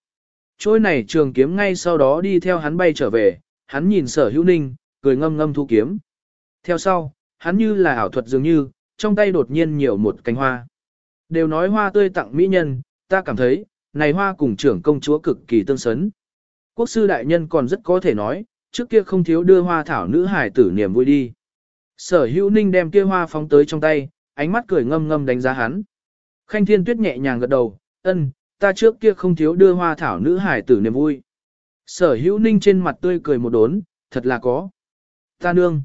Trôi này trường kiếm ngay sau đó đi theo hắn bay trở về, hắn nhìn sở hữu ninh, cười ngâm ngâm thu kiếm. Theo sau, hắn như là ảo thuật dường như, trong tay đột nhiên nhiều một cánh hoa. Đều nói hoa tươi tặng mỹ nhân, ta cảm thấy, này hoa cùng trưởng công chúa cực kỳ tương sấn. Quốc sư đại nhân còn rất có thể nói, trước kia không thiếu đưa hoa thảo nữ hải tử niềm vui đi. Sở hữu ninh đem kia hoa phóng tới trong tay, ánh mắt cười ngâm ngâm đánh giá hắn. Khanh thiên tuyết nhẹ nhàng gật đầu, ân, ta trước kia không thiếu đưa hoa thảo nữ hải tử niềm vui. Sở hữu ninh trên mặt tươi cười một đốn, thật là có. Ta nương.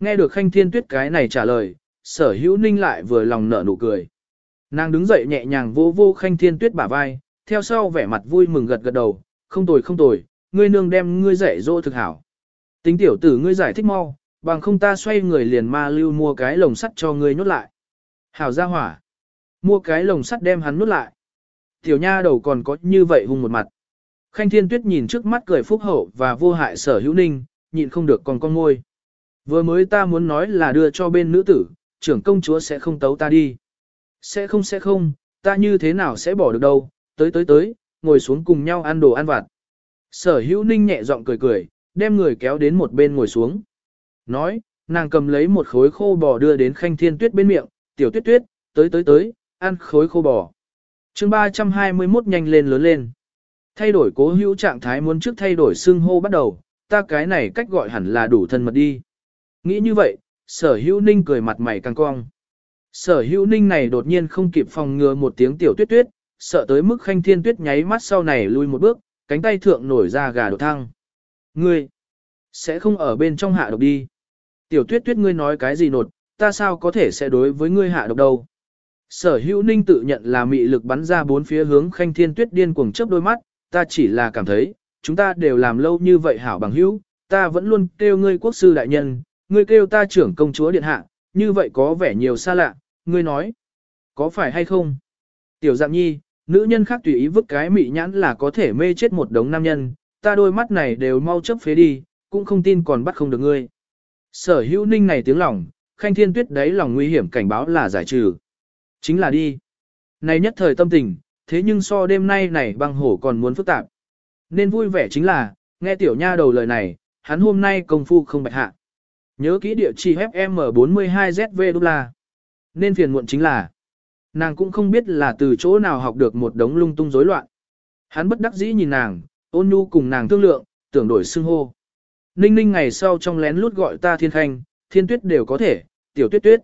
Nghe được khanh thiên tuyết cái này trả lời, sở hữu ninh lại vừa lòng nở nụ cười. Nàng đứng dậy nhẹ nhàng vô vô khanh thiên tuyết bả vai, theo sau vẻ mặt vui mừng gật gật đầu, không tồi không tồi, ngươi nương đem ngươi dạy dỗ thực hảo. Tính tiểu tử ngươi giải thích mau, bằng không ta xoay người liền ma lưu mua cái lồng sắt cho ngươi nhốt lại. Hảo ra hỏa. Mua cái lồng sắt đem hắn nhốt lại. Tiểu nha đầu còn có như vậy hung một mặt. Khanh thiên tuyết nhìn trước mắt cười phúc hậu và vô hại sở hữu ninh, nhịn không được còn con ngôi. Vừa mới ta muốn nói là đưa cho bên nữ tử, trưởng công chúa sẽ không tấu ta đi. Sẽ không sẽ không, ta như thế nào sẽ bỏ được đâu, tới tới tới, ngồi xuống cùng nhau ăn đồ ăn vặt. Sở hữu ninh nhẹ giọng cười cười, đem người kéo đến một bên ngồi xuống. Nói, nàng cầm lấy một khối khô bò đưa đến khanh thiên tuyết bên miệng, tiểu tuyết tuyết, tới tới tới, ăn khối khô bò. chương 321 nhanh lên lớn lên. Thay đổi cố hữu trạng thái muốn trước thay đổi xưng hô bắt đầu, ta cái này cách gọi hẳn là đủ thân mật đi. Nghĩ như vậy, sở hữu ninh cười mặt mày căng cong. Sở hữu ninh này đột nhiên không kịp phòng ngừa một tiếng tiểu tuyết tuyết, sợ tới mức khanh thiên tuyết nháy mắt sau này lui một bước, cánh tay thượng nổi ra gà đột thăng. Ngươi, sẽ không ở bên trong hạ độc đi. Tiểu tuyết tuyết ngươi nói cái gì nột, ta sao có thể sẽ đối với ngươi hạ độc đâu. Sở hữu ninh tự nhận là mị lực bắn ra bốn phía hướng khanh thiên tuyết điên cuồng chớp đôi mắt, ta chỉ là cảm thấy, chúng ta đều làm lâu như vậy hảo bằng hữu, ta vẫn luôn kêu ngươi quốc sư đại nhân, ngươi kêu ta trưởng công chúa điện hạ, như vậy có vẻ nhiều xa lạ, ngươi nói, có phải hay không? Tiểu dạng nhi, nữ nhân khác tùy ý vứt cái mị nhãn là có thể mê chết một đống nam nhân, ta đôi mắt này đều mau chấp phế đi, cũng không tin còn bắt không được ngươi. Sở hữu ninh này tiếng lòng, khanh thiên tuyết đấy lòng nguy hiểm cảnh báo là giải trừ. Chính là đi. Này nhất thời tâm tình, thế nhưng so đêm nay này băng hổ còn muốn phức tạp. Nên vui vẻ chính là, nghe tiểu nha đầu lời này, hắn hôm nay công phu không bạch hạ. Nhớ kỹ địa chỉ FM42ZV đô la. Nên phiền muộn chính là, nàng cũng không biết là từ chỗ nào học được một đống lung tung rối loạn. Hắn bất đắc dĩ nhìn nàng, ôn nhu cùng nàng thương lượng, tưởng đổi xưng hô. Ninh ninh ngày sau trong lén lút gọi ta thiên khanh, thiên tuyết đều có thể, tiểu tuyết tuyết.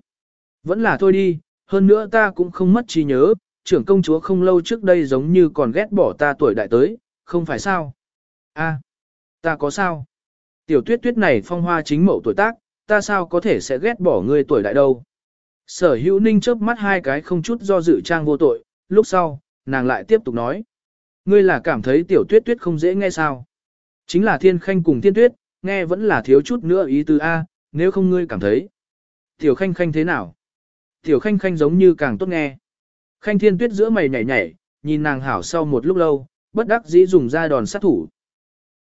Vẫn là thôi đi, hơn nữa ta cũng không mất trí nhớ, trưởng công chúa không lâu trước đây giống như còn ghét bỏ ta tuổi đại tới, không phải sao? A, ta có sao? Tiểu tuyết tuyết này phong hoa chính mậu tuổi tác, ta sao có thể sẽ ghét bỏ ngươi tuổi đại đâu? Sở hữu ninh chớp mắt hai cái không chút do dự trang vô tội, lúc sau, nàng lại tiếp tục nói. Ngươi là cảm thấy tiểu tuyết tuyết không dễ nghe sao? Chính là thiên khanh cùng thiên tuyết, nghe vẫn là thiếu chút nữa ý tứ A, nếu không ngươi cảm thấy. Tiểu khanh khanh thế nào? Tiểu khanh khanh giống như càng tốt nghe. Khanh thiên tuyết giữa mày nhảy nhảy, nhìn nàng hảo sau một lúc lâu, bất đắc dĩ dùng ra đòn sát thủ.